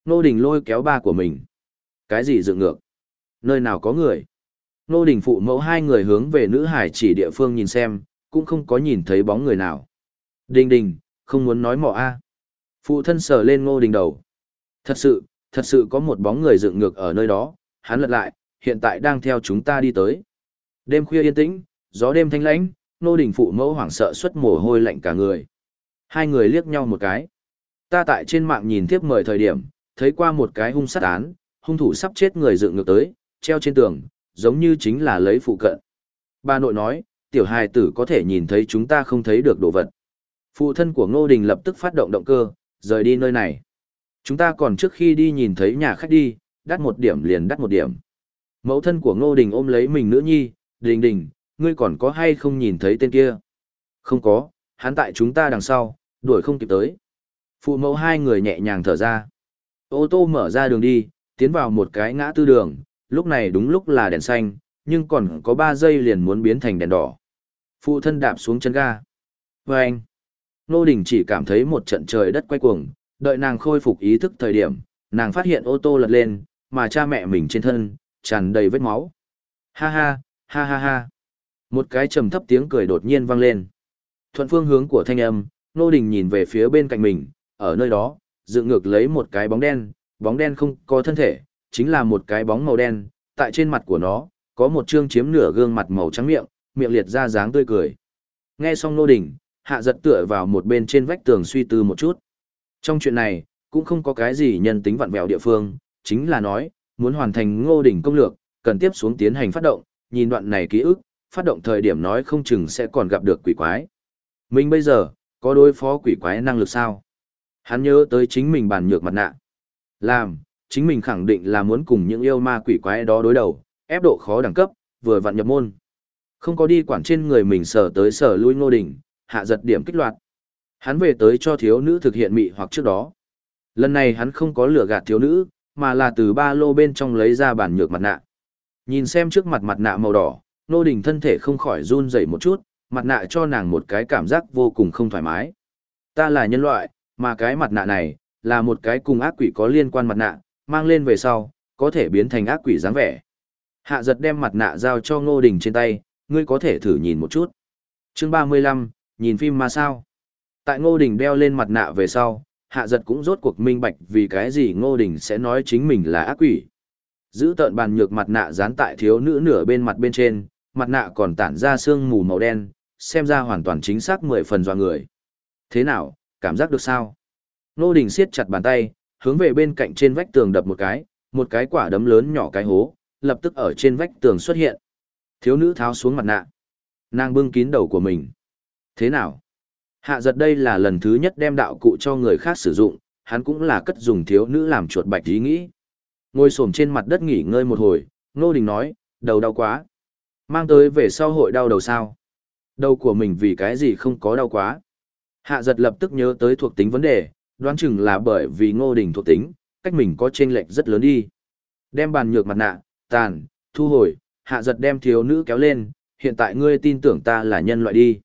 Speaker 1: Nô Đình lôi kéo ba của mình. Cái gì dựng ngược? Nơi nào có người? Nô Đình phụ mẫu hai người hướng về nữ hải chỉ địa phương nhìn xem, cũng không có nhìn thấy bóng người nào. Đình đình, không muốn nói mọ a. Phụ thân sờ lên Ngô Đình đầu. Thật sự, thật sự có một bóng người dựng ngược ở nơi đó, hắn lật lại, hiện tại đang theo chúng ta đi tới. Đêm khuya yên tĩnh, gió đêm thanh lãnh, Ngô Đình phụ mẫu hoảng sợ xuất mồ hôi lạnh cả người. Hai người liếc nhau một cái. Ta tại trên mạng nhìn tiếp mời thời điểm, thấy qua một cái hung sát án, hung thủ sắp chết người dựng ngược tới, treo trên tường, giống như chính là lấy phụ cận. Bà nội nói, tiểu hài tử có thể nhìn thấy chúng ta không thấy được đồ vật. Phụ thân của Ngô Đình lập tức phát động động cơ, rời đi nơi này. Chúng ta còn trước khi đi nhìn thấy nhà khách đi, đắt một điểm liền đắt một điểm. Mẫu thân của Ngô Đình ôm lấy mình nữ nhi, Đình Đình, ngươi còn có hay không nhìn thấy tên kia? Không có, hắn tại chúng ta đằng sau, đuổi không kịp tới. Phụ mẫu hai người nhẹ nhàng thở ra. Ô tô mở ra đường đi, tiến vào một cái ngã tư đường, lúc này đúng lúc là đèn xanh, nhưng còn có 3 giây liền muốn biến thành đèn đỏ. Phụ thân đạp xuống chân ga. Và anh, Nô Đình chỉ cảm thấy một trận trời đất quay cuồng, đợi nàng khôi phục ý thức thời điểm, nàng phát hiện ô tô lật lên, mà cha mẹ mình trên thân, tràn đầy vết máu. Ha ha, ha ha ha. Một cái trầm thấp tiếng cười đột nhiên vang lên. Thuận phương hướng của thanh âm, Nô Đình nhìn về phía bên cạnh mình, ở nơi đó, dựng ngược lấy một cái bóng đen, bóng đen không có thân thể, chính là một cái bóng màu đen, tại trên mặt của nó, có một trương chiếm nửa gương mặt màu trắng miệng, miệng liệt ra dáng tươi cười. Nghe xong Nô Đình, hạ giật tựa vào một bên trên vách tường suy tư một chút. Trong chuyện này, cũng không có cái gì nhân tính vặn vẹo địa phương, chính là nói, muốn hoàn thành ngô Đình công lược, cần tiếp xuống tiến hành phát động, nhìn đoạn này ký ức, phát động thời điểm nói không chừng sẽ còn gặp được quỷ quái. Mình bây giờ, có đối phó quỷ quái năng lực sao? Hắn nhớ tới chính mình bản nhược mặt nạ. Làm, chính mình khẳng định là muốn cùng những yêu ma quỷ quái đó đối đầu, ép độ khó đẳng cấp, vừa vặn nhập môn. Không có đi quản trên người mình sở tới sở lui ngô đỉnh, hạ giật điểm kích loạt. Hắn về tới cho thiếu nữ thực hiện mị hoặc trước đó. Lần này hắn không có lửa gạt thiếu nữ, mà là từ ba lô bên trong lấy ra bản nhược mặt nạ. Nhìn xem trước mặt mặt nạ màu đỏ, nô đình thân thể không khỏi run rẩy một chút, mặt nạ cho nàng một cái cảm giác vô cùng không thoải mái. Ta là nhân loại, mà cái mặt nạ này, là một cái cùng ác quỷ có liên quan mặt nạ, mang lên về sau, có thể biến thành ác quỷ dáng vẻ. Hạ giật đem mặt nạ giao cho ngô đình trên tay, ngươi có thể thử nhìn một chút. chương 35, nhìn phim mà sao? Tại Ngô Đình đeo lên mặt nạ về sau, hạ giật cũng rốt cuộc minh bạch vì cái gì Ngô Đình sẽ nói chính mình là ác quỷ. Giữ tợn bàn nhược mặt nạ dán tại thiếu nữ nửa bên mặt bên trên, mặt nạ còn tản ra sương mù màu đen, xem ra hoàn toàn chính xác mười phần dọa người. Thế nào, cảm giác được sao? Ngô Đình siết chặt bàn tay, hướng về bên cạnh trên vách tường đập một cái, một cái quả đấm lớn nhỏ cái hố, lập tức ở trên vách tường xuất hiện. Thiếu nữ tháo xuống mặt nạ. Nàng bưng kín đầu của mình. Thế nào? Hạ giật đây là lần thứ nhất đem đạo cụ cho người khác sử dụng, hắn cũng là cất dùng thiếu nữ làm chuột bạch ý nghĩ. Ngồi xổm trên mặt đất nghỉ ngơi một hồi, Ngô Đình nói, đầu đau quá. Mang tới về sau hội đau đầu sao? Đầu của mình vì cái gì không có đau quá? Hạ giật lập tức nhớ tới thuộc tính vấn đề, đoán chừng là bởi vì ngô đình thuộc tính, cách mình có chênh lệch rất lớn đi. Đem bàn nhược mặt nạ, tàn, thu hồi, hạ giật đem thiếu nữ kéo lên, hiện tại ngươi tin tưởng ta là nhân loại đi.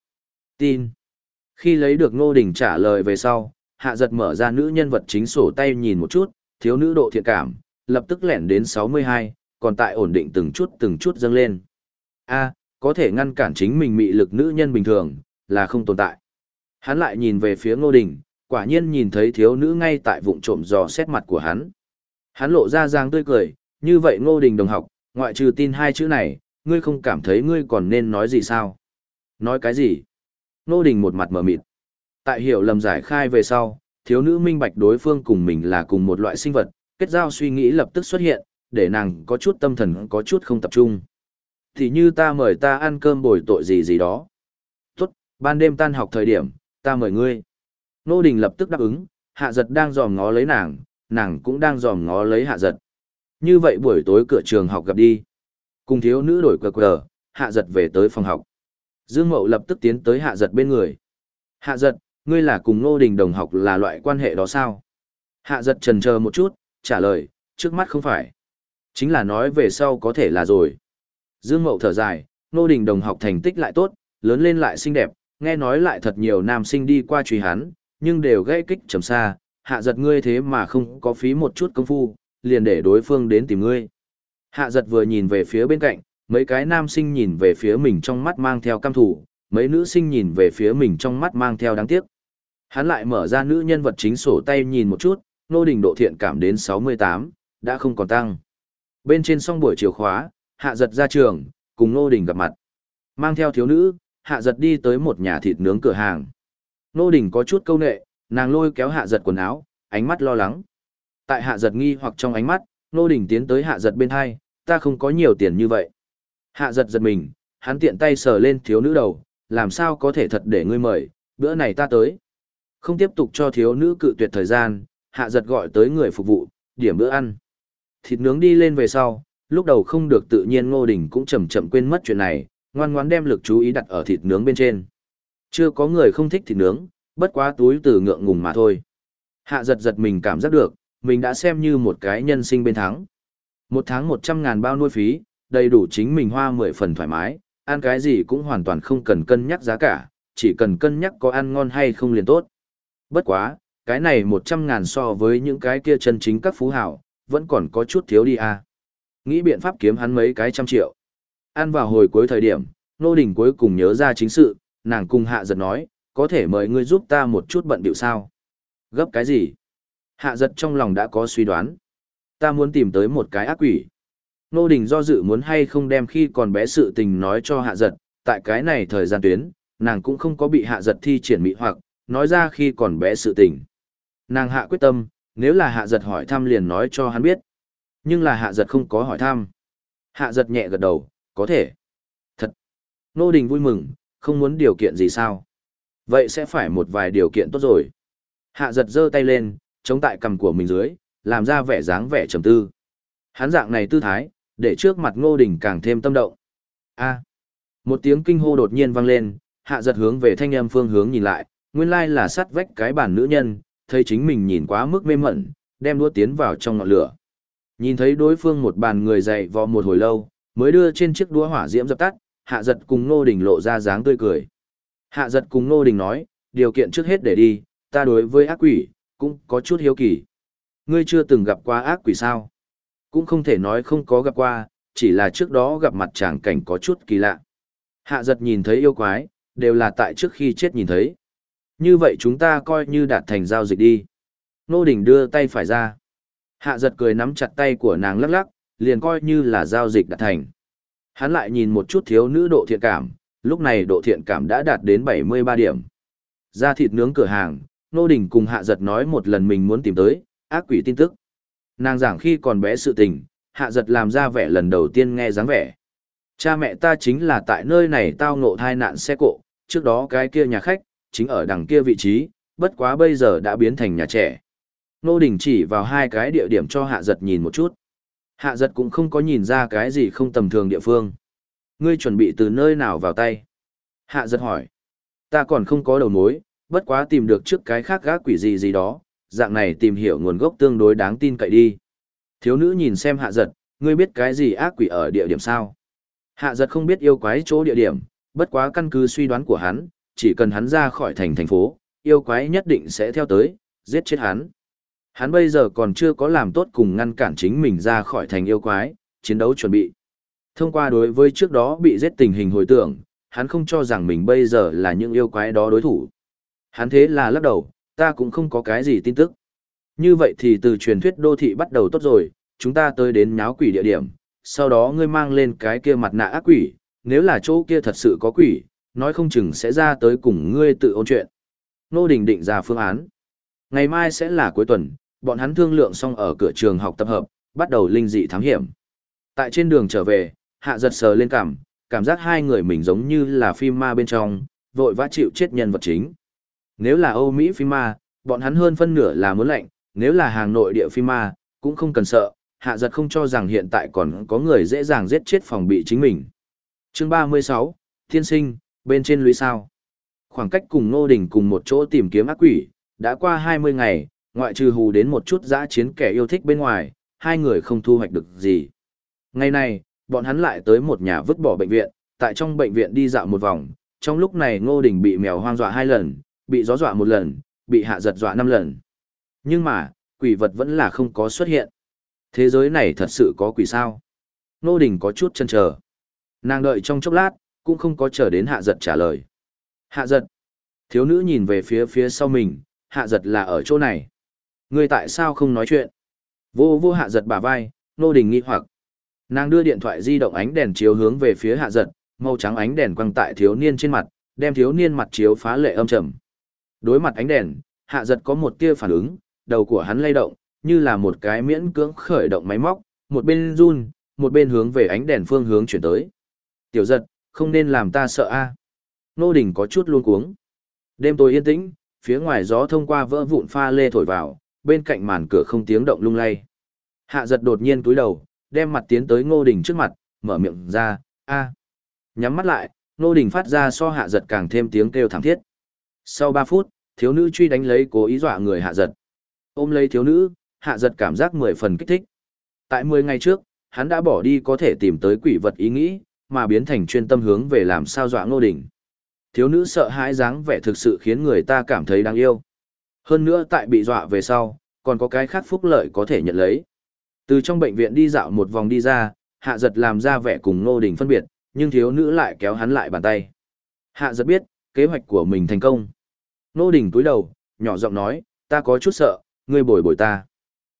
Speaker 1: Tin. Khi lấy được ngô đình trả lời về sau, hạ giật mở ra nữ nhân vật chính sổ tay nhìn một chút, thiếu nữ độ thiện cảm, lập tức lẻn đến 62, còn tại ổn định từng chút từng chút dâng lên. A, có thể ngăn cản chính mình mị lực nữ nhân bình thường, là không tồn tại. Hắn lại nhìn về phía ngô đình, quả nhiên nhìn thấy thiếu nữ ngay tại vụng trộm dò xét mặt của hắn. Hắn lộ ra giang tươi cười, như vậy ngô đình đồng học, ngoại trừ tin hai chữ này, ngươi không cảm thấy ngươi còn nên nói gì sao? Nói cái gì? Ngô đình một mặt mở mịt. Tại hiểu lầm giải khai về sau, thiếu nữ minh bạch đối phương cùng mình là cùng một loại sinh vật, kết giao suy nghĩ lập tức xuất hiện, để nàng có chút tâm thần có chút không tập trung. Thì như ta mời ta ăn cơm bồi tội gì gì đó. Tốt, ban đêm tan học thời điểm, ta mời ngươi. Nô Đình lập tức đáp ứng, hạ giật đang dòm ngó lấy nàng, nàng cũng đang dòm ngó lấy hạ giật. Như vậy buổi tối cửa trường học gặp đi. Cùng thiếu nữ đổi cờ cờ, hạ giật về tới phòng học. Dương Mậu lập tức tiến tới hạ giật bên người. Hạ giật, ngươi là cùng Nô Đình đồng học là loại quan hệ đó sao? Hạ giật trần chờ một chút, trả lời, trước mắt không phải. Chính là nói về sau có thể là rồi. Dương Mậu thở dài, Nô Đình đồng học thành tích lại tốt, lớn lên lại xinh đẹp, nghe nói lại thật nhiều nam sinh đi qua truy hắn, nhưng đều gây kích trầm xa, hạ giật ngươi thế mà không có phí một chút công phu, liền để đối phương đến tìm ngươi. Hạ giật vừa nhìn về phía bên cạnh, mấy cái nam sinh nhìn về phía mình trong mắt mang theo cam thủ, mấy nữ sinh nhìn về phía mình trong mắt mang theo đáng tiếc. Hắn lại mở ra nữ nhân vật chính sổ tay nhìn một chút, nô đình độ thiện cảm đến 68, đã không còn tăng. Bên trên song buổi chiều khóa, hạ giật ra trường, cùng nô đình gặp mặt. Mang theo thiếu nữ, hạ giật đi tới một nhà thịt nướng cửa hàng. Nô đình có chút câu nệ, nàng lôi kéo hạ giật quần áo, ánh mắt lo lắng. Tại hạ giật nghi hoặc trong ánh mắt, nô đình tiến tới hạ giật bên hai, ta không có nhiều tiền như vậy. Hạ giật giật mình, hắn tiện tay sờ lên thiếu nữ đầu, làm sao có thể thật để ngươi mời, bữa này ta tới. Không tiếp tục cho thiếu nữ cự tuyệt thời gian, hạ giật gọi tới người phục vụ, điểm bữa ăn. Thịt nướng đi lên về sau, lúc đầu không được tự nhiên ngô đình cũng chậm chậm quên mất chuyện này, ngoan ngoãn đem lực chú ý đặt ở thịt nướng bên trên. Chưa có người không thích thịt nướng, bất quá túi từ ngượng ngùng mà thôi. Hạ giật giật mình cảm giác được, mình đã xem như một cái nhân sinh bên thắng. Một tháng một trăm ngàn bao nuôi phí, đầy đủ chính mình hoa mười phần thoải mái, ăn cái gì cũng hoàn toàn không cần cân nhắc giá cả, chỉ cần cân nhắc có ăn ngon hay không liền tốt. Bất quá, cái này một trăm ngàn so với những cái kia chân chính các phú hảo, vẫn còn có chút thiếu đi à. Nghĩ biện pháp kiếm hắn mấy cái trăm triệu. Ăn vào hồi cuối thời điểm, Nô Đình cuối cùng nhớ ra chính sự, nàng cùng hạ giật nói, có thể mời ngươi giúp ta một chút bận điệu sao. Gấp cái gì? Hạ giật trong lòng đã có suy đoán. Ta muốn tìm tới một cái ác quỷ. Nô Đình do dự muốn hay không đem khi còn bé sự tình nói cho hạ giật, tại cái này thời gian tuyến, nàng cũng không có bị hạ giật thi triển mị hoặc, nói ra khi còn bé sự tình. Nàng hạ quyết tâm, nếu là hạ giật hỏi thăm liền nói cho hắn biết. Nhưng là hạ giật không có hỏi thăm. Hạ giật nhẹ gật đầu, có thể. Thật. Nô Đình vui mừng, không muốn điều kiện gì sao? Vậy sẽ phải một vài điều kiện tốt rồi. Hạ giật giơ tay lên, chống tại cằm của mình dưới, làm ra vẻ dáng vẻ trầm tư. Hắn dạng này tư thái, để trước mặt Ngô Đình càng thêm tâm động. A. Một tiếng kinh hô đột nhiên vang lên, hạ giật hướng về thanh âm phương hướng nhìn lại, nguyên lai là sắt vách cái bản nữ nhân, thấy chính mình nhìn quá mức mê mẩn, đem đua tiến vào trong ngọn lửa. Nhìn thấy đối phương một bàn người dậy vò một hồi lâu, mới đưa trên chiếc đũa hỏa diễm dập tắt, hạ giật cùng Nô Đình lộ ra dáng tươi cười. Hạ giật cùng Nô Đình nói, điều kiện trước hết để đi, ta đối với ác quỷ, cũng có chút hiếu kỳ. Ngươi chưa từng gặp qua ác quỷ sao? Cũng không thể nói không có gặp qua, chỉ là trước đó gặp mặt chàng cảnh có chút kỳ lạ. Hạ giật nhìn thấy yêu quái, đều là tại trước khi chết nhìn thấy. Như vậy chúng ta coi như đạt thành giao dịch đi. Nô Đình đưa tay phải ra. Hạ giật cười nắm chặt tay của nàng lắc lắc, liền coi như là giao dịch đạt thành. Hắn lại nhìn một chút thiếu nữ độ thiện cảm, lúc này độ thiện cảm đã đạt đến 73 điểm. Ra thịt nướng cửa hàng, Nô Đình cùng Hạ giật nói một lần mình muốn tìm tới, ác quỷ tin tức. Nàng giảng khi còn bé sự tình, Hạ giật làm ra vẻ lần đầu tiên nghe dáng vẻ. Cha mẹ ta chính là tại nơi này tao ngộ thai nạn xe cộ, trước đó cái kia nhà khách, chính ở đằng kia vị trí, bất quá bây giờ đã biến thành nhà trẻ. Nô Đình chỉ vào hai cái địa điểm cho hạ giật nhìn một chút. Hạ giật cũng không có nhìn ra cái gì không tầm thường địa phương. Ngươi chuẩn bị từ nơi nào vào tay? Hạ giật hỏi. Ta còn không có đầu mối, bất quá tìm được trước cái khác gác quỷ gì gì đó, dạng này tìm hiểu nguồn gốc tương đối đáng tin cậy đi. Thiếu nữ nhìn xem hạ giật, ngươi biết cái gì ác quỷ ở địa điểm sao? Hạ giật không biết yêu quái chỗ địa điểm, bất quá căn cứ suy đoán của hắn, chỉ cần hắn ra khỏi thành thành phố, yêu quái nhất định sẽ theo tới, giết chết hắn. Hắn bây giờ còn chưa có làm tốt cùng ngăn cản chính mình ra khỏi thành yêu quái, chiến đấu chuẩn bị. Thông qua đối với trước đó bị giết tình hình hồi tưởng, hắn không cho rằng mình bây giờ là những yêu quái đó đối thủ. Hắn thế là lắc đầu, ta cũng không có cái gì tin tức. Như vậy thì từ truyền thuyết đô thị bắt đầu tốt rồi, chúng ta tới đến nháo quỷ địa điểm, sau đó ngươi mang lên cái kia mặt nạ ác quỷ, nếu là chỗ kia thật sự có quỷ, nói không chừng sẽ ra tới cùng ngươi tự ôn chuyện. Nô Đình định ra phương án. Ngày mai sẽ là cuối tuần, bọn hắn thương lượng xong ở cửa trường học tập hợp, bắt đầu linh dị thám hiểm. Tại trên đường trở về, hạ giật sờ lên cảm, cảm giác hai người mình giống như là phim ma bên trong, vội vã chịu chết nhân vật chính. Nếu là Âu Mỹ phim ma, bọn hắn hơn phân nửa là muốn lạnh; nếu là hàng nội địa phim ma, cũng không cần sợ, hạ giật không cho rằng hiện tại còn có người dễ dàng giết chết phòng bị chính mình. chương 36, Thiên sinh, bên trên lũy sao. Khoảng cách cùng Nô Đình cùng một chỗ tìm kiếm ác quỷ, đã qua 20 ngày, ngoại trừ hù đến một chút giã chiến kẻ yêu thích bên ngoài, hai người không thu hoạch được gì. Ngày này, bọn hắn lại tới một nhà vứt bỏ bệnh viện, tại trong bệnh viện đi dạo một vòng, trong lúc này Ngô Đình bị mèo hoang dọa hai lần, bị gió dọa một lần, bị hạ giật dọa năm lần. Nhưng mà, quỷ vật vẫn là không có xuất hiện. Thế giới này thật sự có quỷ sao? Ngô Đình có chút chân chờ. Nàng đợi trong chốc lát, cũng không có chờ đến hạ giật trả lời. Hạ giật. Thiếu nữ nhìn về phía phía sau mình, hạ giật là ở chỗ này. Ngươi tại sao không nói chuyện? Vô vô hạ giật bả vai, nô Đình nghi hoặc. Nàng đưa điện thoại di động ánh đèn chiếu hướng về phía hạ giật, màu trắng ánh đèn quăng tại thiếu niên trên mặt, đem thiếu niên mặt chiếu phá lệ âm trầm. Đối mặt ánh đèn, hạ giật có một tia phản ứng, đầu của hắn lay động, như là một cái miễn cưỡng khởi động máy móc, một bên run, một bên hướng về ánh đèn phương hướng chuyển tới. Tiểu giật, không nên làm ta sợ a. Nô Đình có chút luống cuống. Đêm tối yên tĩnh, phía ngoài gió thông qua vỡ vụn pha lê thổi vào, bên cạnh màn cửa không tiếng động lung lay. Hạ giật đột nhiên túi đầu, đem mặt tiến tới Ngô Đình trước mặt, mở miệng ra, a. Nhắm mắt lại, Ngô Đình phát ra so hạ giật càng thêm tiếng kêu thảm thiết. Sau ba phút, thiếu nữ truy đánh lấy cố ý dọa người hạ giật. Ôm lấy thiếu nữ, hạ giật cảm giác 10 phần kích thích. Tại 10 ngày trước, hắn đã bỏ đi có thể tìm tới quỷ vật ý nghĩ, mà biến thành chuyên tâm hướng về làm sao dọa Ngô Đình. Thiếu nữ sợ hãi dáng vẻ thực sự khiến người ta cảm thấy đáng yêu. Hơn nữa tại bị dọa về sau, còn có cái khác phúc lợi có thể nhận lấy. Từ trong bệnh viện đi dạo một vòng đi ra, hạ giật làm ra vẻ cùng Ngô Đình phân biệt, nhưng thiếu nữ lại kéo hắn lại bàn tay. Hạ giật biết, kế hoạch của mình thành công. Ngô Đình túi đầu, nhỏ giọng nói, ta có chút sợ, ngươi bồi bồi ta.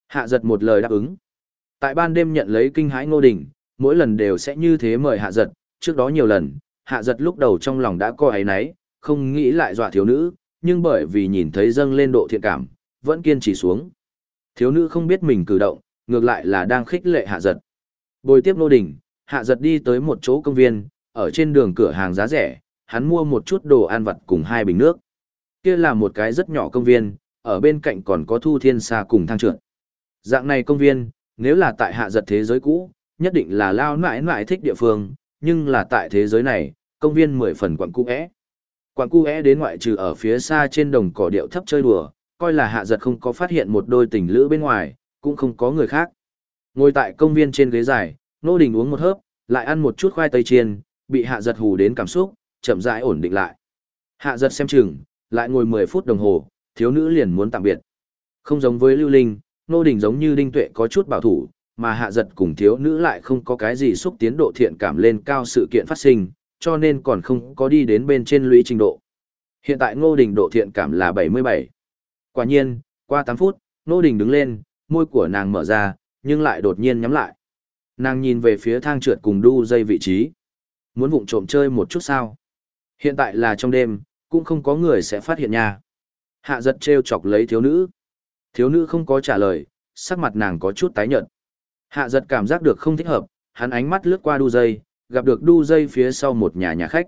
Speaker 1: Hạ giật một lời đáp ứng. Tại ban đêm nhận lấy kinh hãi Ngô Đình, mỗi lần đều sẽ như thế mời hạ giật, trước đó nhiều lần, hạ giật lúc đầu trong lòng đã coi ấy nấy, không nghĩ lại dọa thiếu nữ, nhưng bởi vì nhìn thấy dâng lên độ thiện cảm, vẫn kiên trì xuống. Thiếu nữ không biết mình cử động, ngược lại là đang khích lệ hạ giật. Bồi tiếp nô đình, hạ giật đi tới một chỗ công viên, ở trên đường cửa hàng giá rẻ, hắn mua một chút đồ ăn vặt cùng hai bình nước. Kia là một cái rất nhỏ công viên, ở bên cạnh còn có thu thiên xa cùng thang trượt. Dạng này công viên, nếu là tại hạ giật thế giới cũ, nhất định là lao mãi mãi thích địa phương, nhưng là tại thế giới này, công viên mười phần quặng cũ é. Quặng cũ é đến ngoại trừ ở phía xa trên đồng cỏ điệu thấp chơi đùa, coi là hạ giật không có phát hiện một đôi tình lữ bên ngoài, cũng không có người khác. Ngồi tại công viên trên ghế dài, Nô Đình uống một hớp, lại ăn một chút khoai tây chiên, bị hạ giật hù đến cảm xúc, chậm rãi ổn định lại. Hạ giật xem chừng, lại ngồi 10 phút đồng hồ, thiếu nữ liền muốn tạm biệt. Không giống với Lưu Linh, Nô Đình giống như Đinh Tuệ có chút bảo thủ, mà hạ giật cùng thiếu nữ lại không có cái gì xúc tiến độ thiện cảm lên cao sự kiện phát sinh, cho nên còn không có đi đến bên trên lũy trình độ. Hiện tại Ngô Đình độ thiện cảm là 77. Quả nhiên, qua 8 phút, Ngô Đình đứng lên, môi của nàng mở ra, nhưng lại đột nhiên nhắm lại. Nàng nhìn về phía thang trượt cùng đu dây vị trí. Muốn vụng trộm chơi một chút sao? Hiện tại là trong đêm, cũng không có người sẽ phát hiện nha. Hạ giật treo chọc lấy thiếu nữ. Thiếu nữ không có trả lời, sắc mặt nàng có chút tái nhợt. Hạ giật cảm giác được không thích hợp, hắn ánh mắt lướt qua đu dây, gặp được đu dây phía sau một nhà nhà khách.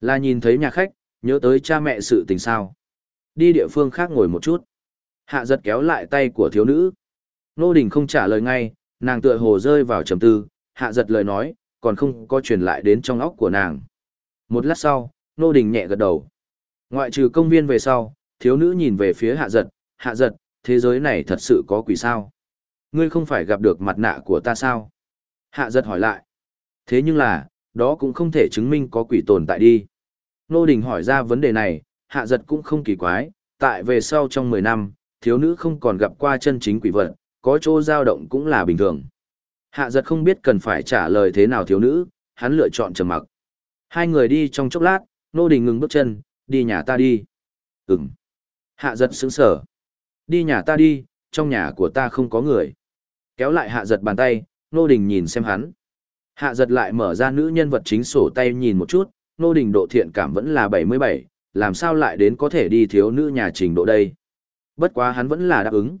Speaker 1: Là nhìn thấy nhà khách, nhớ tới cha mẹ sự tình sao. Đi địa phương khác ngồi một chút. Hạ giật kéo lại tay của thiếu nữ. Nô Đình không trả lời ngay, nàng tựa hồ rơi vào trầm tư, hạ giật lời nói, còn không có truyền lại đến trong óc của nàng. Một lát sau, Nô Đình nhẹ gật đầu. Ngoại trừ công viên về sau, thiếu nữ nhìn về phía hạ giật, hạ giật, thế giới này thật sự có quỷ sao? Ngươi không phải gặp được mặt nạ của ta sao? Hạ giật hỏi lại. Thế nhưng là, đó cũng không thể chứng minh có quỷ tồn tại đi. Nô Đình hỏi ra vấn đề này, hạ giật cũng không kỳ quái, tại về sau trong 10 năm, thiếu nữ không còn gặp qua chân chính quỷ vật, có chỗ dao động cũng là bình thường. Hạ giật không biết cần phải trả lời thế nào thiếu nữ, hắn lựa chọn trầm mặc. Hai người đi trong chốc lát, Nô Đình ngừng bước chân, đi nhà ta đi. Ừm. Hạ giật sững sở. Đi nhà ta đi, trong nhà của ta không có người. Kéo lại hạ giật bàn tay, Nô Đình nhìn xem hắn. Hạ giật lại mở ra nữ nhân vật chính sổ tay nhìn một chút, Nô Đình độ thiện cảm vẫn là 77, làm sao lại đến có thể đi thiếu nữ nhà trình độ đây. Bất quá hắn vẫn là đáp ứng.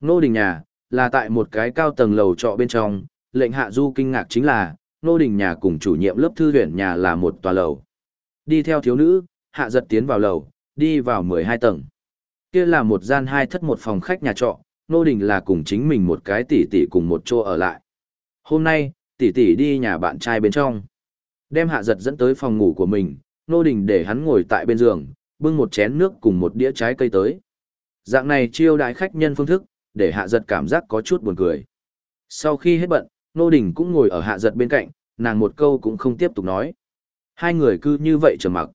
Speaker 1: Nô Đình nhà, là tại một cái cao tầng lầu trọ bên trong, lệnh hạ du kinh ngạc chính là, Nô Đình nhà cùng chủ nhiệm lớp thư viện nhà là một tòa lầu. Đi theo thiếu nữ, hạ giật tiến vào lầu, đi vào 12 tầng. Kia là một gian hai thất một phòng khách nhà trọ, Nô Đình là cùng chính mình một cái tỷ tỷ cùng một chỗ ở lại. Hôm nay, tỷ tỷ đi nhà bạn trai bên trong. Đem hạ giật dẫn tới phòng ngủ của mình, Nô Đình để hắn ngồi tại bên giường, bưng một chén nước cùng một đĩa trái cây tới. Dạng này chiêu đại khách nhân phương thức, để hạ giật cảm giác có chút buồn cười. Sau khi hết bận, Nô Đình cũng ngồi ở hạ giật bên cạnh, nàng một câu cũng không tiếp tục nói. Hai người cứ như vậy trầm mặc.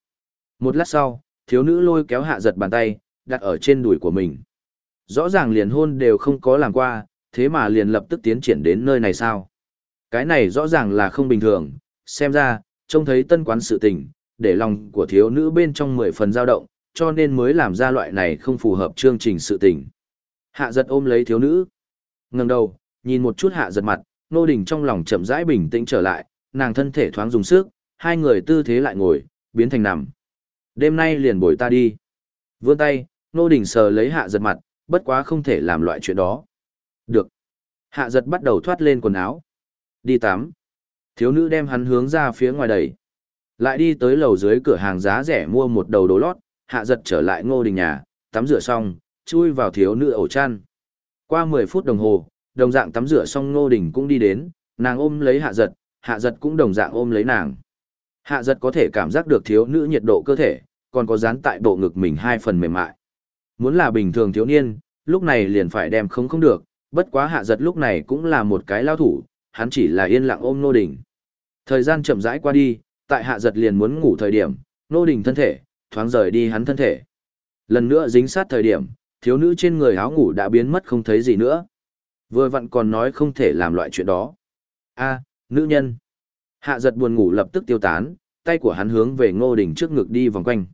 Speaker 1: Một lát sau, thiếu nữ lôi kéo hạ giật bàn tay, đặt ở trên đùi của mình. Rõ ràng liền hôn đều không có làm qua, thế mà liền lập tức tiến triển đến nơi này sao? Cái này rõ ràng là không bình thường, xem ra, trông thấy tân quán sự tình, để lòng của thiếu nữ bên trong mười phần dao động, cho nên mới làm ra loại này không phù hợp chương trình sự tình. Hạ giật ôm lấy thiếu nữ. ngẩng đầu, nhìn một chút hạ giật mặt, nô đình trong lòng chậm rãi bình tĩnh trở lại, nàng thân thể thoáng dùng sức, hai người tư thế lại ngồi, biến thành nằm. Đêm nay liền bồi ta đi. Vươn tay, nô đình sờ lấy hạ giật mặt, bất quá không thể làm loại chuyện đó. Được. Hạ giật bắt đầu thoát lên quần áo. Đi tắm. Thiếu nữ đem hắn hướng ra phía ngoài đẩy. Lại đi tới lầu dưới cửa hàng giá rẻ mua một đầu đồ lót, hạ giật trở lại ngô đình nhà, tắm rửa xong, chui vào thiếu nữ ổ chăn. Qua 10 phút đồng hồ, đồng dạng tắm rửa xong ngô đình cũng đi đến, nàng ôm lấy hạ giật, hạ giật cũng đồng dạng ôm lấy nàng. Hạ giật có thể cảm giác được thiếu nữ nhiệt độ cơ thể, còn có dán tại bộ ngực mình hai phần mềm mại. Muốn là bình thường thiếu niên, lúc này liền phải đem không không được, bất quá hạ giật lúc này cũng là một cái lao thủ, hắn chỉ là yên lặng ôm nô đình. Thời gian chậm rãi qua đi, tại hạ giật liền muốn ngủ thời điểm, nô đình thân thể, thoáng rời đi hắn thân thể. Lần nữa dính sát thời điểm, thiếu nữ trên người áo ngủ đã biến mất không thấy gì nữa. Vừa vặn còn nói không thể làm loại chuyện đó. a nữ nhân. Hạ giật buồn ngủ lập tức tiêu tán, tay của hắn hướng về ngô đình trước ngực đi vòng quanh.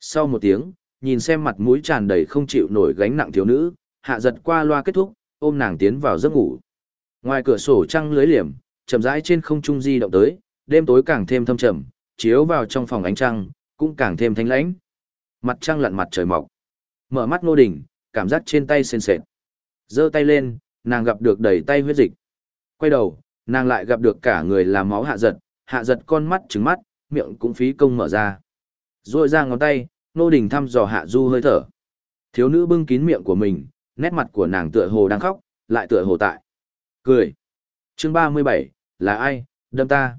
Speaker 1: Sau một tiếng, nhìn xem mặt mũi tràn đầy không chịu nổi gánh nặng thiếu nữ, hạ giật qua loa kết thúc, ôm nàng tiến vào giấc ngủ. Ngoài cửa sổ trăng lưới liềm, chậm rãi trên không trung di động tới, đêm tối càng thêm thâm trầm, chiếu vào trong phòng ánh trăng, cũng càng thêm thanh lãnh. Mặt trăng lặn mặt trời mọc. Mở mắt Ngô Đình, cảm giác trên tay sền sệt. Giơ tay lên, nàng gặp được đầy tay huyết dịch. Quay đầu, nàng lại gặp được cả người làm máu hạ giật, hạ giật con mắt trứng mắt, miệng cũng phí công mở ra. Rồi ra ngón tay, Nô Đình thăm dò hạ du hơi thở. Thiếu nữ bưng kín miệng của mình, nét mặt của nàng tựa hồ đang khóc, lại tựa hồ tại. Cười. Chương 37, là ai, đâm ta.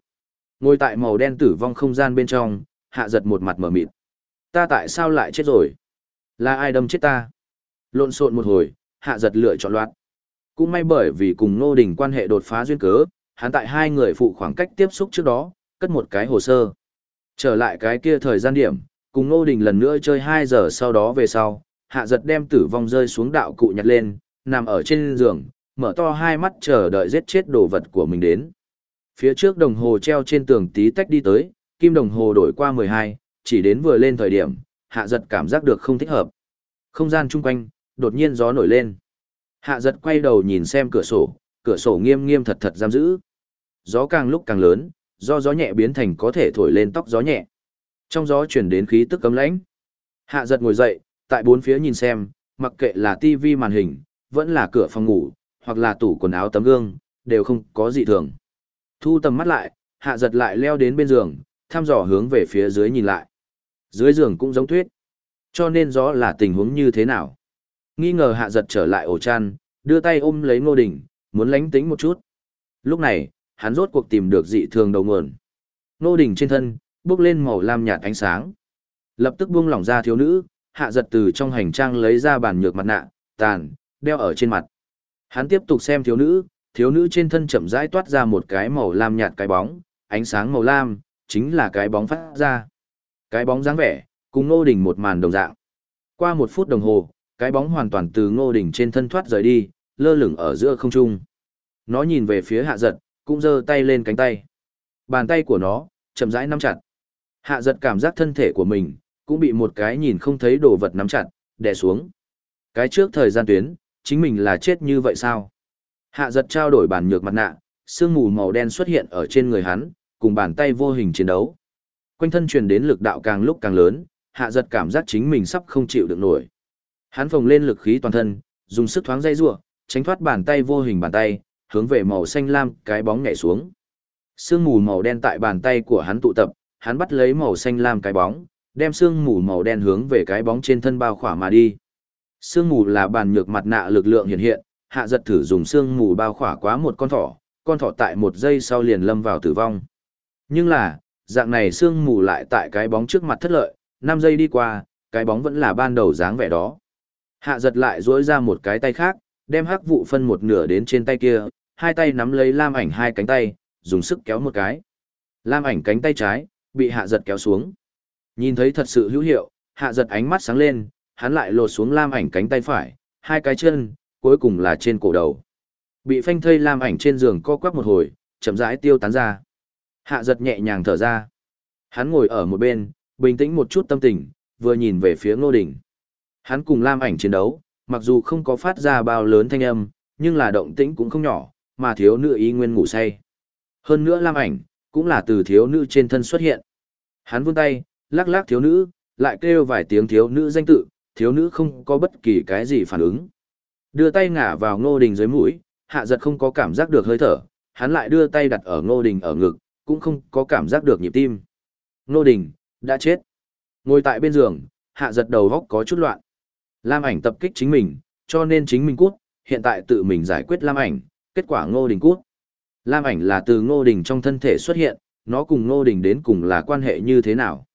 Speaker 1: Ngồi tại màu đen tử vong không gian bên trong, hạ giật một mặt mở mịt. Ta tại sao lại chết rồi? Là ai đâm chết ta? Lộn xộn một hồi, hạ giật lựa chọn loạt. Cũng may bởi vì cùng Nô Đình quan hệ đột phá duyên cớ, hắn tại hai người phụ khoảng cách tiếp xúc trước đó, cất một cái hồ sơ. Trở lại cái kia thời gian điểm, cùng Nô Đình lần nữa chơi 2 giờ sau đó về sau, hạ giật đem tử vong rơi xuống đạo cụ nhặt lên, nằm ở trên giường, mở to hai mắt chờ đợi giết chết đồ vật của mình đến. Phía trước đồng hồ treo trên tường tí tách đi tới, kim đồng hồ đổi qua 12, chỉ đến vừa lên thời điểm, hạ giật cảm giác được không thích hợp. Không gian chung quanh, đột nhiên gió nổi lên. Hạ giật quay đầu nhìn xem cửa sổ, cửa sổ nghiêm nghiêm thật thật giam giữ. Gió càng lúc càng lớn, do gió nhẹ biến thành có thể thổi lên tóc gió nhẹ. Trong gió chuyển đến khí tức cấm lãnh. Hạ giật ngồi dậy, tại bốn phía nhìn xem, mặc kệ là tivi màn hình, vẫn là cửa phòng ngủ, hoặc là tủ quần áo tấm gương, đều không có gì thường. Thu tầm mắt lại, hạ giật lại leo đến bên giường, thăm dò hướng về phía dưới nhìn lại. Dưới giường cũng giống tuyết. Cho nên gió là tình huống như thế nào? Nghi ngờ hạ giật trở lại ổ chăn, đưa tay ôm lấy ngô đình, muốn lánh tính một chút. Lúc này, hắn rốt cuộc tìm được dị thường đầu nguồn. Nô đình trên thân, bước lên màu lam nhạt ánh sáng. Lập tức buông lỏng ra thiếu nữ, hạ giật từ trong hành trang lấy ra bàn nhược mặt nạ, tàn, đeo ở trên mặt. Hắn tiếp tục xem thiếu nữ, thiếu nữ trên thân chậm rãi toát ra một cái màu lam nhạt cái bóng, ánh sáng màu lam, chính là cái bóng phát ra. Cái bóng dáng vẻ, cùng Ngô Đình một màn đồng dạng. Qua một phút đồng hồ, cái bóng hoàn toàn từ Ngô Đình trên thân thoát rời đi, lơ lửng ở giữa không trung. Nó nhìn về phía hạ giật, cũng giơ tay lên cánh tay. Bàn tay của nó, chậm rãi nắm chặt. Hạ giật cảm giác thân thể của mình, cũng bị một cái nhìn không thấy đồ vật nắm chặt, đè xuống. Cái trước thời gian tuyến, chính mình là chết như vậy sao? Hạ giật trao đổi bản nhược mặt nạ, sương mù màu đen xuất hiện ở trên người hắn, cùng bàn tay vô hình chiến đấu. Quanh thân truyền đến lực đạo càng lúc càng lớn, hạ giật cảm giác chính mình sắp không chịu được nổi. Hắn phồng lên lực khí toàn thân, dùng sức thoáng dây rua, tránh thoát bàn tay vô hình bàn tay, hướng về màu xanh lam cái bóng nhảy xuống. Sương mù màu đen tại bàn tay của hắn tụ tập, hắn bắt lấy màu xanh lam cái bóng, đem sương mù màu đen hướng về cái bóng trên thân bao khỏa mà đi. Sương mù là bàn nhược mặt nạ lực lượng hiện hiện, hạ giật thử dùng sương mù bao khỏa quá một con thỏ, con thỏ tại một giây sau liền lâm vào tử vong. Nhưng là, dạng này sương mù lại tại cái bóng trước mặt thất lợi, 5 giây đi qua, cái bóng vẫn là ban đầu dáng vẻ đó. Hạ giật lại duỗi ra một cái tay khác, đem hắc vụ phân một nửa đến trên tay kia, hai tay nắm lấy lam ảnh hai cánh tay, dùng sức kéo một cái. Lam ảnh cánh tay trái, bị hạ giật kéo xuống. Nhìn thấy thật sự hữu hiệu, hạ giật ánh mắt sáng lên, hắn lại lột xuống lam ảnh cánh tay phải, hai cái chân, cuối cùng là trên cổ đầu. Bị phanh thây lam ảnh trên giường co quắp một hồi, chậm rãi tiêu tán ra. Hạ giật nhẹ nhàng thở ra. Hắn ngồi ở một bên, bình tĩnh một chút tâm tình, vừa nhìn về phía ngô Đình, Hắn cùng lam ảnh chiến đấu, mặc dù không có phát ra bao lớn thanh âm, nhưng là động tĩnh cũng không nhỏ, mà thiếu nữ ý nguyên ngủ say. Hơn nữa lam ảnh, cũng là từ thiếu nữ trên thân xuất hiện. Hắn vươn tay, lắc lắc thiếu nữ, lại kêu vài tiếng thiếu nữ danh tự, thiếu nữ không có bất kỳ cái gì phản ứng. Đưa tay ngả vào ngô đình dưới mũi, hạ giật không có cảm giác được hơi thở, hắn lại đưa tay đặt ở ngô đình ở ngực, cũng không có cảm giác được nhịp tim. Ngô đình, đã chết. Ngồi tại bên giường, hạ giật đầu góc có chút loạn. Lam ảnh tập kích chính mình, cho nên chính mình cút, hiện tại tự mình giải quyết Lam ảnh, kết quả ngô đình cút. Lam ảnh là từ ngô đình trong thân thể xuất hiện, nó cùng ngô đình đến cùng là quan hệ như thế nào.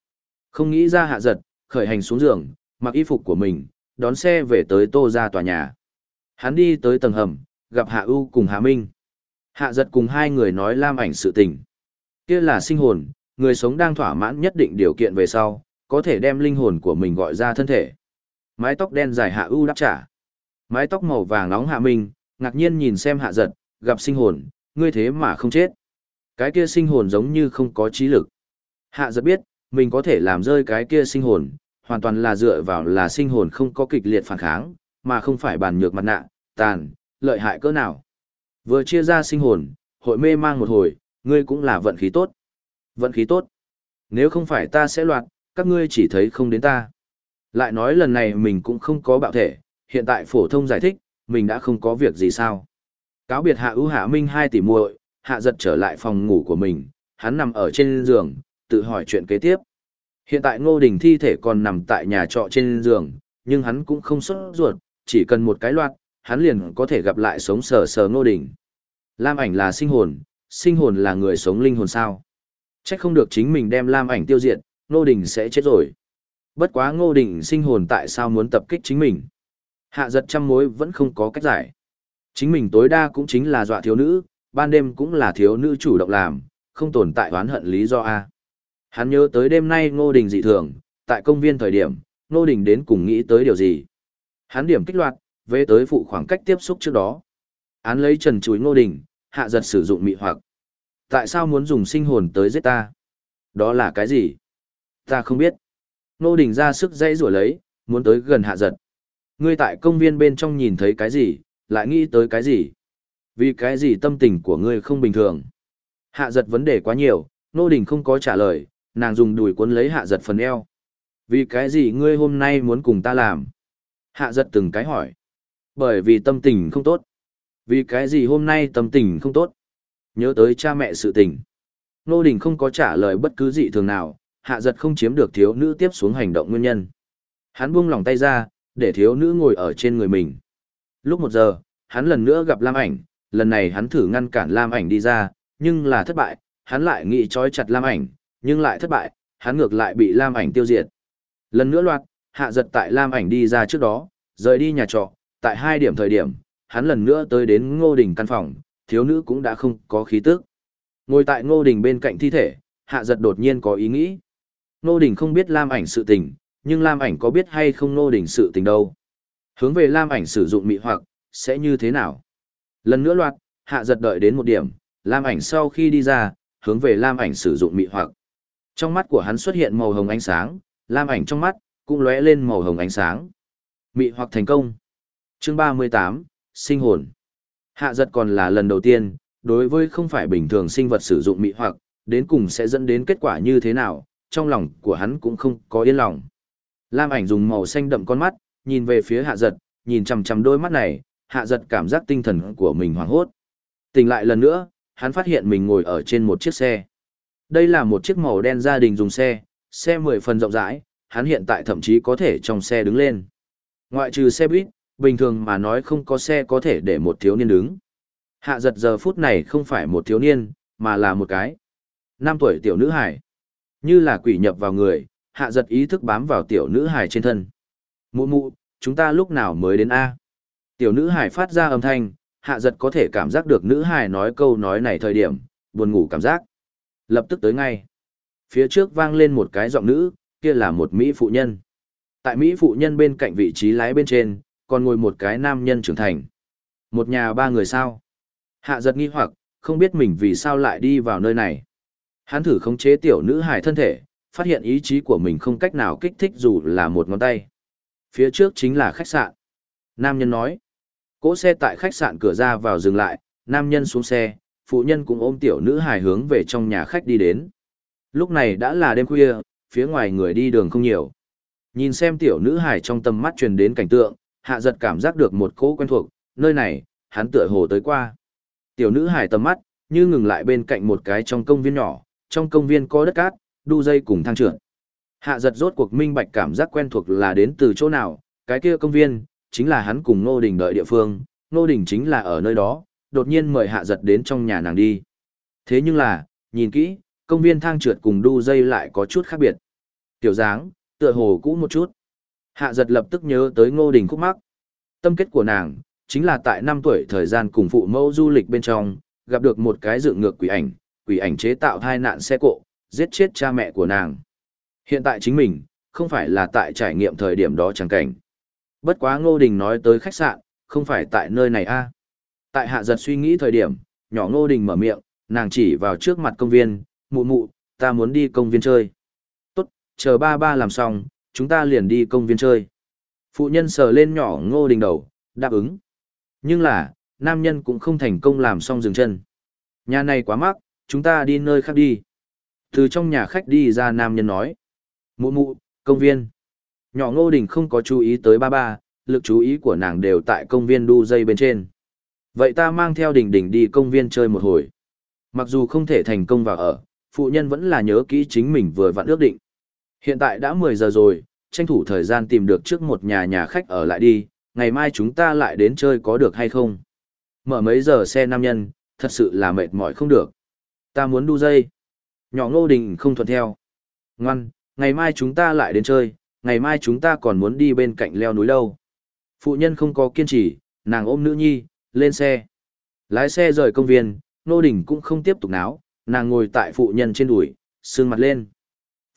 Speaker 1: Không nghĩ ra hạ giật, khởi hành xuống giường, mặc y phục của mình, đón xe về tới tô ra tòa nhà. Hắn đi tới tầng hầm, gặp Hạ U cùng Hạ Minh. Hạ giật cùng hai người nói Lam ảnh sự tình. Kia là sinh hồn, người sống đang thỏa mãn nhất định điều kiện về sau, có thể đem linh hồn của mình gọi ra thân thể. Mái tóc đen dài Hạ U đáp trả. Mái tóc màu vàng nóng Hạ Minh, ngạc nhiên nhìn xem Hạ giật, gặp sinh hồn, ngươi thế mà không chết. Cái kia sinh hồn giống như không có trí lực. Hạ giật biết, mình có thể làm rơi cái kia sinh hồn, hoàn toàn là dựa vào là sinh hồn không có kịch liệt phản kháng, mà không phải bàn nhược mặt nạ, tàn, lợi hại cỡ nào. Vừa chia ra sinh hồn, hội mê mang một hồi, ngươi cũng là vận khí tốt. Vận khí tốt. Nếu không phải ta sẽ loạt, các ngươi chỉ thấy không đến ta. Lại nói lần này mình cũng không có bạo thể, hiện tại phổ thông giải thích, mình đã không có việc gì sao. Cáo biệt hạ ưu hạ minh hai tỷ muội, hạ giật trở lại phòng ngủ của mình, hắn nằm ở trên giường, tự hỏi chuyện kế tiếp. Hiện tại ngô đình thi thể còn nằm tại nhà trọ trên giường, nhưng hắn cũng không xuất ruột, chỉ cần một cái loạt, hắn liền có thể gặp lại sống sờ sờ ngô đình. Lam ảnh là sinh hồn, sinh hồn là người sống linh hồn sao. Chắc không được chính mình đem Lam ảnh tiêu diệt, ngô đình sẽ chết rồi. Bất quá ngô đình sinh hồn tại sao muốn tập kích chính mình. Hạ giật trăm mối vẫn không có cách giải. Chính mình tối đa cũng chính là dọa thiếu nữ, ban đêm cũng là thiếu nữ chủ động làm, không tồn tại oán hận lý do A. Hắn nhớ tới đêm nay Ngô Đình dị thường, tại công viên thời điểm, Ngô Đình đến cùng nghĩ tới điều gì. Hắn điểm kích loạt, về tới phụ khoảng cách tiếp xúc trước đó. Án lấy trần chuối Ngô Đình, hạ giật sử dụng mị hoặc. Tại sao muốn dùng sinh hồn tới giết ta? Đó là cái gì? Ta không biết. Ngô Đình ra sức dãy rủa lấy, muốn tới gần hạ giật. Ngươi tại công viên bên trong nhìn thấy cái gì, lại nghĩ tới cái gì? Vì cái gì tâm tình của ngươi không bình thường? Hạ giật vấn đề quá nhiều, Nô Đình không có trả lời, nàng dùng đùi cuốn lấy hạ giật phần eo. Vì cái gì ngươi hôm nay muốn cùng ta làm? Hạ giật từng cái hỏi. Bởi vì tâm tình không tốt. Vì cái gì hôm nay tâm tình không tốt? Nhớ tới cha mẹ sự tình. Nô Đình không có trả lời bất cứ gì thường nào, hạ giật không chiếm được thiếu nữ tiếp xuống hành động nguyên nhân. Hắn buông lòng tay ra, để thiếu nữ ngồi ở trên người mình. Lúc một giờ, hắn lần nữa gặp Lam ảnh, lần này hắn thử ngăn cản Lam ảnh đi ra, nhưng là thất bại, hắn lại nghĩ trói chặt Lam ảnh, nhưng lại thất bại, hắn ngược lại bị Lam ảnh tiêu diệt. Lần nữa loạt, hạ giật tại Lam ảnh đi ra trước đó, rời đi nhà trọ, tại hai điểm thời điểm, hắn lần nữa tới đến ngô đình căn phòng, thiếu nữ cũng đã không có khí tức. Ngồi tại ngô đình bên cạnh thi thể, hạ giật đột nhiên có ý nghĩ. Ngô đình không biết Lam ảnh sự tình, nhưng Lam ảnh có biết hay không ngô đình sự tình đâu. Hướng về Lam ảnh sử dụng mị hoặc, sẽ như thế nào? Lần nữa loạt, hạ giật đợi đến một điểm, Lam ảnh sau khi đi ra, hướng về Lam ảnh sử dụng mị hoặc. Trong mắt của hắn xuất hiện màu hồng ánh sáng, Lam ảnh trong mắt, cũng lóe lên màu hồng ánh sáng. Mị hoặc thành công. Chương 38, sinh hồn. Hạ giật còn là lần đầu tiên, đối với không phải bình thường sinh vật sử dụng mị hoặc, đến cùng sẽ dẫn đến kết quả như thế nào, trong lòng của hắn cũng không có yên lòng. Lam ảnh dùng màu xanh đậm con mắt, nhìn về phía hạ giật, nhìn chằm chằm đôi mắt này, hạ giật cảm giác tinh thần của mình hoảng hốt. Tỉnh lại lần nữa, hắn phát hiện mình ngồi ở trên một chiếc xe. Đây là một chiếc màu đen gia đình dùng xe, xe 10 phần rộng rãi, hắn hiện tại thậm chí có thể trong xe đứng lên. Ngoại trừ xe buýt, bình thường mà nói không có xe có thể để một thiếu niên đứng. Hạ giật giờ phút này không phải một thiếu niên, mà là một cái. Năm tuổi tiểu nữ hải. Như là quỷ nhập vào người, hạ giật ý thức bám vào tiểu nữ hải trên thân. Mụ mụ, chúng ta lúc nào mới đến A? Tiểu nữ hải phát ra âm thanh, hạ giật có thể cảm giác được nữ hải nói câu nói này thời điểm, buồn ngủ cảm giác. Lập tức tới ngay. Phía trước vang lên một cái giọng nữ, kia là một Mỹ phụ nhân. Tại Mỹ phụ nhân bên cạnh vị trí lái bên trên, còn ngồi một cái nam nhân trưởng thành. Một nhà ba người sao? Hạ giật nghi hoặc, không biết mình vì sao lại đi vào nơi này. Hắn thử khống chế tiểu nữ hải thân thể, phát hiện ý chí của mình không cách nào kích thích dù là một ngón tay. Phía trước chính là khách sạn. Nam nhân nói. Cỗ xe tại khách sạn cửa ra vào dừng lại, nam nhân xuống xe, phụ nhân cũng ôm tiểu nữ hài hướng về trong nhà khách đi đến. Lúc này đã là đêm khuya, phía ngoài người đi đường không nhiều. Nhìn xem tiểu nữ hài trong tầm mắt truyền đến cảnh tượng, hạ giật cảm giác được một cỗ quen thuộc, nơi này, hắn tựa hồ tới qua. Tiểu nữ hài tầm mắt, như ngừng lại bên cạnh một cái trong công viên nhỏ, trong công viên có đất cát, đu dây cùng thang trưởng. Hạ giật rốt cuộc minh bạch cảm giác quen thuộc là đến từ chỗ nào, cái kia công viên, chính là hắn cùng Nô Đình đợi địa phương, Nô Đình chính là ở nơi đó, đột nhiên mời hạ giật đến trong nhà nàng đi. Thế nhưng là, nhìn kỹ, công viên thang trượt cùng đu dây lại có chút khác biệt. Tiểu dáng, tựa hồ cũ một chút. Hạ giật lập tức nhớ tới Ngô Đình khúc mắc. Tâm kết của nàng, chính là tại năm tuổi thời gian cùng phụ mẫu du lịch bên trong, gặp được một cái dựng ngược quỷ ảnh, quỷ ảnh chế tạo thai nạn xe cộ, giết chết cha mẹ của nàng. Hiện tại chính mình, không phải là tại trải nghiệm thời điểm đó chẳng cảnh. Bất quá Ngô Đình nói tới khách sạn, không phải tại nơi này a. À. Tại hạ giật suy nghĩ thời điểm, nhỏ Ngô Đình mở miệng, nàng chỉ vào trước mặt công viên, mụ mụ, ta muốn đi công viên chơi. Tốt, chờ ba ba làm xong, chúng ta liền đi công viên chơi. Phụ nhân sờ lên nhỏ Ngô Đình đầu, đáp ứng. Nhưng là, nam nhân cũng không thành công làm xong dừng chân. Nhà này quá mắc, chúng ta đi nơi khác đi. Từ trong nhà khách đi ra nam nhân nói. Mụ mụ, công viên. Nhỏ ngô đình không có chú ý tới ba ba, lực chú ý của nàng đều tại công viên đu dây bên trên. Vậy ta mang theo đình đình đi công viên chơi một hồi. Mặc dù không thể thành công vào ở, phụ nhân vẫn là nhớ kỹ chính mình vừa vặn ước định. Hiện tại đã 10 giờ rồi, tranh thủ thời gian tìm được trước một nhà nhà khách ở lại đi, ngày mai chúng ta lại đến chơi có được hay không? Mở mấy giờ xe nam nhân, thật sự là mệt mỏi không được. Ta muốn đu dây. Nhỏ ngô đình không thuận theo. Ngoan, ngày mai chúng ta lại đến chơi, ngày mai chúng ta còn muốn đi bên cạnh leo núi đâu. Phụ nhân không có kiên trì, nàng ôm nữ nhi, lên xe. Lái xe rời công viên, Ngô Đình cũng không tiếp tục náo, nàng ngồi tại phụ nhân trên đùi, sương mặt lên.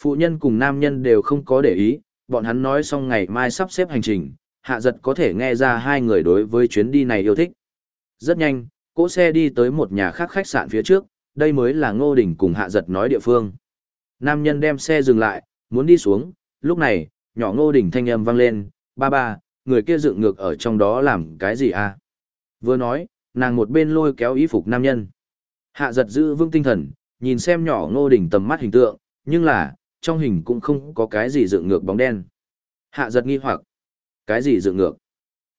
Speaker 1: Phụ nhân cùng nam nhân đều không có để ý, bọn hắn nói xong ngày mai sắp xếp hành trình, hạ giật có thể nghe ra hai người đối với chuyến đi này yêu thích. Rất nhanh, cỗ xe đi tới một nhà khác khách sạn phía trước, đây mới là Ngô Đình cùng hạ giật nói địa phương. Nam nhân đem xe dừng lại, muốn đi xuống, lúc này, nhỏ Ngô Đình thanh âm vang lên, ba ba, người kia dựng ngược ở trong đó làm cái gì à? Vừa nói, nàng một bên lôi kéo y phục nam nhân. Hạ giật giữ vững tinh thần, nhìn xem nhỏ Ngô Đình tầm mắt hình tượng, nhưng là, trong hình cũng không có cái gì dựng ngược bóng đen. Hạ giật nghi hoặc, cái gì dựng ngược?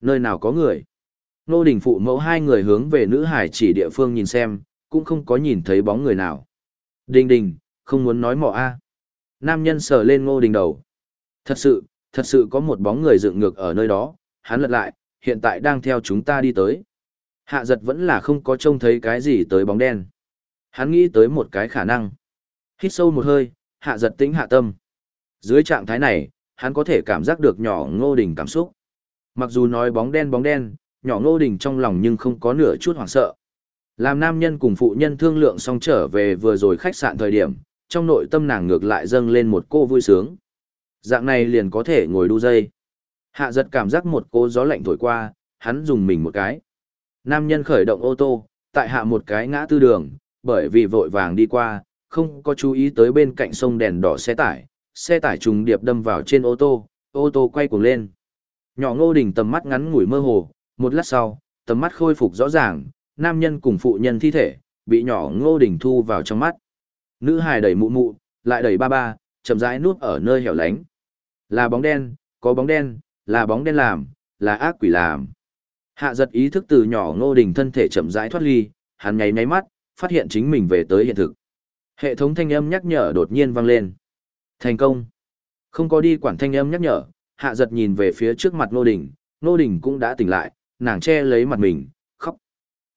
Speaker 1: Nơi nào có người? Ngô đình phụ mẫu hai người hướng về nữ hải chỉ địa phương nhìn xem, cũng không có nhìn thấy bóng người nào. Đình đình, không muốn nói mọ a. Nam nhân sờ lên ngô đình đầu. Thật sự, thật sự có một bóng người dựng ngược ở nơi đó, hắn lật lại, hiện tại đang theo chúng ta đi tới. Hạ giật vẫn là không có trông thấy cái gì tới bóng đen. Hắn nghĩ tới một cái khả năng. Hít sâu một hơi, hạ giật tĩnh hạ tâm. Dưới trạng thái này, hắn có thể cảm giác được nhỏ ngô đình cảm xúc. Mặc dù nói bóng đen bóng đen, nhỏ ngô đình trong lòng nhưng không có nửa chút hoảng sợ. Làm nam nhân cùng phụ nhân thương lượng xong trở về vừa rồi khách sạn thời điểm, trong nội tâm nàng ngược lại dâng lên một cô vui sướng. Dạng này liền có thể ngồi đu dây. Hạ giật cảm giác một cô gió lạnh thổi qua, hắn dùng mình một cái. Nam nhân khởi động ô tô, tại hạ một cái ngã tư đường, bởi vì vội vàng đi qua, không có chú ý tới bên cạnh sông đèn đỏ xe tải, xe tải trùng điệp đâm vào trên ô tô, ô tô quay cuồng lên. Nhỏ ngô đình tầm mắt ngắn ngủi mơ hồ, một lát sau, tầm mắt khôi phục rõ ràng, nam nhân cùng phụ nhân thi thể, bị nhỏ ngô đình thu vào trong mắt. Nữ hài đẩy mụ mụ, lại đẩy ba ba, chậm rãi nuốt ở nơi hẻo lánh. Là bóng đen, có bóng đen, là bóng đen làm, là ác quỷ làm. Hạ giật ý thức từ nhỏ ngô đình thân thể chậm rãi thoát ly, hắn nháy nháy mắt, phát hiện chính mình về tới hiện thực. Hệ thống thanh âm nhắc nhở đột nhiên vang lên. Thành công. Không có đi quản thanh âm nhắc nhở, hạ giật nhìn về phía trước mặt ngô đình, ngô đình cũng đã tỉnh lại, nàng che lấy mặt mình, khóc.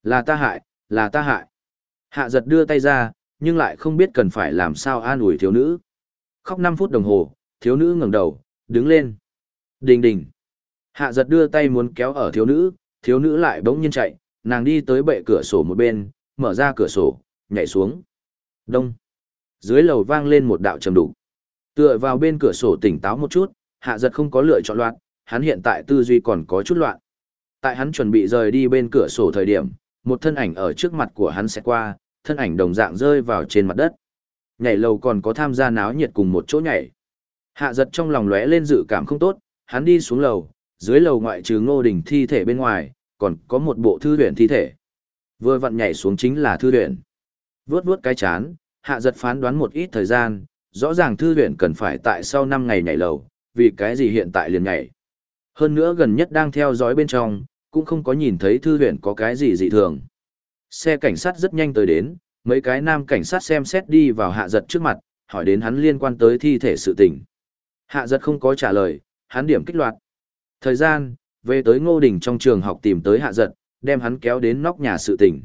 Speaker 1: Là ta hại, là ta hại. Hạ giật đưa tay ra, nhưng lại không biết cần phải làm sao an ủi thiếu nữ. Khóc 5 phút đồng hồ, thiếu nữ ngẩng đầu, đứng lên. Đình đình. Hạ giật đưa tay muốn kéo ở thiếu nữ, thiếu nữ lại bỗng nhiên chạy, nàng đi tới bệ cửa sổ một bên, mở ra cửa sổ, nhảy xuống. Đông. Dưới lầu vang lên một đạo trầm đủ. Tựa vào bên cửa sổ tỉnh táo một chút, hạ giật không có lựa chọn loạn, hắn hiện tại tư duy còn có chút loạn. Tại hắn chuẩn bị rời đi bên cửa sổ thời điểm, một thân ảnh ở trước mặt của hắn sẽ qua, thân ảnh đồng dạng rơi vào trên mặt đất. Nhảy lầu còn có tham gia náo nhiệt cùng một chỗ nhảy. Hạ giật trong lòng lóe lên dự cảm không tốt, hắn đi xuống lầu, dưới lầu ngoại trừ ngô đình thi thể bên ngoài, còn có một bộ thư viện thi thể. Vừa vặn nhảy xuống chính là thư viện, Vướt vướt cái chán, hạ giật phán đoán một ít thời gian, rõ ràng thư viện cần phải tại sau 5 ngày nhảy lầu, vì cái gì hiện tại liền nhảy. Hơn nữa gần nhất đang theo dõi bên trong, cũng không có nhìn thấy thư viện có cái gì dị thường. Xe cảnh sát rất nhanh tới đến, mấy cái nam cảnh sát xem xét đi vào hạ giật trước mặt, hỏi đến hắn liên quan tới thi thể sự tình. Hạ giật không có trả lời, hắn điểm kích loạt. Thời gian, về tới Ngô Đình trong trường học tìm tới hạ giật, đem hắn kéo đến nóc nhà sự tình.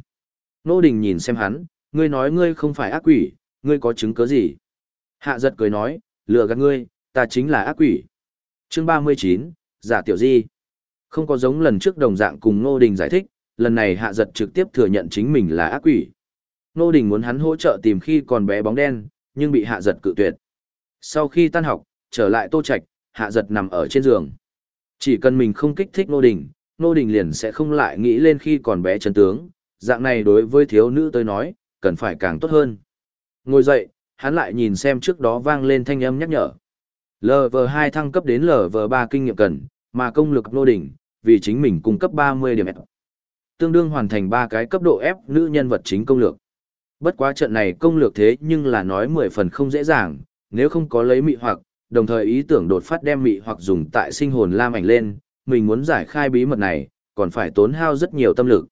Speaker 1: Ngô Đình nhìn xem hắn, ngươi nói ngươi không phải ác quỷ, ngươi có chứng cứ gì? Hạ giật cười nói, lừa gạt ngươi, ta chính là ác quỷ. Chương 39, giả tiểu di. Không có giống lần trước đồng dạng cùng Ngô Đình giải thích, lần này hạ giật trực tiếp thừa nhận chính mình là ác quỷ. Nô Đình muốn hắn hỗ trợ tìm khi còn bé bóng đen, nhưng bị hạ giật cự tuyệt. Sau khi tan học, trở lại tô Trạch hạ giật nằm ở trên giường. Chỉ cần mình không kích thích Nô Đình, Nô Đình liền sẽ không lại nghĩ lên khi còn bé chân tướng, dạng này đối với thiếu nữ tới nói, cần phải càng tốt hơn. Ngồi dậy, hắn lại nhìn xem trước đó vang lên thanh âm nhắc nhở. LV2 thăng cấp đến LV3 kinh nghiệm cần, mà công lực Nô Đình, vì chính mình cung cấp 30 điểm Tương đương hoàn thành ba cái cấp độ ép nữ nhân vật chính công lược. Bất quá trận này công lược thế nhưng là nói 10 phần không dễ dàng, nếu không có lấy mị hoặc, đồng thời ý tưởng đột phát đem mị hoặc dùng tại sinh hồn lam ảnh lên, mình muốn giải khai bí mật này, còn phải tốn hao rất nhiều tâm lực.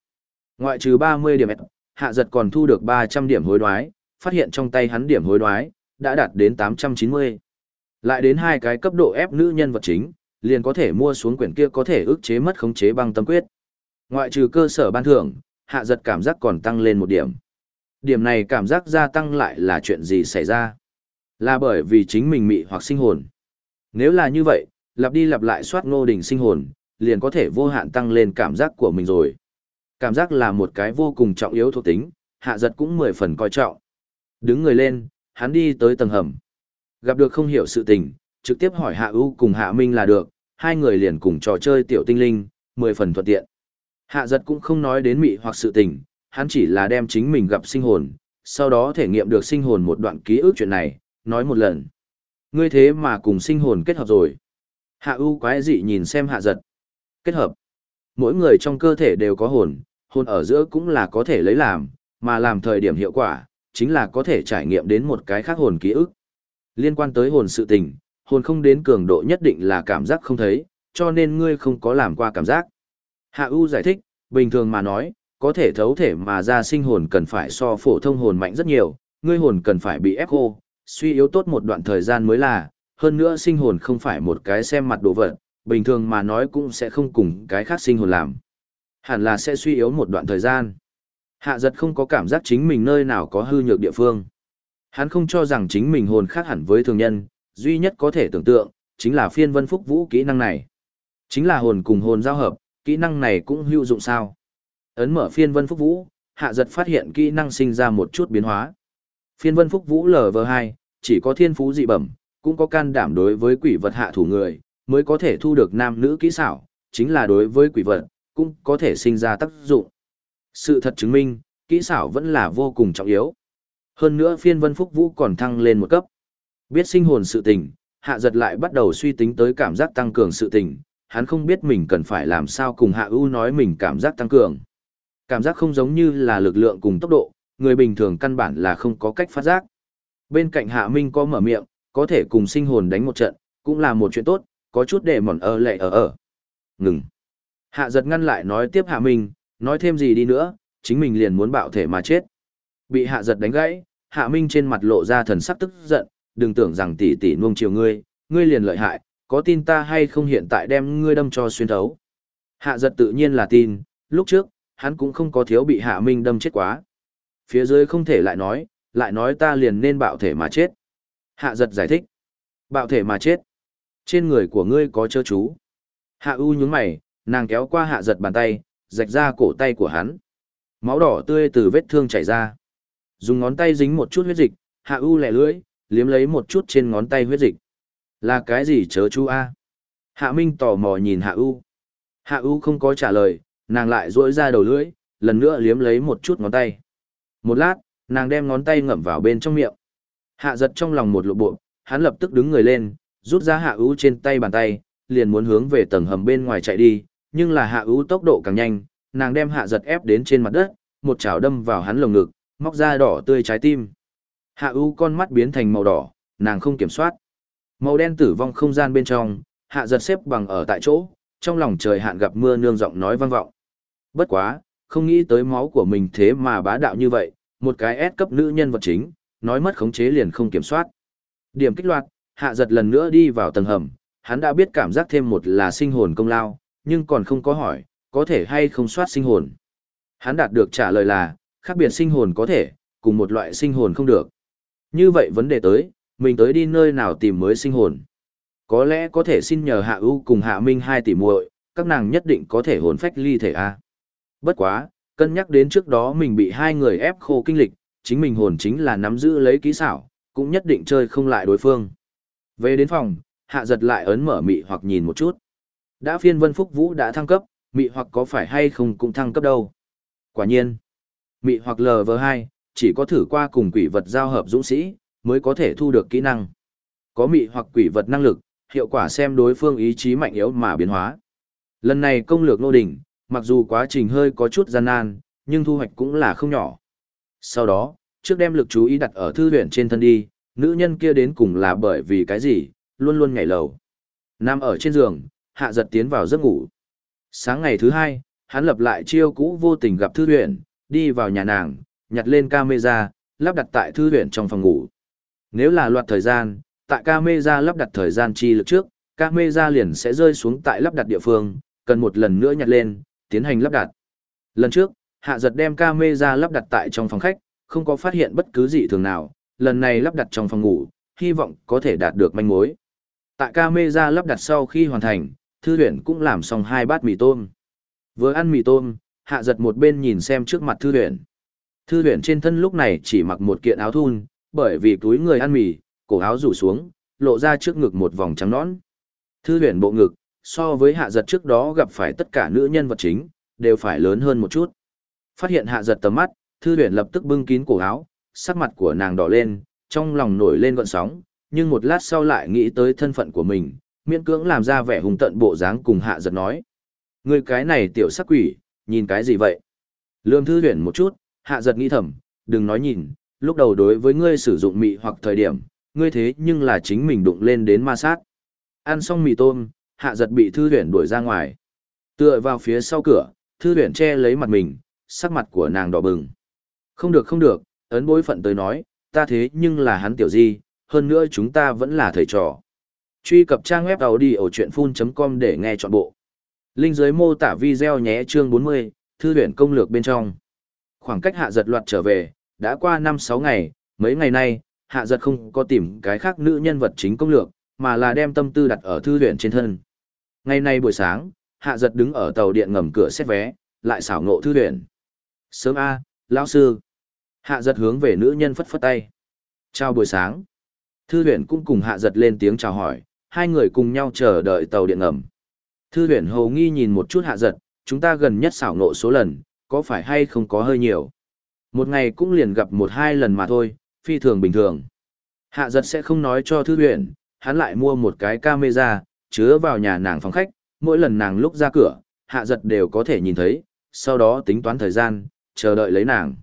Speaker 1: Ngoại trừ 30 điểm hạ giật còn thu được 300 điểm hối đoái, phát hiện trong tay hắn điểm hối đoái, đã đạt đến 890. Lại đến hai cái cấp độ ép nữ nhân vật chính, liền có thể mua xuống quyển kia có thể ức chế mất khống chế băng tâm quyết. Ngoại trừ cơ sở ban thưởng, hạ giật cảm giác còn tăng lên một điểm. Điểm này cảm giác gia tăng lại là chuyện gì xảy ra? Là bởi vì chính mình mị hoặc sinh hồn. Nếu là như vậy, lặp đi lặp lại soát ngô đỉnh sinh hồn, liền có thể vô hạn tăng lên cảm giác của mình rồi. Cảm giác là một cái vô cùng trọng yếu thuộc tính, hạ giật cũng mười phần coi trọng. Đứng người lên, hắn đi tới tầng hầm. Gặp được không hiểu sự tình, trực tiếp hỏi hạ ưu cùng hạ minh là được, hai người liền cùng trò chơi tiểu tinh linh, mười phần thuận tiện. Hạ giật cũng không nói đến mị hoặc sự tình, hắn chỉ là đem chính mình gặp sinh hồn, sau đó thể nghiệm được sinh hồn một đoạn ký ức chuyện này, nói một lần. Ngươi thế mà cùng sinh hồn kết hợp rồi. Hạ ưu quái dị nhìn xem hạ giật. Kết hợp. Mỗi người trong cơ thể đều có hồn, hồn ở giữa cũng là có thể lấy làm, mà làm thời điểm hiệu quả, chính là có thể trải nghiệm đến một cái khác hồn ký ức. Liên quan tới hồn sự tình, hồn không đến cường độ nhất định là cảm giác không thấy, cho nên ngươi không có làm qua cảm giác. Hạ U giải thích, bình thường mà nói, có thể thấu thể mà ra sinh hồn cần phải so phổ thông hồn mạnh rất nhiều, ngươi hồn cần phải bị ép khô, suy yếu tốt một đoạn thời gian mới là, hơn nữa sinh hồn không phải một cái xem mặt đồ vật, bình thường mà nói cũng sẽ không cùng cái khác sinh hồn làm. Hẳn là sẽ suy yếu một đoạn thời gian. Hạ giật không có cảm giác chính mình nơi nào có hư nhược địa phương. Hắn không cho rằng chính mình hồn khác hẳn với thường nhân, duy nhất có thể tưởng tượng, chính là phiên vân phúc vũ kỹ năng này. Chính là hồn cùng hồn giao hợp, kỹ năng này cũng hữu dụng sao. Ấn mở phiên vân phúc vũ, hạ giật phát hiện kỹ năng sinh ra một chút biến hóa. Phiên vân phúc vũ LV2, chỉ có thiên phú dị bẩm, cũng có can đảm đối với quỷ vật hạ thủ người, mới có thể thu được nam nữ kỹ xảo, chính là đối với quỷ vật, cũng có thể sinh ra tác dụng. Sự thật chứng minh, kỹ xảo vẫn là vô cùng trọng yếu. Hơn nữa phiên vân phúc vũ còn thăng lên một cấp. Biết sinh hồn sự tình, hạ giật lại bắt đầu suy tính tới cảm giác tăng cường sự tình, hắn không biết mình cần phải làm sao cùng hạ ưu nói mình cảm giác tăng cường. Cảm giác không giống như là lực lượng cùng tốc độ, người bình thường căn bản là không có cách phát giác. Bên cạnh hạ minh có mở miệng, có thể cùng sinh hồn đánh một trận, cũng là một chuyện tốt, có chút để mòn ở lệ ở ở. Ngừng. Hạ giật ngăn lại nói tiếp hạ minh, nói thêm gì đi nữa, chính mình liền muốn bạo thể mà chết. Bị hạ giật đánh gãy, hạ minh trên mặt lộ ra thần sắc tức giận, đừng tưởng rằng tỷ tỷ nuông chiều ngươi, ngươi liền lợi hại, có tin ta hay không hiện tại đem ngươi đâm cho xuyên thấu. Hạ giật tự nhiên là tin, lúc trước, hắn cũng không có thiếu bị hạ minh đâm chết quá. Phía dưới không thể lại nói, lại nói ta liền nên bạo thể mà chết. Hạ giật giải thích. Bạo thể mà chết. Trên người của ngươi có chơ chú. Hạ u nhúng mày, nàng kéo qua hạ giật bàn tay, rạch ra cổ tay của hắn. Máu đỏ tươi từ vết thương chảy ra. Dùng ngón tay dính một chút huyết dịch, hạ u lẻ lưỡi, liếm lấy một chút trên ngón tay huyết dịch. Là cái gì chớ chú A? Hạ Minh tò mò nhìn Hạ U. Hạ U không có trả lời, nàng lại duỗi ra đầu lưỡi, lần nữa liếm lấy một chút ngón tay. Một lát, nàng đem ngón tay ngậm vào bên trong miệng. Hạ giật trong lòng một lộ bộ, hắn lập tức đứng người lên, rút ra Hạ U trên tay bàn tay, liền muốn hướng về tầng hầm bên ngoài chạy đi, nhưng là Hạ U tốc độ càng nhanh, nàng đem Hạ giật ép đến trên mặt đất, một chảo đâm vào hắn lồng ngực, móc ra đỏ tươi trái tim. Hạ U con mắt biến thành màu đỏ, nàng không kiểm soát. Màu đen tử vong không gian bên trong, hạ giật xếp bằng ở tại chỗ, trong lòng trời hạn gặp mưa nương giọng nói vang vọng. Bất quá, không nghĩ tới máu của mình thế mà bá đạo như vậy, một cái ép cấp nữ nhân vật chính, nói mất khống chế liền không kiểm soát. Điểm kích loạt, hạ giật lần nữa đi vào tầng hầm, hắn đã biết cảm giác thêm một là sinh hồn công lao, nhưng còn không có hỏi, có thể hay không soát sinh hồn. Hắn đạt được trả lời là, khác biệt sinh hồn có thể, cùng một loại sinh hồn không được. Như vậy vấn đề tới, mình tới đi nơi nào tìm mới sinh hồn. Có lẽ có thể xin nhờ Hạ ưu cùng Hạ Minh hai tỷ muội, các nàng nhất định có thể hồn phách ly thể A. Bất quá, cân nhắc đến trước đó mình bị hai người ép khô kinh lịch, chính mình hồn chính là nắm giữ lấy kỹ xảo, cũng nhất định chơi không lại đối phương. Về đến phòng, Hạ giật lại ấn mở mị hoặc nhìn một chút. Đã phiên vân phúc vũ đã thăng cấp, mị hoặc có phải hay không cũng thăng cấp đâu. Quả nhiên, mị hoặc LV2, chỉ có thử qua cùng quỷ vật giao hợp dũng sĩ, mới có thể thu được kỹ năng. Có mị hoặc quỷ vật năng lực, hiệu quả xem đối phương ý chí mạnh yếu mà biến hóa. Lần này công lược nô đỉnh, mặc dù quá trình hơi có chút gian nan, nhưng thu hoạch cũng là không nhỏ. Sau đó, trước đem lực chú ý đặt ở thư viện trên thân đi, nữ nhân kia đến cùng là bởi vì cái gì, luôn luôn nhảy lầu. Nằm ở trên giường, hạ giật tiến vào giấc ngủ. Sáng ngày thứ hai, hắn lập lại chiêu cũ vô tình gặp thư viện, đi vào nhà nàng, nhặt lên camera, lắp đặt tại thư viện trong phòng ngủ. Nếu là loạt thời gian, tại camera lắp đặt thời gian chi lực trước, camera liền sẽ rơi xuống tại lắp đặt địa phương, cần một lần nữa nhặt lên, tiến hành lắp đặt. Lần trước, hạ giật đem camera lắp đặt tại trong phòng khách, không có phát hiện bất cứ gì thường nào, lần này lắp đặt trong phòng ngủ, hy vọng có thể đạt được manh mối. Tại camera lắp đặt sau khi hoàn thành, thư huyền cũng làm xong hai bát mì tôm. Vừa ăn mì tôm, hạ giật một bên nhìn xem trước mặt thư huyền. Thư huyền trên thân lúc này chỉ mặc một kiện áo thun, bởi vì túi người ăn mì, cổ áo rủ xuống, lộ ra trước ngực một vòng trắng nõn. Thư huyền bộ ngực, so với hạ giật trước đó gặp phải tất cả nữ nhân vật chính, đều phải lớn hơn một chút. Phát hiện hạ giật tầm mắt, thư huyền lập tức bưng kín cổ áo, sắc mặt của nàng đỏ lên, trong lòng nổi lên gọn sóng, nhưng một lát sau lại nghĩ tới thân phận của mình, miễn cưỡng làm ra vẻ hùng tận bộ dáng cùng hạ giật nói. Người cái này tiểu sắc quỷ, nhìn cái gì vậy? Lương thư huyền một chút, hạ giật nghĩ thầm, đừng nói nhìn, lúc đầu đối với ngươi sử dụng mị hoặc thời điểm, ngươi thế nhưng là chính mình đụng lên đến ma sát. Ăn xong mì tôm, hạ giật bị thư huyển đuổi ra ngoài. Tựa vào phía sau cửa, thư huyển che lấy mặt mình, sắc mặt của nàng đỏ bừng. Không được không được, ấn bối phận tới nói, ta thế nhưng là hắn tiểu di, hơn nữa chúng ta vẫn là thầy trò. Truy cập trang web đầu đi ở chuyệnfull.com để nghe trọn bộ. Linh dưới mô tả video nhé chương 40, thư huyển công lược bên trong. Khoảng cách hạ giật loạt trở về, đã qua 5-6 ngày, mấy ngày nay, hạ giật không có tìm cái khác nữ nhân vật chính công lược, mà là đem tâm tư đặt ở thư viện trên thân. Ngày nay buổi sáng, hạ giật đứng ở tàu điện ngầm cửa xét vé, lại xảo ngộ thư viện. Sớm A, lão sư. Hạ giật hướng về nữ nhân phất phất tay. Chào buổi sáng. Thư viện cũng cùng hạ giật lên tiếng chào hỏi, hai người cùng nhau chờ đợi tàu điện ngầm. Thư viện hầu nghi nhìn một chút hạ giật, chúng ta gần nhất xảo ngộ số lần, có phải hay không có hơi nhiều. Một ngày cũng liền gặp một hai lần mà thôi, phi thường bình thường. Hạ giật sẽ không nói cho thư viện, hắn lại mua một cái camera, chứa vào nhà nàng phòng khách, mỗi lần nàng lúc ra cửa, hạ giật đều có thể nhìn thấy, sau đó tính toán thời gian, chờ đợi lấy nàng.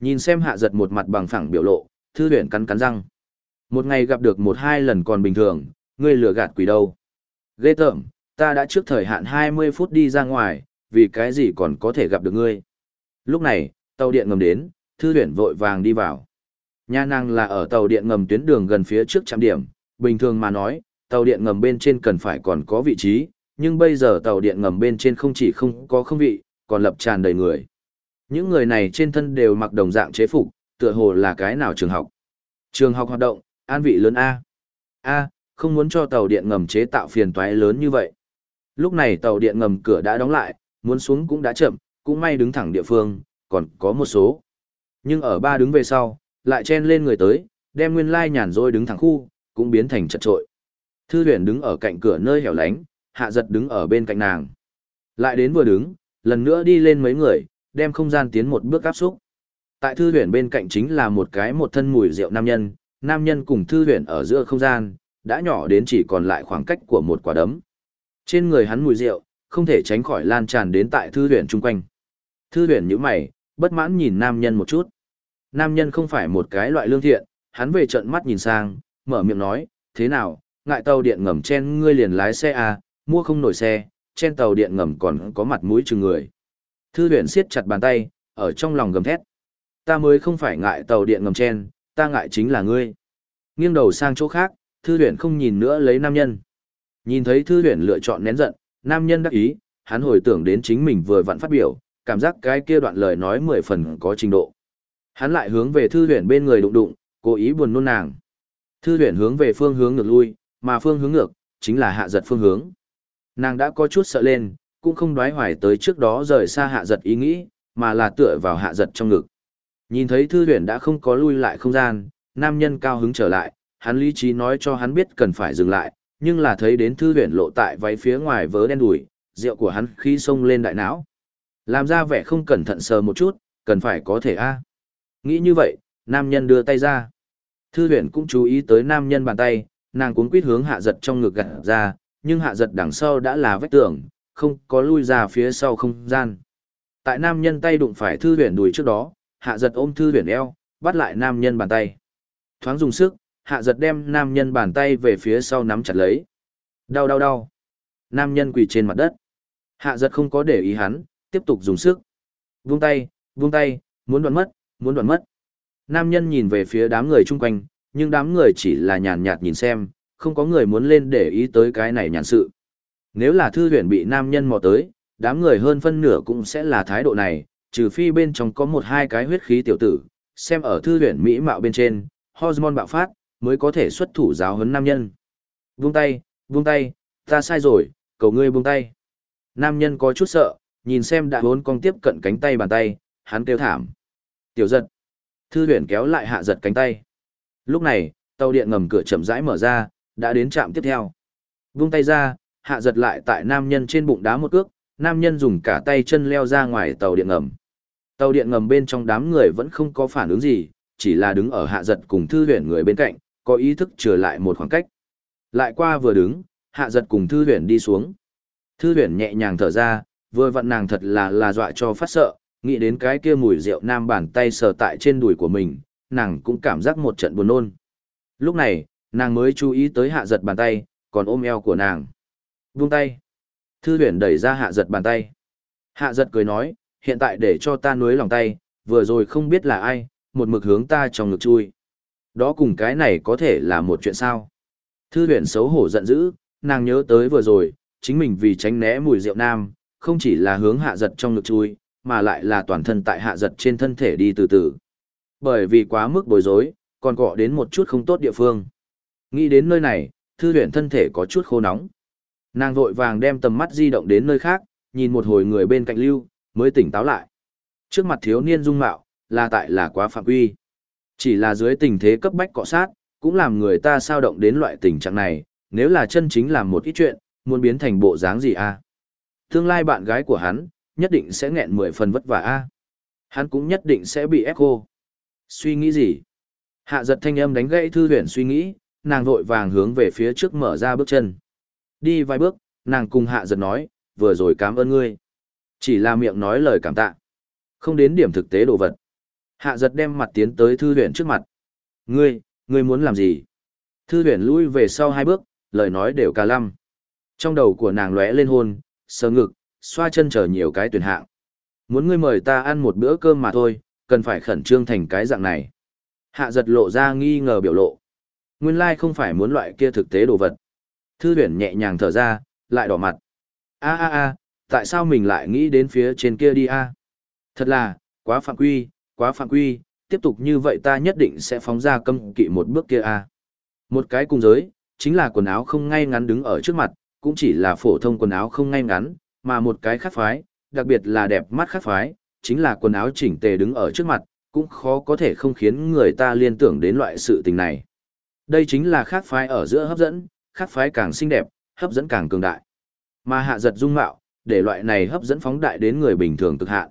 Speaker 1: Nhìn xem hạ giật một mặt bằng phẳng biểu lộ, thư viện cắn cắn răng. Một ngày gặp được một hai lần còn bình thường, ngươi lừa gạt quỷ đâu. Ghê tởm, ta đã trước thời hạn 20 phút đi ra ngoài, vì cái gì còn có thể gặp được ngươi. Lúc này, tàu điện ngầm đến, thư viện vội vàng đi vào. Nhà nàng là ở tàu điện ngầm tuyến đường gần phía trước trạm điểm, bình thường mà nói, tàu điện ngầm bên trên cần phải còn có vị trí, nhưng bây giờ tàu điện ngầm bên trên không chỉ không có không vị, còn lập tràn đầy người. Những người này trên thân đều mặc đồng dạng chế phục, tựa hồ là cái nào trường học. Trường học hoạt động, an vị lớn A. A, không muốn cho tàu điện ngầm chế tạo phiền toái lớn như vậy. Lúc này tàu điện ngầm cửa đã đóng lại, muốn xuống cũng đã chậm, cũng may đứng thẳng địa phương, còn có một số. Nhưng ở ba đứng về sau, lại chen lên người tới, đem nguyên lai nhàn rỗi đứng thẳng khu, cũng biến thành chật trội. Thư huyền đứng ở cạnh cửa nơi hẻo lánh, hạ giật đứng ở bên cạnh nàng. Lại đến vừa đứng, lần nữa đi lên mấy người, đem không gian tiến một bước áp xúc. Tại thư huyền bên cạnh chính là một cái một thân mùi rượu nam nhân, nam nhân cùng thư huyền ở giữa không gian, đã nhỏ đến chỉ còn lại khoảng cách của một quả đấm. Trên người hắn mùi rượu, không thể tránh khỏi lan tràn đến tại thư huyền chung quanh. Thư huyền như mày, bất mãn nhìn nam nhân một chút. Nam nhân không phải một cái loại lương thiện, hắn về trận mắt nhìn sang, mở miệng nói, thế nào, ngại tàu điện ngầm chen ngươi liền lái xe à, mua không nổi xe, trên tàu điện ngầm còn có mặt mũi chừng người. Thư huyền siết chặt bàn tay, ở trong lòng gầm thét. Ta mới không phải ngại tàu điện ngầm chen, ta ngại chính là ngươi. Nghiêng đầu sang chỗ khác, thư huyền không nhìn nữa lấy nam nhân. Nhìn thấy thư huyền lựa chọn nén giận, nam nhân đắc ý, hắn hồi tưởng đến chính mình vừa vặn phát biểu, cảm giác cái kia đoạn lời nói mười phần có trình độ. Hắn lại hướng về thư huyền bên người đụng đụng, cố ý buồn nôn nàng. Thư huyền hướng về phương hướng ngược lui, mà phương hướng ngược, chính là hạ giật phương hướng. Nàng đã có chút sợ lên, cũng không đoái hoài tới trước đó rời xa hạ giật ý nghĩ, mà là tựa vào hạ giật trong ngực. Nhìn thấy thư huyền đã không có lui lại không gian, nam nhân cao hứng trở lại, hắn lý trí nói cho hắn biết cần phải dừng lại, nhưng là thấy đến thư huyền lộ tại váy phía ngoài vớ đen đùi, rượu của hắn khi xông lên đại não. Làm ra vẻ không cẩn thận sờ một chút, cần phải có thể a. Nghĩ như vậy, nam nhân đưa tay ra. Thư huyền cũng chú ý tới nam nhân bàn tay, nàng cuốn quýt hướng hạ giật trong ngực gặt ra, nhưng hạ giật đằng sau đã là vách tường, không có lui ra phía sau không gian. Tại nam nhân tay đụng phải thư huyền đùi trước đó, hạ giật ôm thư huyền eo, bắt lại nam nhân bàn tay. Thoáng dùng sức, hạ giật đem nam nhân bàn tay về phía sau nắm chặt lấy. Đau đau đau. Nam nhân quỳ trên mặt đất. Hạ giật không có để ý hắn, tiếp tục dùng sức. Vung tay, vung tay, muốn đoạn mất, muốn đoạn mất. Nam nhân nhìn về phía đám người chung quanh, nhưng đám người chỉ là nhàn nhạt nhìn xem, không có người muốn lên để ý tới cái này nhàn sự. Nếu là thư huyền bị nam nhân mò tới, đám người hơn phân nửa cũng sẽ là thái độ này, trừ phi bên trong có một hai cái huyết khí tiểu tử, xem ở thư huyền mỹ mạo bên trên, hormone bạo phát, mới có thể xuất thủ giáo huấn nam nhân. Buông tay, buông tay, ta sai rồi, cầu ngươi buông tay. Nam nhân có chút sợ, nhìn xem đã vốn cong tiếp cận cánh tay bàn tay, hắn kêu thảm. Tiểu giật. Thư huyền kéo lại hạ giật cánh tay. Lúc này, tàu điện ngầm cửa chậm rãi mở ra, đã đến trạm tiếp theo. Vung tay ra, hạ giật lại tại nam nhân trên bụng đá một cước, nam nhân dùng cả tay chân leo ra ngoài tàu điện ngầm. Tàu điện ngầm bên trong đám người vẫn không có phản ứng gì, chỉ là đứng ở hạ giật cùng thư huyền người bên cạnh, có ý thức trở lại một khoảng cách. Lại qua vừa đứng, hạ giật cùng thư huyền đi xuống. Thư huyền nhẹ nhàng thở ra, vừa vặn nàng thật là là dọa cho phát sợ, nghĩ đến cái kia mùi rượu nam bàn tay sờ tại trên đùi của mình, nàng cũng cảm giác một trận buồn nôn. Lúc này, nàng mới chú ý tới hạ giật bàn tay, còn ôm eo của nàng. Buông tay. Thư huyền đẩy ra hạ giật bàn tay. Hạ giật cười nói, hiện tại để cho ta nuối lòng tay, vừa rồi không biết là ai, một mực hướng ta trong ngực chui. Đó cùng cái này có thể là một chuyện sao. Thư huyền xấu hổ giận dữ, nàng nhớ tới vừa rồi, chính mình vì tránh né mùi rượu nam, không chỉ là hướng hạ giật trong ngực chui, mà lại là toàn thân tại hạ giật trên thân thể đi từ từ. Bởi vì quá mức bối rối, còn cọ đến một chút không tốt địa phương. Nghĩ đến nơi này, thư huyền thân thể có chút khô nóng. Nàng vội vàng đem tầm mắt di động đến nơi khác, nhìn một hồi người bên cạnh lưu, mới tỉnh táo lại. Trước mặt thiếu niên dung mạo, là tại là quá phạm quy. Chỉ là dưới tình thế cấp bách cọ sát, cũng làm người ta sao động đến loại tình trạng này, nếu là chân chính làm một ít chuyện, muốn biến thành bộ dáng gì a? Tương lai bạn gái của hắn, nhất định sẽ nghẹn mười phần vất vả a. Hắn cũng nhất định sẽ bị ép cô Suy nghĩ gì? Hạ giật thanh âm đánh gãy thư huyền suy nghĩ, nàng vội vàng hướng về phía trước mở ra bước chân. Đi vài bước, nàng cùng hạ giật nói, vừa rồi cảm ơn ngươi. Chỉ là miệng nói lời cảm tạ. Không đến điểm thực tế đồ vật. Hạ giật đem mặt tiến tới thư huyền trước mặt. Ngươi, ngươi muốn làm gì? Thư huyền lui về sau hai bước, lời nói đều cả lăm. Trong đầu của nàng lóe lên hôn, sờ ngực, xoa chân chờ nhiều cái tuyển hạng. Muốn ngươi mời ta ăn một bữa cơm mà thôi, cần phải khẩn trương thành cái dạng này. Hạ giật lộ ra nghi ngờ biểu lộ. Nguyên lai không phải muốn loại kia thực tế đồ vật. Thư tuyển nhẹ nhàng thở ra, lại đỏ mặt. a a a tại sao mình lại nghĩ đến phía trên kia đi a Thật là, quá phạm quy, quá phạm quy, tiếp tục như vậy ta nhất định sẽ phóng ra câm kỵ một bước kia a Một cái cùng giới, chính là quần áo không ngay ngắn đứng ở trước mặt, cũng chỉ là phổ thông quần áo không ngay ngắn, mà một cái khác phái, đặc biệt là đẹp mắt khác phái, chính là quần áo chỉnh tề đứng ở trước mặt, cũng khó có thể không khiến người ta liên tưởng đến loại sự tình này. Đây chính là khác phái ở giữa hấp dẫn, khác phái càng xinh đẹp, hấp dẫn càng cường đại. Mà hạ giật dung mạo, để loại này hấp dẫn phóng đại đến người bình thường cực hạn.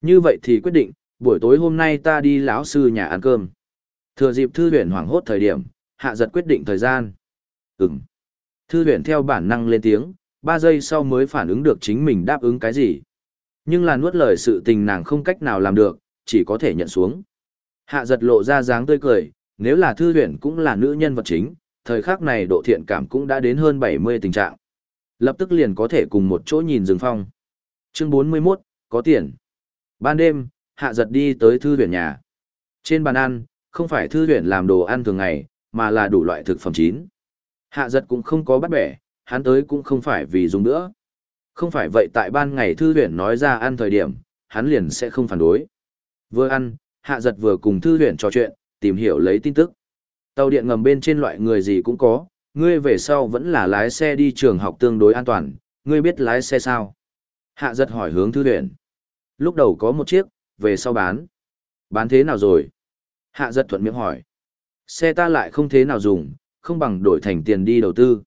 Speaker 1: Như vậy thì quyết định, buổi tối hôm nay ta đi lão sư nhà ăn cơm. Thừa dịp thư viện hoảng hốt thời điểm, hạ giật quyết định thời gian. Ừm. Thư huyện theo bản năng lên tiếng, ba giây sau mới phản ứng được chính mình đáp ứng cái gì. Nhưng là nuốt lời sự tình nàng không cách nào làm được, chỉ có thể nhận xuống. Hạ giật lộ ra dáng tươi cười, nếu là thư huyện cũng là nữ nhân vật chính, thời khắc này độ thiện cảm cũng đã đến hơn 70 tình trạng. Lập tức liền có thể cùng một chỗ nhìn rừng phong. Chương 41, có tiền. Ban đêm, hạ giật đi tới thư huyện nhà. Trên bàn ăn, không phải thư huyện làm đồ ăn thường ngày, mà là đủ loại thực phẩm chín. Hạ giật cũng không có bắt bẻ, hắn tới cũng không phải vì dùng nữa. Không phải vậy tại ban ngày thư huyển nói ra ăn thời điểm, hắn liền sẽ không phản đối. Vừa ăn, hạ giật vừa cùng thư huyển trò chuyện, tìm hiểu lấy tin tức. Tàu điện ngầm bên trên loại người gì cũng có, ngươi về sau vẫn là lái xe đi trường học tương đối an toàn, ngươi biết lái xe sao? Hạ giật hỏi hướng thư huyển. Lúc đầu có một chiếc, về sau bán. Bán thế nào rồi? Hạ giật thuận miệng hỏi. Xe ta lại không thế nào dùng, không bằng đổi thành tiền đi đầu tư.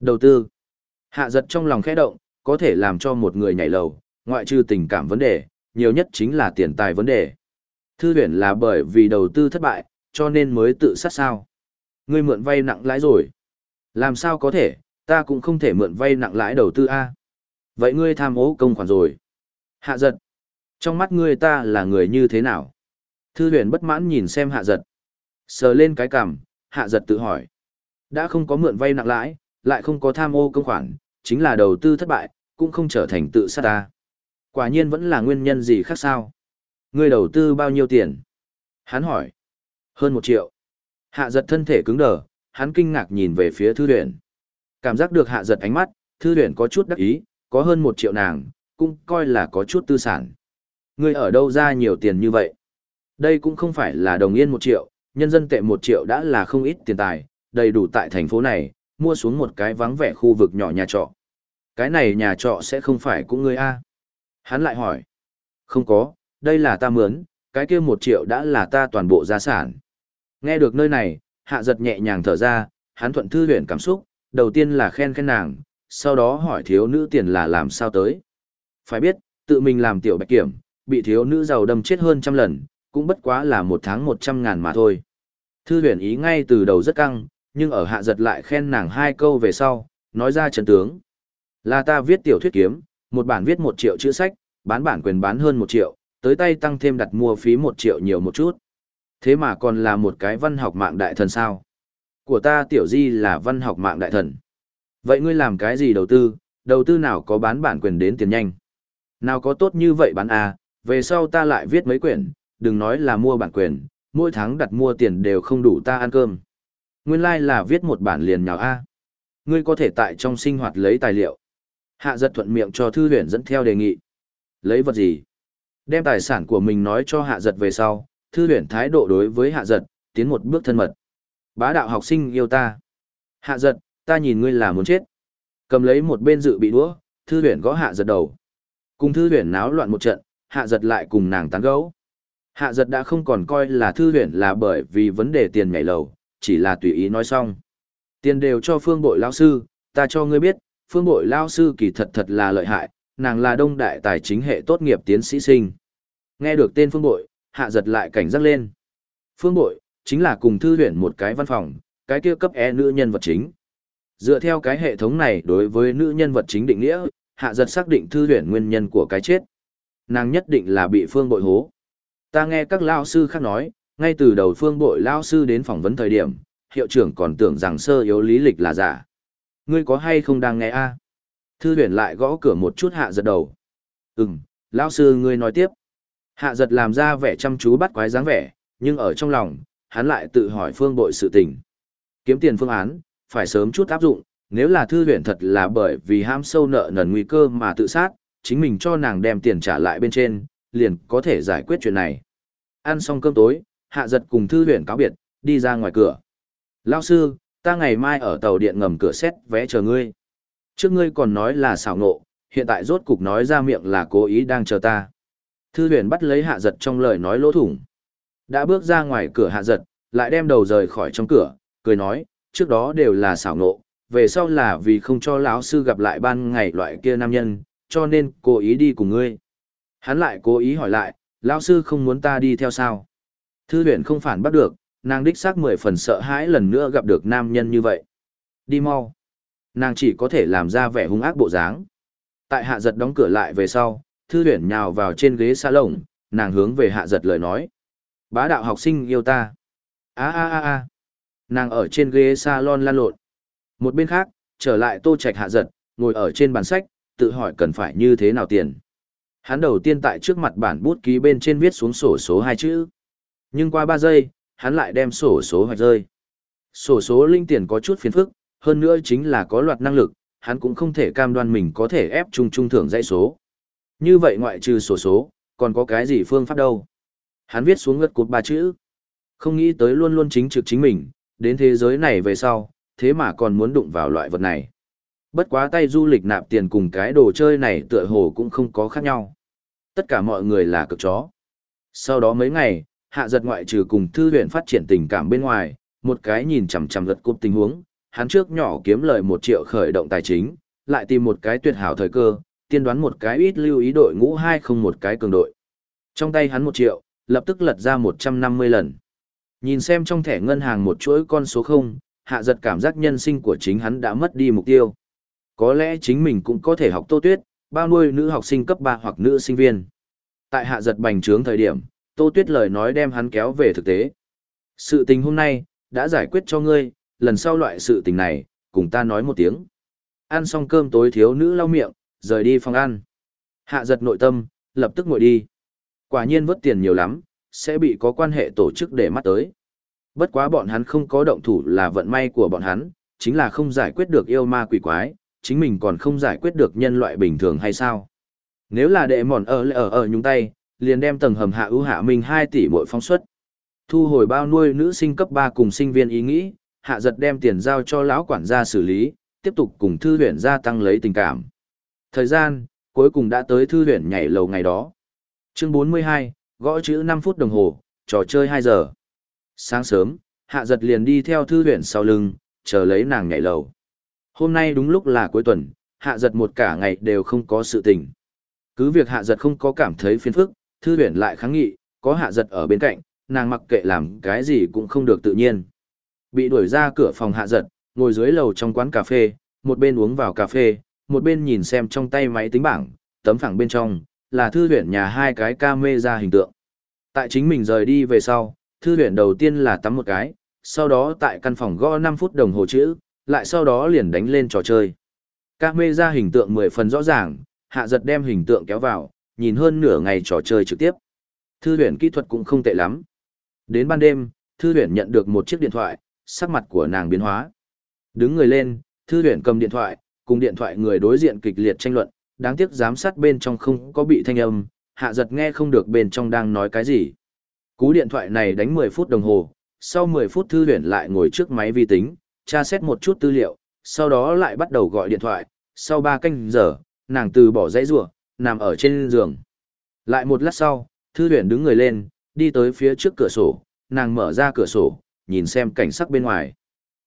Speaker 1: Đầu tư. Hạ giật trong lòng khẽ động, có thể làm cho một người nhảy lầu, ngoại trừ tình cảm vấn đề, nhiều nhất chính là tiền tài vấn đề. Thư huyền là bởi vì đầu tư thất bại, cho nên mới tự sát sao. Ngươi mượn vay nặng lãi rồi. Làm sao có thể, ta cũng không thể mượn vay nặng lãi đầu tư A. Vậy ngươi tham ô công khoản rồi. Hạ giật. Trong mắt ngươi ta là người như thế nào? Thư huyền bất mãn nhìn xem hạ giật. Sờ lên cái cằm, hạ giật tự hỏi. Đã không có mượn vay nặng lãi, lại không có tham ô công khoản, chính là đầu tư thất bại, cũng không trở thành tự sát ta. Quả nhiên vẫn là nguyên nhân gì khác sao? Ngươi đầu tư bao nhiêu tiền? Hắn hỏi. Hơn một triệu. Hạ giật thân thể cứng đờ, hắn kinh ngạc nhìn về phía thư luyện. Cảm giác được hạ giật ánh mắt, thư luyện có chút đắc ý, có hơn một triệu nàng, cũng coi là có chút tư sản. Ngươi ở đâu ra nhiều tiền như vậy? Đây cũng không phải là đồng yên một triệu, nhân dân tệ một triệu đã là không ít tiền tài, đầy đủ tại thành phố này, mua xuống một cái vắng vẻ khu vực nhỏ nhà trọ. Cái này nhà trọ sẽ không phải cũng ngươi a Hắn lại hỏi. Không có, đây là ta mướn, cái kia một triệu đã là ta toàn bộ gia sản. Nghe được nơi này, hạ giật nhẹ nhàng thở ra, hắn thuận thư luyện cảm xúc, đầu tiên là khen khen nàng, sau đó hỏi thiếu nữ tiền là làm sao tới. Phải biết, tự mình làm tiểu bạch kiểm, bị thiếu nữ giàu đâm chết hơn trăm lần, cũng bất quá là một tháng một trăm ngàn mà thôi. Thư huyền ý ngay từ đầu rất căng, nhưng ở hạ giật lại khen nàng hai câu về sau, nói ra trận tướng. Là ta viết tiểu thuyết kiếm, một bản viết một triệu chữ sách, bán bản quyền bán hơn một triệu, tới tay tăng thêm đặt mua phí một triệu nhiều một chút. Thế mà còn là một cái văn học mạng đại thần sao? Của ta tiểu di là văn học mạng đại thần. Vậy ngươi làm cái gì đầu tư, đầu tư nào có bán bản quyền đến tiền nhanh? Nào có tốt như vậy bán à, về sau ta lại viết mấy quyển, đừng nói là mua bản quyền, mỗi tháng đặt mua tiền đều không đủ ta ăn cơm. Nguyên lai like là viết một bản liền nhào A. Ngươi có thể tại trong sinh hoạt lấy tài liệu. Hạ giật thuận miệng cho thư huyền dẫn theo đề nghị. Lấy vật gì? Đem tài sản của mình nói cho hạ giật về sau, thư huyền thái độ đối với hạ giật, tiến một bước thân mật. Bá đạo học sinh yêu ta. Hạ giật, ta nhìn ngươi là muốn chết. Cầm lấy một bên dự bị đũa, thư huyền gõ hạ giật đầu. Cùng thư huyền náo loạn một trận, hạ giật lại cùng nàng tán gấu. Hạ giật đã không còn coi là thư huyền là bởi vì vấn đề tiền nhảy lầu, chỉ là tùy ý nói xong. Tiền đều cho phương bội lao sư, ta cho ngươi biết, phương bội lao sư kỳ thật thật là lợi hại, nàng là đông đại tài chính hệ tốt nghiệp tiến sĩ sinh. Nghe được tên phương bội, hạ giật lại cảnh giác lên. Phương bội, chính là cùng thư huyển một cái văn phòng, cái kia cấp e nữ nhân vật chính. Dựa theo cái hệ thống này đối với nữ nhân vật chính định nghĩa, hạ giật xác định thư huyển nguyên nhân của cái chết. Nàng nhất định là bị phương bội hố. Ta nghe các lao sư khác nói, ngay từ đầu phương bội lao sư đến phỏng vấn thời điểm, hiệu trưởng còn tưởng rằng sơ yếu lý lịch là giả. Ngươi có hay không đang nghe a? Thư huyền lại gõ cửa một chút hạ giật đầu. Ừm, lao sư ngươi nói tiếp. Hạ giật làm ra vẻ chăm chú bắt quái dáng vẻ, nhưng ở trong lòng, hắn lại tự hỏi phương bội sự tình. Kiếm tiền phương án, phải sớm chút áp dụng, nếu là thư huyền thật là bởi vì ham sâu nợ nần nguy cơ mà tự sát, chính mình cho nàng đem tiền trả lại bên trên, liền có thể giải quyết chuyện này. Ăn xong cơm tối, hạ giật cùng thư huyện cáo biệt, đi ra ngoài cửa. Lao sư, ta ngày mai ở tàu điện ngầm cửa xét vé chờ ngươi. Trước ngươi còn nói là xảo nộ, hiện tại rốt cục nói ra miệng là cố ý đang chờ ta. Thư huyền bắt lấy hạ giật trong lời nói lỗ thủng. Đã bước ra ngoài cửa hạ giật, lại đem đầu rời khỏi trong cửa, cười nói, trước đó đều là xảo nộ, về sau là vì không cho lão sư gặp lại ban ngày loại kia nam nhân, cho nên cố ý đi cùng ngươi. Hắn lại cố ý hỏi lại, lão sư không muốn ta đi theo sao? Thư huyện không phản bắt được, nàng đích xác mười phần sợ hãi lần nữa gặp được nam nhân như vậy. Đi mau. Nàng chỉ có thể làm ra vẻ hung ác bộ dáng. Tại hạ giật đóng cửa lại về sau, thư huyện nhào vào trên ghế xa lồng, nàng hướng về hạ giật lời nói. Bá đạo học sinh yêu ta. a a a a Nàng ở trên ghế salon lan lộn. Một bên khác, trở lại tô trạch hạ giật, ngồi ở trên bàn sách, tự hỏi cần phải như thế nào tiền. Hắn đầu tiên tại trước mặt bản bút ký bên trên viết xuống sổ số hai chữ. Nhưng qua ba giây, hắn lại đem sổ số hoạch rơi. Sổ số linh tiền có chút phiền phức, hơn nữa chính là có loạt năng lực, hắn cũng không thể cam đoan mình có thể ép trung trung thưởng dãy số. Như vậy ngoại trừ sổ số, còn có cái gì phương pháp đâu. Hắn viết xuống ngất cột ba chữ. Không nghĩ tới luôn luôn chính trực chính mình, đến thế giới này về sau, thế mà còn muốn đụng vào loại vật này. Bất quá tay du lịch nạp tiền cùng cái đồ chơi này tựa hồ cũng không có khác nhau. Tất cả mọi người là cực chó. Sau đó mấy ngày, hạ giật ngoại trừ cùng thư viện phát triển tình cảm bên ngoài, một cái nhìn chằm chằm lật cúp tình huống, hắn trước nhỏ kiếm lời một triệu khởi động tài chính, lại tìm một cái tuyệt hảo thời cơ, tiên đoán một cái ít lưu ý đội ngũ hai không một cái cường đội. Trong tay hắn một triệu, lập tức lật ra 150 lần. Nhìn xem trong thẻ ngân hàng một chuỗi con số không, hạ giật cảm giác nhân sinh của chính hắn đã mất đi mục tiêu. Có lẽ chính mình cũng có thể học tô tuyết, bao nuôi nữ học sinh cấp ba hoặc nữ sinh viên. Tại hạ giật bành trướng thời điểm, tô tuyết lời nói đem hắn kéo về thực tế. Sự tình hôm nay, đã giải quyết cho ngươi, lần sau loại sự tình này, cùng ta nói một tiếng. Ăn xong cơm tối thiếu nữ lau miệng, rời đi phòng ăn. Hạ giật nội tâm, lập tức ngồi đi. Quả nhiên vớt tiền nhiều lắm, sẽ bị có quan hệ tổ chức để mắt tới. Bất quá bọn hắn không có động thủ là vận may của bọn hắn, chính là không giải quyết được yêu ma quỷ quái, chính mình còn không giải quyết được nhân loại bình thường hay sao. Nếu là đệ mòn ở ở ở nhúng tay, liền đem tầng hầm hạ ưu hạ mình 2 tỷ mỗi phóng suất. Thu hồi bao nuôi nữ sinh cấp 3 cùng sinh viên ý nghĩ, hạ giật đem tiền giao cho lão quản gia xử lý, tiếp tục cùng thư huyện gia tăng lấy tình cảm. Thời gian, cuối cùng đã tới thư huyện nhảy lầu ngày đó. Chương 42, gõ chữ 5 phút đồng hồ, trò chơi 2 giờ. Sáng sớm, hạ giật liền đi theo thư huyện sau lưng, chờ lấy nàng nhảy lầu. Hôm nay đúng lúc là cuối tuần, hạ giật một cả ngày đều không có sự tình. Cứ việc hạ giật không có cảm thấy phiền phức, thư huyền lại kháng nghị, có hạ giật ở bên cạnh, nàng mặc kệ làm cái gì cũng không được tự nhiên. Bị đuổi ra cửa phòng hạ giật, ngồi dưới lầu trong quán cà phê, một bên uống vào cà phê, một bên nhìn xem trong tay máy tính bảng, tấm phẳng bên trong, là thư huyền nhà hai cái ca mê ra hình tượng. Tại chính mình rời đi về sau, thư huyền đầu tiên là tắm một cái, sau đó tại căn phòng gõ 5 phút đồng hồ chữ, lại sau đó liền đánh lên trò chơi. Ca mê ra hình tượng 10 phần rõ ràng, hạ giật đem hình tượng kéo vào, nhìn hơn nửa ngày trò chơi trực tiếp. Thư huyền kỹ thuật cũng không tệ lắm. Đến ban đêm, thư huyền nhận được một chiếc điện thoại, sắc mặt của nàng biến hóa. Đứng người lên, thư huyền cầm điện thoại, cùng điện thoại người đối diện kịch liệt tranh luận, đáng tiếc giám sát bên trong không có bị thanh âm, hạ giật nghe không được bên trong đang nói cái gì. Cú điện thoại này đánh 10 phút đồng hồ, sau 10 phút thư huyền lại ngồi trước máy vi tính, tra xét một chút tư liệu, sau đó lại bắt đầu gọi điện thoại, sau 3 canh giờ, nàng từ bỏ dãy rủa nằm ở trên giường. Lại một lát sau, thư huyền đứng người lên, đi tới phía trước cửa sổ, nàng mở ra cửa sổ, nhìn xem cảnh sắc bên ngoài.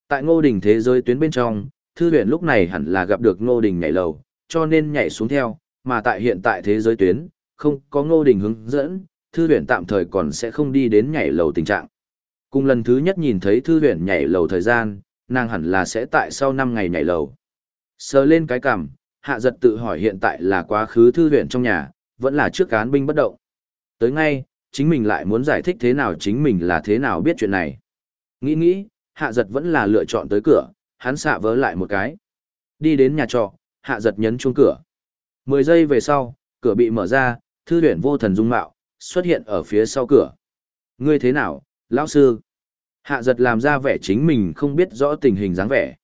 Speaker 1: Tại ngô đình thế giới tuyến bên trong, thư huyền lúc này hẳn là gặp được ngô đình nhảy lầu, cho nên nhảy xuống theo, mà tại hiện tại thế giới tuyến, không có ngô đình hướng dẫn, thư huyền tạm thời còn sẽ không đi đến nhảy lầu tình trạng. Cùng lần thứ nhất nhìn thấy thư huyền nhảy lầu thời gian, nàng hẳn là sẽ tại sau 5 ngày nhảy lầu. Sờ lên cái cằm, hạ giật tự hỏi hiện tại là quá khứ thư viện trong nhà, vẫn là trước cán binh bất động. Tới ngay, chính mình lại muốn giải thích thế nào chính mình là thế nào biết chuyện này. Nghĩ nghĩ, hạ giật vẫn là lựa chọn tới cửa, hắn xạ vỡ lại một cái. Đi đến nhà trọ, hạ giật nhấn chuông cửa. Mười giây về sau, cửa bị mở ra, thư viện vô thần dung mạo, xuất hiện ở phía sau cửa. Ngươi thế nào, lão sư? Hạ giật làm ra vẻ chính mình không biết rõ tình hình dáng vẻ.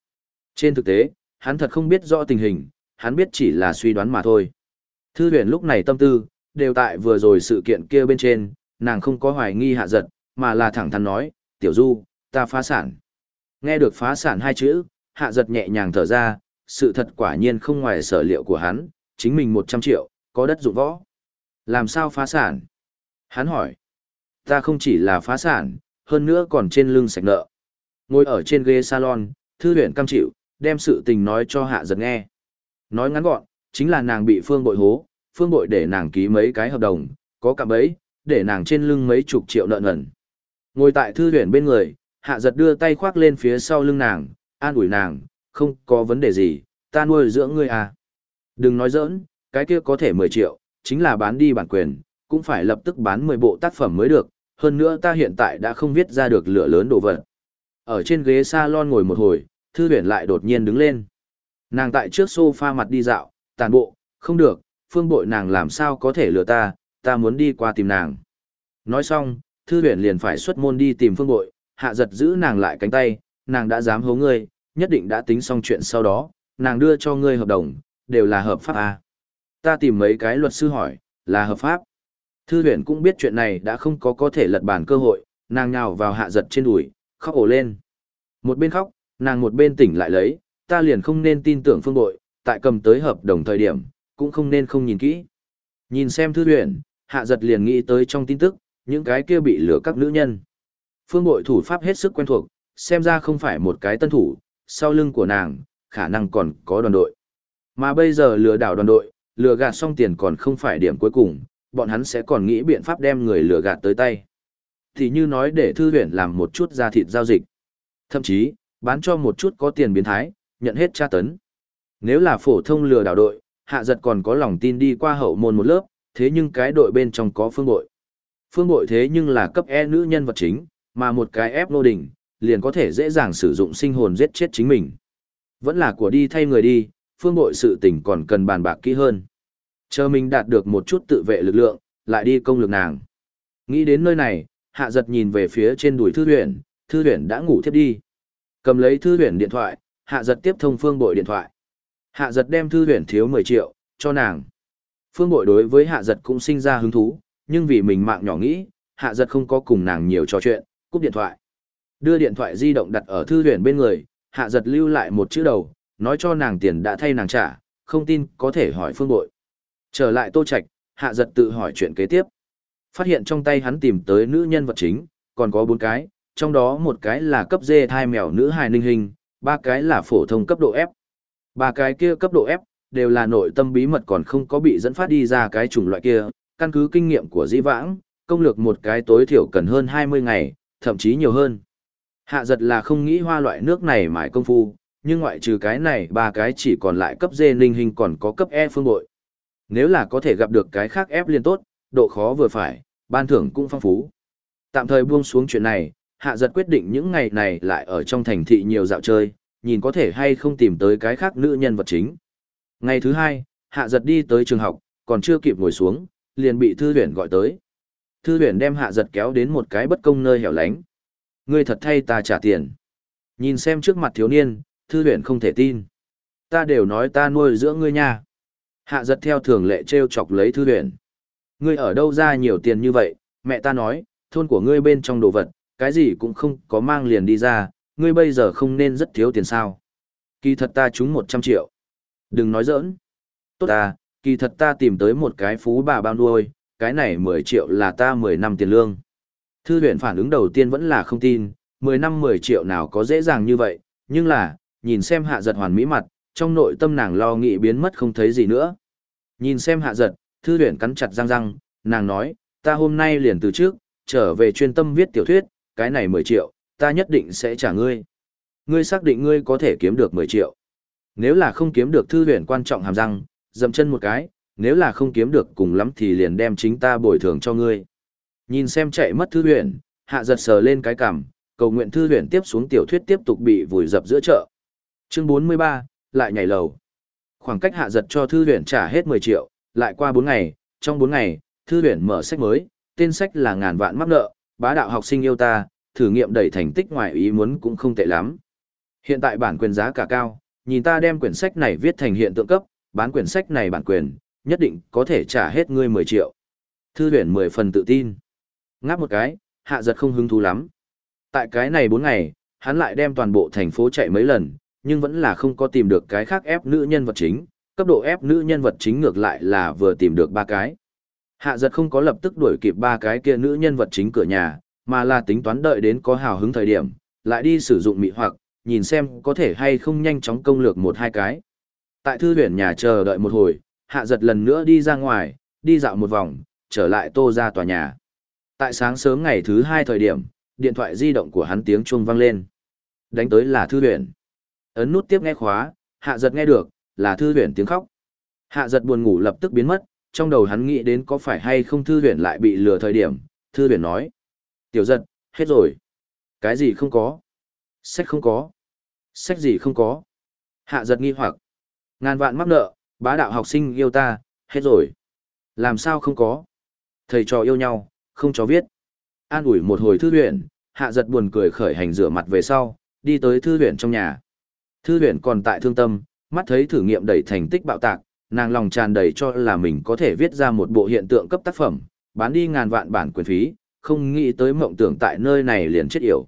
Speaker 1: Trên thực tế, hắn thật không biết rõ tình hình, hắn biết chỉ là suy đoán mà thôi. Thư huyền lúc này tâm tư, đều tại vừa rồi sự kiện kia bên trên, nàng không có hoài nghi hạ giật, mà là thẳng thắn nói, tiểu du, ta phá sản. Nghe được phá sản hai chữ, hạ giật nhẹ nhàng thở ra, sự thật quả nhiên không ngoài sở liệu của hắn, chính mình 100 triệu, có đất dụng võ. Làm sao phá sản? Hắn hỏi. Ta không chỉ là phá sản, hơn nữa còn trên lưng sạch nợ. Ngồi ở trên ghế salon, thư huyện cam chịu, đem sự tình nói cho hạ giật nghe. Nói ngắn gọn, chính là nàng bị phương bội hố, phương bội để nàng ký mấy cái hợp đồng, có cả ấy, để nàng trên lưng mấy chục triệu nợ nần. Ngồi tại thư viện bên người, hạ giật đưa tay khoác lên phía sau lưng nàng, an ủi nàng, không có vấn đề gì, ta nuôi dưỡng ngươi à. Đừng nói giỡn, cái kia có thể 10 triệu, chính là bán đi bản quyền, cũng phải lập tức bán 10 bộ tác phẩm mới được, hơn nữa ta hiện tại đã không viết ra được lửa lớn đồ vật. Ở trên ghế salon ngồi một hồi, thư huyền lại đột nhiên đứng lên. Nàng tại trước sofa mặt đi dạo, tàn bộ, không được, phương bội nàng làm sao có thể lừa ta, ta muốn đi qua tìm nàng. Nói xong, thư huyền liền phải xuất môn đi tìm phương bội, hạ giật giữ nàng lại cánh tay, nàng đã dám hố ngươi, nhất định đã tính xong chuyện sau đó, nàng đưa cho ngươi hợp đồng, đều là hợp pháp à. Ta tìm mấy cái luật sư hỏi, là hợp pháp. Thư huyền cũng biết chuyện này đã không có có thể lật bản cơ hội, nàng nhào vào hạ giật trên đùi, khóc ổ lên. Một bên khóc, nàng một bên tỉnh lại lấy, ta liền không nên tin tưởng phương bội, tại cầm tới hợp đồng thời điểm, cũng không nên không nhìn kỹ. Nhìn xem thư huyền, hạ giật liền nghĩ tới trong tin tức, những cái kia bị lừa các nữ nhân. Phương bội thủ pháp hết sức quen thuộc, xem ra không phải một cái tân thủ, sau lưng của nàng, khả năng còn có đoàn đội. Mà bây giờ lừa đảo đoàn đội, lừa gạt xong tiền còn không phải điểm cuối cùng, bọn hắn sẽ còn nghĩ biện pháp đem người lừa gạt tới tay. Thì như nói để thư viện làm một chút ra thịt giao dịch. Thậm chí, bán cho một chút có tiền biến thái, nhận hết tra tấn. Nếu là phổ thông lừa đảo đội, hạ giật còn có lòng tin đi qua hậu môn một lớp, thế nhưng cái đội bên trong có phương bội. Phương bội thế nhưng là cấp E nữ nhân vật chính, mà một cái ép nô đỉnh, liền có thể dễ dàng sử dụng sinh hồn giết chết chính mình. Vẫn là của đi thay người đi, phương bội sự tình còn cần bàn bạc kỹ hơn. Chờ mình đạt được một chút tự vệ lực lượng, lại đi công lực nàng. Nghĩ đến nơi này, hạ giật nhìn về phía trên đùi thư huyền, thư huyền đã ngủ thiếp đi. Cầm lấy thư huyền điện thoại, hạ giật tiếp thông phương bội điện thoại. Hạ giật đem thư huyền thiếu 10 triệu, cho nàng. Phương bội đối với hạ giật cũng sinh ra hứng thú, nhưng vì mình mạng nhỏ nghĩ, hạ giật không có cùng nàng nhiều trò chuyện, cúp điện thoại. Đưa điện thoại di động đặt ở thư huyền bên người, hạ giật lưu lại một chữ đầu, nói cho nàng tiền đã thay nàng trả, không tin có thể hỏi phương bội. Trở lại tô Trạch, hạ giật tự hỏi chuyện kế tiếp. Phát hiện trong tay hắn tìm tới nữ nhân vật chính, còn có bốn cái, trong đó một cái là cấp dê thai mèo nữ hài ninh hình, ba cái là phổ thông cấp độ F. Ba cái kia cấp độ F, đều là nội tâm bí mật còn không có bị dẫn phát đi ra cái chủng loại kia, căn cứ kinh nghiệm của dĩ vãng, công lược một cái tối thiểu cần hơn 20 ngày, thậm chí nhiều hơn. Hạ giật là không nghĩ hoa loại nước này mãi công phu, nhưng ngoại trừ cái này ba cái chỉ còn lại cấp D ninh hình còn có cấp E phương bội. Nếu là có thể gặp được cái khác F liên tốt, độ khó vừa phải, ban thưởng cũng phong phú. Tạm thời buông xuống chuyện này, hạ giật quyết định những ngày này lại ở trong thành thị nhiều dạo chơi, nhìn có thể hay không tìm tới cái khác nữ nhân vật chính. Ngày thứ hai, hạ giật đi tới trường học, còn chưa kịp ngồi xuống, liền bị thư huyền gọi tới. Thư huyền đem hạ giật kéo đến một cái bất công nơi hẻo lánh. Ngươi thật thay ta trả tiền. Nhìn xem trước mặt thiếu niên, thư huyền không thể tin. Ta đều nói ta nuôi dưỡng ngươi nha. Hạ giật theo thường lệ treo chọc lấy thư huyền. Ngươi ở đâu ra nhiều tiền như vậy, mẹ ta nói, thôn của ngươi bên trong đồ vật, cái gì cũng không có mang liền đi ra, ngươi bây giờ không nên rất thiếu tiền sao. Kỳ thật ta trúng 100 triệu. Đừng nói giỡn. Tốt ta, kỳ thật ta tìm tới một cái phú bà bao nuôi, cái này 10 triệu là ta 10 năm tiền lương. Thư huyện phản ứng đầu tiên vẫn là không tin, 10 năm 10 triệu nào có dễ dàng như vậy, nhưng là, nhìn xem hạ giật hoàn mỹ mặt, trong nội tâm nàng lo nghĩ biến mất không thấy gì nữa. Nhìn xem hạ giật, thư huyện cắn chặt răng răng, nàng nói, ta hôm nay liền từ trước, trở về chuyên tâm viết tiểu thuyết, cái này 10 triệu, ta nhất định sẽ trả ngươi. Ngươi xác định ngươi có thể kiếm được 10 triệu. Nếu là không kiếm được thư viện quan trọng hàm răng, dầm chân một cái, nếu là không kiếm được cùng lắm thì liền đem chính ta bồi thường cho ngươi. Nhìn xem chạy mất thư viện, hạ giật sờ lên cái cằm, cầu nguyện thư viện tiếp xuống tiểu thuyết tiếp tục bị vùi dập giữa chợ. Chương 43, lại nhảy lầu. Khoảng cách hạ giật cho thư viện trả hết 10 triệu, lại qua 4 ngày, trong 4 ngày, thư viện mở sách mới, tên sách là ngàn vạn mắc nợ, bá đạo học sinh yêu ta, thử nghiệm đẩy thành tích ngoài ý muốn cũng không tệ lắm. Hiện tại bản quyền giá cả cao, nhìn ta đem quyển sách này viết thành hiện tượng cấp, bán quyển sách này bản quyền, nhất định có thể trả hết ngươi 10 triệu. Thư huyền 10 phần tự tin. Ngáp một cái, hạ giật không hứng thú lắm. Tại cái này 4 ngày, hắn lại đem toàn bộ thành phố chạy mấy lần, nhưng vẫn là không có tìm được cái khác ép nữ nhân vật chính, cấp độ ép nữ nhân vật chính ngược lại là vừa tìm được ba cái. Hạ giật không có lập tức đuổi kịp ba cái kia nữ nhân vật chính cửa nhà, mà là tính toán đợi đến có hào hứng thời điểm, lại đi sử dụng mị hoặc, nhìn xem có thể hay không nhanh chóng công lược một hai cái. Tại thư viện nhà chờ đợi một hồi, hạ giật lần nữa đi ra ngoài, đi dạo một vòng, trở lại tô ra tòa nhà. Tại sáng sớm ngày thứ hai thời điểm, điện thoại di động của hắn tiếng chuông vang lên. Đánh tới là thư viện. Ấn nút tiếp nghe khóa, hạ giật nghe được, là thư viện tiếng khóc. Hạ giật buồn ngủ lập tức biến mất, trong đầu hắn nghĩ đến có phải hay không thư viện lại bị lừa thời điểm, thư viện nói. Tiểu giật, hết rồi. Cái gì không có? Sách không có. Sách gì không có? Hạ giật nghi hoặc. Ngàn vạn mắc nợ, bá đạo học sinh yêu ta, hết rồi. Làm sao không có? Thầy trò yêu nhau, không cho viết. An ủi một hồi thư viện, hạ giật buồn cười khởi hành rửa mặt về sau, đi tới thư viện trong nhà. Thư viện còn tại thương tâm, mắt thấy thử nghiệm đẩy thành tích bạo tạc, nàng lòng tràn đầy cho là mình có thể viết ra một bộ hiện tượng cấp tác phẩm, bán đi ngàn vạn bản quyền phí, không nghĩ tới mộng tưởng tại nơi này liền chết yểu.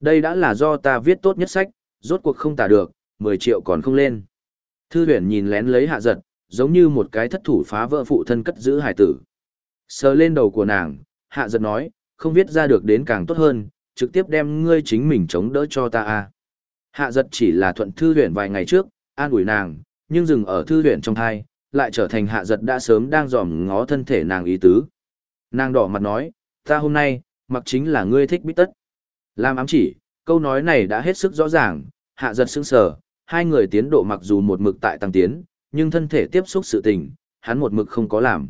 Speaker 1: Đây đã là do ta viết tốt nhất sách, rốt cuộc không tả được, 10 triệu còn không lên. Thư huyền nhìn lén lấy hạ giật, giống như một cái thất thủ phá vỡ phụ thân cất giữ hải tử. Sờ lên đầu của nàng, hạ giật nói, không viết ra được đến càng tốt hơn, trực tiếp đem ngươi chính mình chống đỡ cho ta a. Hạ giật chỉ là thuận thư huyền vài ngày trước, an ủi nàng, nhưng dừng ở thư huyền trong thai, lại trở thành hạ giật đã sớm đang dòm ngó thân thể nàng ý tứ. Nàng đỏ mặt nói, ta hôm nay, mặc chính là ngươi thích bít tất. Làm ám chỉ, câu nói này đã hết sức rõ ràng, hạ giật sững sờ, hai người tiến độ mặc dù một mực tại tăng tiến, nhưng thân thể tiếp xúc sự tình, hắn một mực không có làm.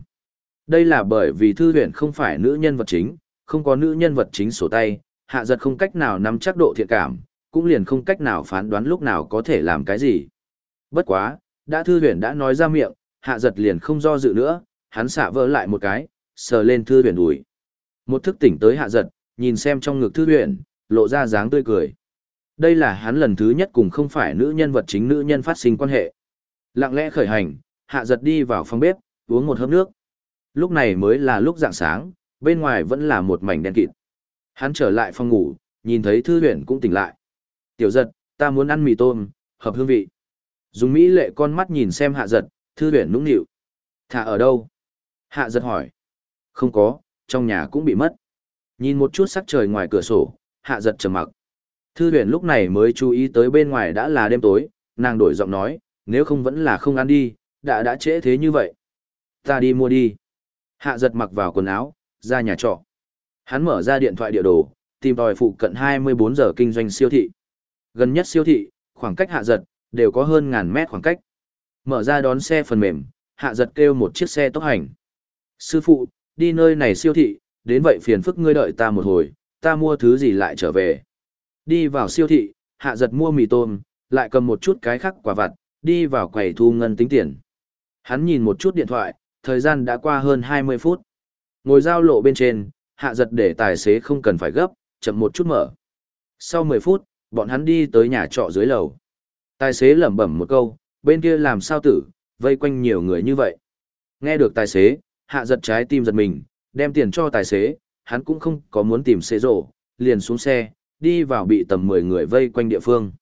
Speaker 1: Đây là bởi vì thư viện không phải nữ nhân vật chính, không có nữ nhân vật chính sổ tay, hạ giật không cách nào nắm chắc độ thiện cảm, cũng liền không cách nào phán đoán lúc nào có thể làm cái gì. Bất quá, đã thư huyền đã nói ra miệng, hạ giật liền không do dự nữa, hắn xả vỡ lại một cái, sờ lên thư huyền đùi. Một thức tỉnh tới hạ giật, nhìn xem trong ngực thư huyền, lộ ra dáng tươi cười. Đây là hắn lần thứ nhất cùng không phải nữ nhân vật chính nữ nhân phát sinh quan hệ. Lặng lẽ khởi hành, hạ giật đi vào phòng bếp, uống một hớp nước. Lúc này mới là lúc dạng sáng, bên ngoài vẫn là một mảnh đen kịt. Hắn trở lại phòng ngủ, nhìn thấy thư huyền cũng tỉnh lại. Tiểu giật, ta muốn ăn mì tôm, hợp hương vị. Dùng mỹ lệ con mắt nhìn xem hạ giật, thư Huyền nũng nịu. Thả ở đâu? Hạ giật hỏi. Không có, trong nhà cũng bị mất. Nhìn một chút sắc trời ngoài cửa sổ, hạ giật trầm mặc. Thư huyền lúc này mới chú ý tới bên ngoài đã là đêm tối, nàng đổi giọng nói, nếu không vẫn là không ăn đi, đã đã trễ thế như vậy. Ta đi mua đi. Hạ giật mặc vào quần áo, ra nhà trọ. Hắn mở ra điện thoại địa đồ, tìm tòi phụ cận 24 giờ kinh doanh siêu thị. Gần nhất siêu thị, khoảng cách hạ giật, đều có hơn ngàn mét khoảng cách. Mở ra đón xe phần mềm, hạ giật kêu một chiếc xe tốc hành. Sư phụ, đi nơi này siêu thị, đến vậy phiền phức ngươi đợi ta một hồi, ta mua thứ gì lại trở về. Đi vào siêu thị, hạ giật mua mì tôm, lại cầm một chút cái khác quả vặt, đi vào quầy thu ngân tính tiền. Hắn nhìn một chút điện thoại, thời gian đã qua hơn 20 phút. Ngồi giao lộ bên trên, hạ giật để tài xế không cần phải gấp, chậm một chút mở. Sau 10 phút, bọn hắn đi tới nhà trọ dưới lầu. Tài xế lẩm bẩm một câu, bên kia làm sao tử, vây quanh nhiều người như vậy. Nghe được tài xế, Hạ giật trái tim giật mình, đem tiền cho tài xế, hắn cũng không có muốn tìm xế rổ, liền xuống xe, đi vào bị tầm 10 người vây quanh địa phương.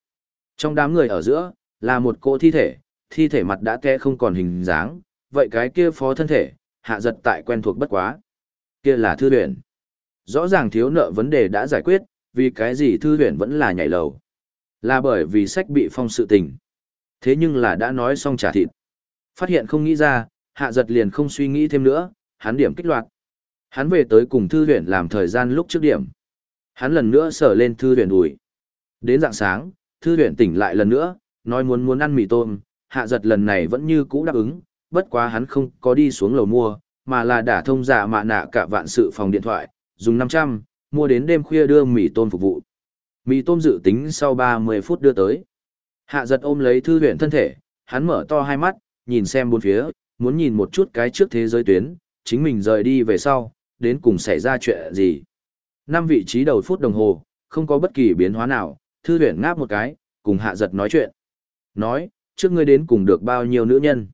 Speaker 1: Trong đám người ở giữa, là một cô thi thể, thi thể mặt đã kẽ không còn hình dáng, vậy cái kia phó thân thể, hạ giật tại quen thuộc bất quá. Kia là thư huyền. Rõ ràng thiếu nợ vấn đề đã giải quyết, vì cái gì thư huyền vẫn là nhảy lầu. Là bởi vì sách bị phong sự tình. Thế nhưng là đã nói xong trả thịt. Phát hiện không nghĩ ra, hạ giật liền không suy nghĩ thêm nữa, hắn điểm kích loạt. Hắn về tới cùng thư viện làm thời gian lúc trước điểm. Hắn lần nữa sở lên thư viện đùi. Đến dạng sáng, thư viện tỉnh lại lần nữa, nói muốn muốn ăn mì tôm, hạ giật lần này vẫn như cũ đáp ứng, bất quá hắn không có đi xuống lầu mua, mà là đã thông giả mạ nạ cả vạn sự phòng điện thoại, dùng 500, mua đến đêm khuya đưa mì tôm phục vụ. Mì tôm dự tính sau 30 phút đưa tới. Hạ giật ôm lấy thư huyện thân thể, hắn mở to hai mắt, nhìn xem bốn phía, muốn nhìn một chút cái trước thế giới tuyến, chính mình rời đi về sau, đến cùng xảy ra chuyện gì. Năm vị trí đầu phút đồng hồ, không có bất kỳ biến hóa nào, thư huyện ngáp một cái, cùng hạ giật nói chuyện. Nói, trước ngươi đến cùng được bao nhiêu nữ nhân.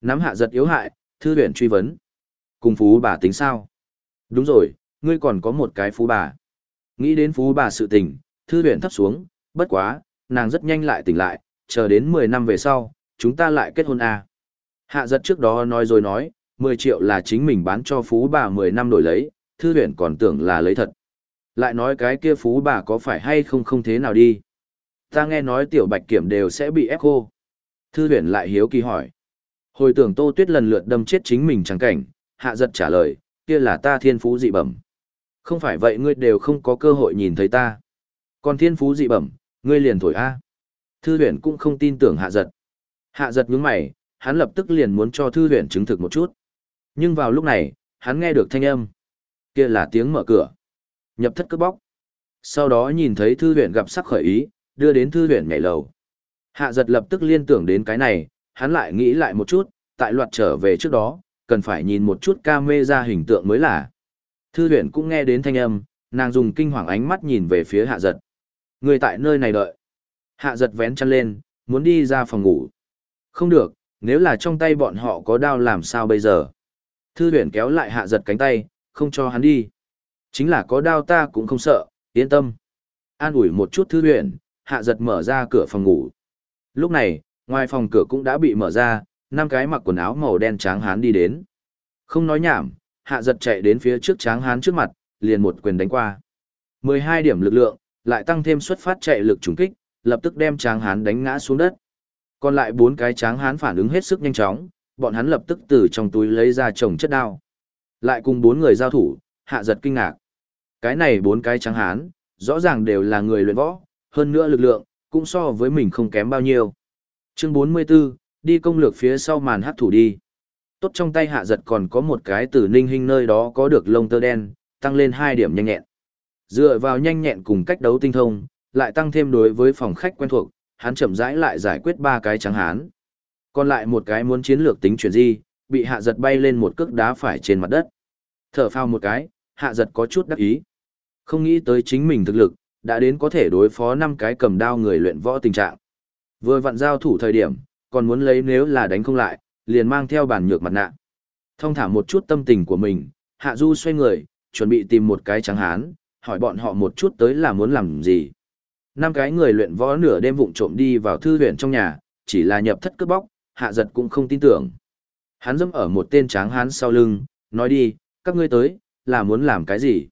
Speaker 1: Nắm hạ giật yếu hại, thư huyện truy vấn. Cùng phú bà tính sao? Đúng rồi, ngươi còn có một cái phú bà. Nghĩ đến phú bà sự tình, thư huyện thấp xuống, bất quá, nàng rất nhanh lại tỉnh lại, chờ đến 10 năm về sau, chúng ta lại kết hôn à. Hạ giật trước đó nói rồi nói, 10 triệu là chính mình bán cho phú bà 10 năm đổi lấy, thư huyện còn tưởng là lấy thật. Lại nói cái kia phú bà có phải hay không không thế nào đi. Ta nghe nói tiểu bạch kiểm đều sẽ bị ép khô. Thư huyện lại hiếu kỳ hỏi. Hồi tưởng Tô Tuyết lần lượt đâm chết chính mình chẳng cảnh, hạ giật trả lời, kia là ta thiên phú dị bẩm. Không phải vậy ngươi đều không có cơ hội nhìn thấy ta. Còn thiên phú dị bẩm, ngươi liền thổi A. Thư huyền cũng không tin tưởng hạ giật. Hạ giật nhướng mày, hắn lập tức liền muốn cho thư huyền chứng thực một chút. Nhưng vào lúc này, hắn nghe được thanh âm. Kia là tiếng mở cửa. Nhập thất cướp bóc. Sau đó nhìn thấy thư huyền gặp sắc khởi ý, đưa đến thư huyền nhảy lầu. Hạ giật lập tức liên tưởng đến cái này, hắn lại nghĩ lại một chút, tại loạt trở về trước đó, cần phải nhìn một chút ca mê ra hình tượng mới là. Thư huyền cũng nghe đến thanh âm, nàng dùng kinh hoàng ánh mắt nhìn về phía hạ giật. Người tại nơi này đợi. Hạ giật vén chăn lên, muốn đi ra phòng ngủ. Không được, nếu là trong tay bọn họ có đao làm sao bây giờ? Thư Huyền kéo lại hạ giật cánh tay, không cho hắn đi. Chính là có đao ta cũng không sợ, yên tâm. An ủi một chút thư Huyền, hạ giật mở ra cửa phòng ngủ. Lúc này, ngoài phòng cửa cũng đã bị mở ra, năm cái mặc quần áo màu đen tráng hán đi đến. Không nói nhảm, hạ giật chạy đến phía trước tráng hán trước mặt, liền một quyền đánh qua. 12 điểm lực lượng, lại tăng thêm xuất phát chạy lực trùng kích, lập tức đem tráng hán đánh ngã xuống đất. Còn lại bốn cái tráng hán phản ứng hết sức nhanh chóng, bọn hắn lập tức từ trong túi lấy ra chồng chất đao. Lại cùng bốn người giao thủ, hạ giật kinh ngạc. Cái này bốn cái tráng hán, rõ ràng đều là người luyện võ, hơn nữa lực lượng, cũng so với mình không kém bao nhiêu. Chương 44, đi công lược phía sau màn hát thủ đi. Tốt trong tay hạ giật còn có một cái từ ninh hình nơi đó có được lông tơ đen, tăng lên 2 điểm nhanh nhẹn. Dựa vào nhanh nhẹn cùng cách đấu tinh thông, lại tăng thêm đối với phòng khách quen thuộc, hắn chậm rãi lại giải quyết ba cái trắng hán. Còn lại một cái muốn chiến lược tính chuyển di, bị hạ giật bay lên một cước đá phải trên mặt đất. Thở phao một cái, hạ giật có chút đắc ý. Không nghĩ tới chính mình thực lực, đã đến có thể đối phó năm cái cầm đao người luyện võ tình trạng. Vừa vặn giao thủ thời điểm, còn muốn lấy nếu là đánh không lại, liền mang theo bản nhược mặt nạ. Thông thả một chút tâm tình của mình, Hạ Du xoay người, chuẩn bị tìm một cái trắng hán, hỏi bọn họ một chút tới là muốn làm gì. Năm cái người luyện võ nửa đêm vụng trộm đi vào thư viện trong nhà, chỉ là nhập thất cướp bóc, hạ giật cũng không tin tưởng. Hắn dâm ở một tên tráng hán sau lưng, nói đi, các ngươi tới, là muốn làm cái gì?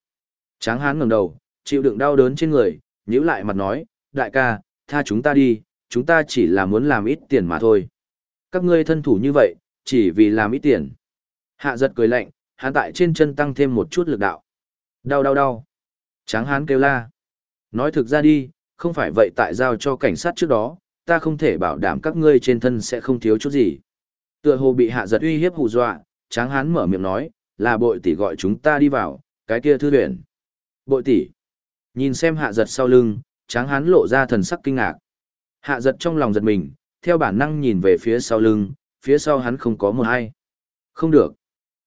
Speaker 1: Tráng hán ngẩng đầu, chịu đựng đau đớn trên người, nhíu lại mặt nói, đại ca, tha chúng ta đi, chúng ta chỉ là muốn làm ít tiền mà thôi. Các ngươi thân thủ như vậy, chỉ vì làm ít tiền. Hạ giật cười lạnh, hắn tại trên chân tăng thêm một chút lực đạo. Đau đau đau. Tráng hán kêu la. Nói thực ra đi, không phải vậy tại giao cho cảnh sát trước đó, ta không thể bảo đảm các ngươi trên thân sẽ không thiếu chút gì. Tựa hồ bị hạ giật uy hiếp hù dọa, tráng hán mở miệng nói, là bội tỷ gọi chúng ta đi vào, cái kia thư luyện. Bội tỷ. Nhìn xem hạ giật sau lưng, tráng hán lộ ra thần sắc kinh ngạc. Hạ giật trong lòng giật mình, theo bản năng nhìn về phía sau lưng, phía sau hắn không có một ai. Không được.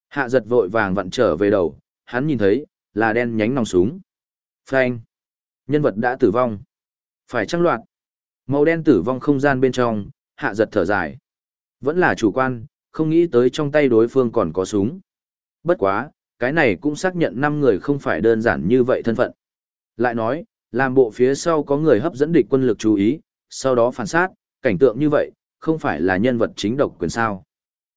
Speaker 1: Hạ giật vội vàng vặn trở về đầu, hắn nhìn thấy, là đen nhánh nòng súng. Phanh. Nhân vật đã tử vong. Phải trăng loạt. Màu đen tử vong không gian bên trong, hạ giật thở dài. Vẫn là chủ quan, không nghĩ tới trong tay đối phương còn có súng. Bất quá, cái này cũng xác nhận năm người không phải đơn giản như vậy thân phận. Lại nói, làm bộ phía sau có người hấp dẫn địch quân lực chú ý, sau đó phản sát, cảnh tượng như vậy, không phải là nhân vật chính độc quyền sao.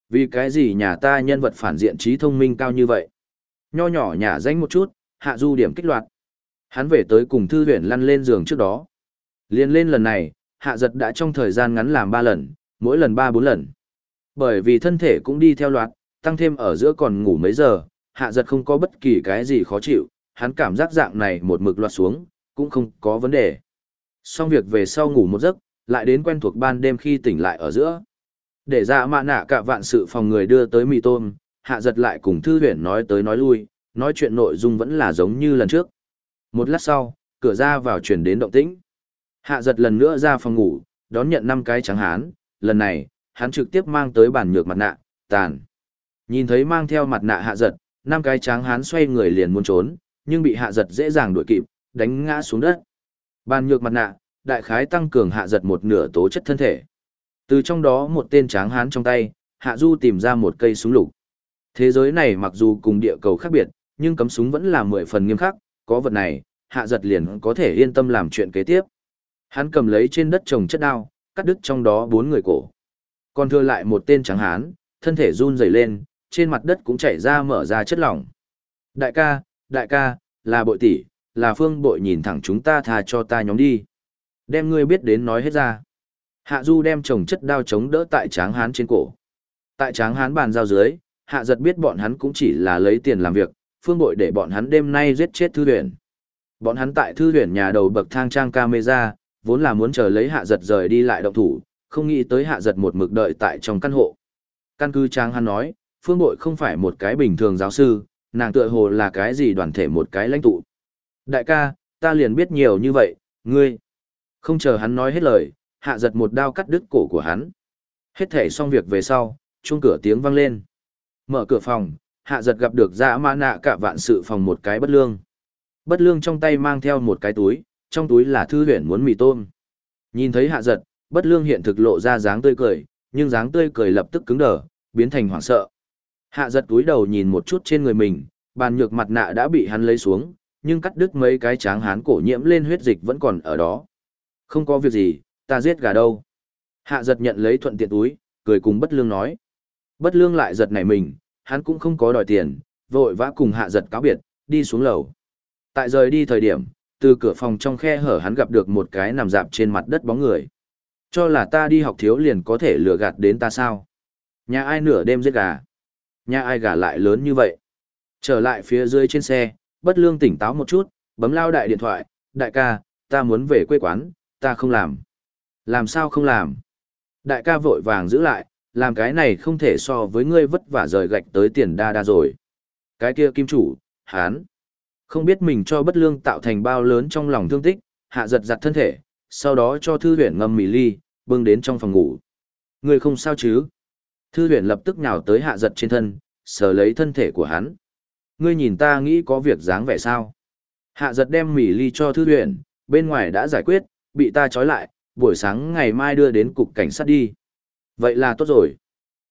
Speaker 1: Vì cái gì nhà ta nhân vật phản diện trí thông minh cao như vậy? Nho nhỏ nhả danh một chút, hạ du điểm kích loạt. Hắn về tới cùng thư huyện lăn lên giường trước đó. Liên lên lần này, hạ giật đã trong thời gian ngắn làm ba lần, mỗi lần ba bốn lần. Bởi vì thân thể cũng đi theo loạt, tăng thêm ở giữa còn ngủ mấy giờ, hạ giật không có bất kỳ cái gì khó chịu, hắn cảm giác dạng này một mực loạt xuống, cũng không có vấn đề. Xong việc về sau ngủ một giấc, lại đến quen thuộc ban đêm khi tỉnh lại ở giữa. Để ra mạ nạ cả vạn sự phòng người đưa tới mì tôm, hạ giật lại cùng thư viện nói tới nói lui, nói chuyện nội dung vẫn là giống như lần trước. Một lát sau, cửa ra vào chuyển đến động tĩnh. Hạ giật lần nữa ra phòng ngủ, đón nhận năm cái trắng hán, lần này, hắn trực tiếp mang tới bản nhược mặt nạ, tàn. Nhìn thấy mang theo mặt nạ hạ giật, năm cái trắng hán xoay người liền muốn trốn, nhưng bị hạ giật dễ dàng đuổi kịp, đánh ngã xuống đất. Bàn nhược mặt nạ, đại khái tăng cường hạ giật một nửa tố chất thân thể. Từ trong đó một tên tráng hán trong tay, hạ du tìm ra một cây súng lục. Thế giới này mặc dù cùng địa cầu khác biệt, nhưng cấm súng vẫn là mười phần nghiêm khắc, có vật này, hạ giật liền có thể yên tâm làm chuyện kế tiếp. Hắn cầm lấy trên đất trồng chất đao, cắt đứt trong đó bốn người cổ. Còn thừa lại một tên trắng hán, thân thể run rẩy lên, trên mặt đất cũng chảy ra mở ra chất lỏng. Đại ca, đại ca, là bội tỷ, là phương bội nhìn thẳng chúng ta tha cho ta nhóm đi. Đem ngươi biết đến nói hết ra. Hạ Du đem trồng chất đao chống đỡ tại tráng hán trên cổ. Tại tráng hán bàn giao dưới, hạ giật biết bọn hắn cũng chỉ là lấy tiền làm việc, phương bội để bọn hắn đêm nay giết chết thư huyền. Bọn hắn tại thư huyền nhà đầu bậc thang trang camera, vốn là muốn chờ lấy hạ giật rời đi lại động thủ, không nghĩ tới hạ giật một mực đợi tại trong căn hộ. Căn cứ trang hắn nói, phương bội không phải một cái bình thường giáo sư, nàng tựa hồ là cái gì đoàn thể một cái lãnh tụ. Đại ca, ta liền biết nhiều như vậy, ngươi. Không chờ hắn nói hết lời, hạ giật một đao cắt đứt cổ của hắn. Hết thể xong việc về sau, chuông cửa tiếng vang lên. Mở cửa phòng, hạ giật gặp được dã mã nạ cả vạn sự phòng một cái bất lương. Bất lương trong tay mang theo một cái túi, trong túi là thư huyền muốn mì tôm. Nhìn thấy hạ giật, bất lương hiện thực lộ ra dáng tươi cười, nhưng dáng tươi cười lập tức cứng đờ, biến thành hoảng sợ. Hạ giật túi đầu nhìn một chút trên người mình, bàn nhược mặt nạ đã bị hắn lấy xuống, nhưng cắt đứt mấy cái tráng hán cổ nhiễm lên huyết dịch vẫn còn ở đó. Không có việc gì, ta giết gà đâu. Hạ giật nhận lấy thuận tiện túi, cười cùng bất lương nói. Bất lương lại giật nảy mình, hắn cũng không có đòi tiền, vội vã cùng hạ giật cáo biệt, đi xuống lầu. Tại rời đi thời điểm, từ cửa phòng trong khe hở hắn gặp được một cái nằm dạp trên mặt đất bóng người. Cho là ta đi học thiếu liền có thể lừa gạt đến ta sao? Nhà ai nửa đêm giết gà? Nhà ai gà lại lớn như vậy? Trở lại phía dưới trên xe, bất lương tỉnh táo một chút, bấm lao đại điện thoại, đại ca, ta muốn về quê quán, ta không làm. Làm sao không làm? Đại ca vội vàng giữ lại, làm cái này không thể so với ngươi vất vả rời gạch tới tiền đa đa rồi. Cái kia kim chủ, hán. Không biết mình cho bất lương tạo thành bao lớn trong lòng thương tích, hạ giật giặt thân thể, sau đó cho thư huyền ngâm mì ly, bưng đến trong phòng ngủ. Ngươi không sao chứ? Thư huyền lập tức nhào tới hạ giật trên thân, sờ lấy thân thể của hắn. Ngươi nhìn ta nghĩ có việc dáng vẻ sao? Hạ giật đem mì ly cho thư huyền, bên ngoài đã giải quyết, bị ta trói lại, buổi sáng ngày mai đưa đến cục cảnh sát đi. Vậy là tốt rồi.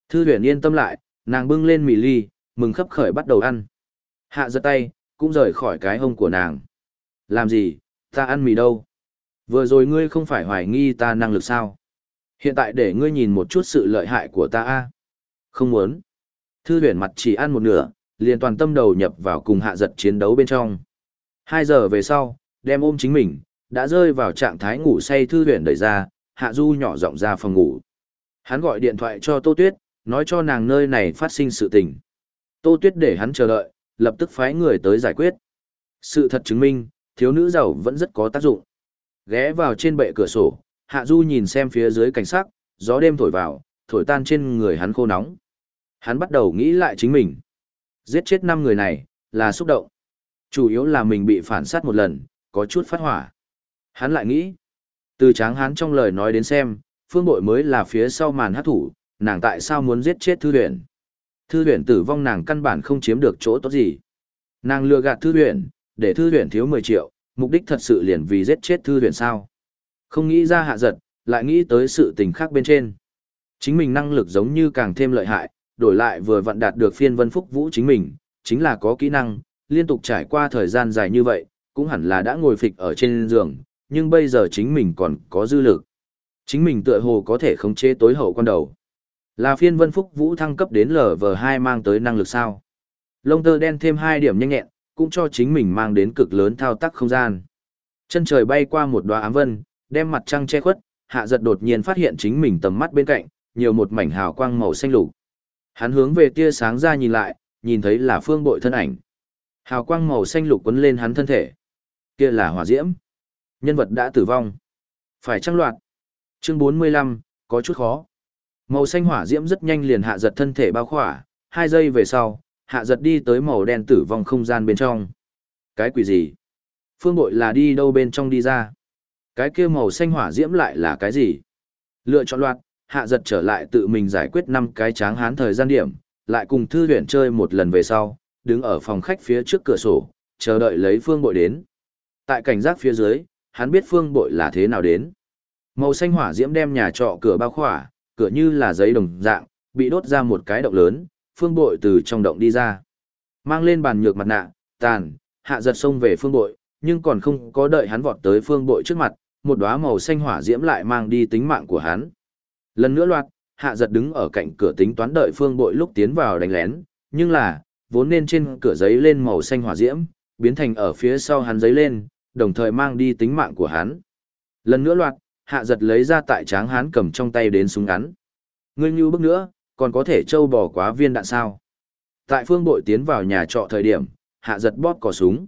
Speaker 1: Thư huyền yên tâm lại, nàng bưng lên mì ly, mừng khấp khởi bắt đầu ăn. Hạ giật tay, cũng rời khỏi cái hông của nàng. Làm gì, ta ăn mì đâu? Vừa rồi ngươi không phải hoài nghi ta năng lực sao? Hiện tại để ngươi nhìn một chút sự lợi hại của ta a. Không muốn. Thư huyền mặt chỉ ăn một nửa, liền toàn tâm đầu nhập vào cùng hạ giật chiến đấu bên trong. Hai giờ về sau, đem ôm chính mình, đã rơi vào trạng thái ngủ say thư huyền đẩy ra, hạ du nhỏ giọng ra phòng ngủ. Hắn gọi điện thoại cho Tô Tuyết, nói cho nàng nơi này phát sinh sự tình. Tô Tuyết để hắn chờ đợi, lập tức phái người tới giải quyết. Sự thật chứng minh, thiếu nữ giàu vẫn rất có tác dụng. Ghé vào trên bệ cửa sổ, Hạ Du nhìn xem phía dưới cảnh sắc, gió đêm thổi vào, thổi tan trên người hắn khô nóng. Hắn bắt đầu nghĩ lại chính mình. Giết chết năm người này, là xúc động. Chủ yếu là mình bị phản sát một lần, có chút phát hỏa. Hắn lại nghĩ. Từ tráng hắn trong lời nói đến xem, phương bội mới là phía sau màn hát thủ, nàng tại sao muốn giết chết thư huyền. Thư huyền tử vong nàng căn bản không chiếm được chỗ tốt gì. Nàng lừa gạt thư huyền, để thư huyền thiếu 10 triệu, mục đích thật sự liền vì giết chết thư huyền sao. Không nghĩ ra hạ giật, lại nghĩ tới sự tình khác bên trên. Chính mình năng lực giống như càng thêm lợi hại, đổi lại vừa vặn đạt được phiên vân phúc vũ chính mình, chính là có kỹ năng, liên tục trải qua thời gian dài như vậy, cũng hẳn là đã ngồi phịch ở trên giường, nhưng bây giờ chính mình còn có dư lực. Chính mình tựa hồ có thể khống chế tối hậu quan đầu. Là phiên vân phúc vũ thăng cấp đến LV2 mang tới năng lực sao. Lông tơ đen thêm 2 điểm nhanh nhẹn, cũng cho chính mình mang đến cực lớn thao tác không gian. Chân trời bay qua một đóa ám vân, đem mặt trăng che khuất, hạ giật đột nhiên phát hiện chính mình tầm mắt bên cạnh, nhiều một mảnh hào quang màu xanh lục. Hắn hướng về tia sáng ra nhìn lại, nhìn thấy là phương bội thân ảnh. Hào quang màu xanh lục quấn lên hắn thân thể. Kia là hỏa diễm. Nhân vật đã tử vong. Phải trăng loạt. Chương 45, có chút khó. Màu xanh hỏa diễm rất nhanh liền hạ giật thân thể bao khỏa, hai giây về sau, hạ giật đi tới màu đen tử vong không gian bên trong. Cái quỷ gì? Phương bội là đi đâu bên trong đi ra? Cái kia màu xanh hỏa diễm lại là cái gì? Lựa chọn loạt, hạ giật trở lại tự mình giải quyết năm cái tráng hán thời gian điểm, lại cùng thư luyện chơi một lần về sau, đứng ở phòng khách phía trước cửa sổ, chờ đợi lấy phương bội đến. Tại cảnh giác phía dưới, hắn biết phương bội là thế nào đến. Màu xanh hỏa diễm đem nhà trọ cửa bao khỏa, cửa như là giấy đồng dạng, bị đốt ra một cái động lớn, phương bội từ trong động đi ra. Mang lên bàn nhược mặt nạ, tàn, hạ giật xông về phương bội, nhưng còn không có đợi hắn vọt tới phương bội trước mặt, một đóa màu xanh hỏa diễm lại mang đi tính mạng của hắn. Lần nữa loạt, hạ giật đứng ở cạnh cửa tính toán đợi phương bội lúc tiến vào đánh lén, nhưng là, vốn nên trên cửa giấy lên màu xanh hỏa diễm, biến thành ở phía sau hắn giấy lên, đồng thời mang đi tính mạng của hắn. Lần nữa loạt, hạ giật lấy ra tại tráng hán cầm trong tay đến súng ngắn. Ngươi như bước nữa, còn có thể trâu bỏ quá viên đạn sao. Tại phương bội tiến vào nhà trọ thời điểm, hạ giật bóp cò súng.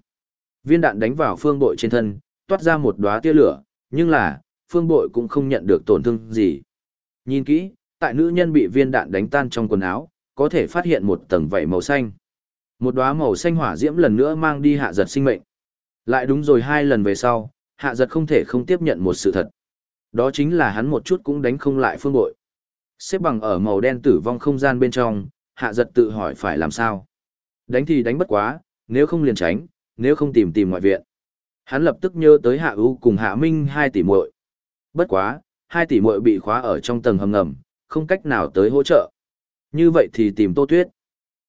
Speaker 1: Viên đạn đánh vào phương bội trên thân, toát ra một đóa tia lửa, nhưng là, phương bội cũng không nhận được tổn thương gì. Nhìn kỹ, tại nữ nhân bị viên đạn đánh tan trong quần áo, có thể phát hiện một tầng vảy màu xanh. Một đóa màu xanh hỏa diễm lần nữa mang đi hạ giật sinh mệnh. Lại đúng rồi hai lần về sau, hạ giật không thể không tiếp nhận một sự thật. Đó chính là hắn một chút cũng đánh không lại phương bội. Xếp bằng ở màu đen tử vong không gian bên trong, hạ giật tự hỏi phải làm sao. Đánh thì đánh bất quá, nếu không liền tránh, nếu không tìm tìm ngoại viện. Hắn lập tức nhớ tới hạ ưu cùng hạ minh hai tỷ muội Bất quá, hai tỷ muội bị khóa ở trong tầng hầm ngầm, không cách nào tới hỗ trợ. Như vậy thì tìm Tô Tuyết.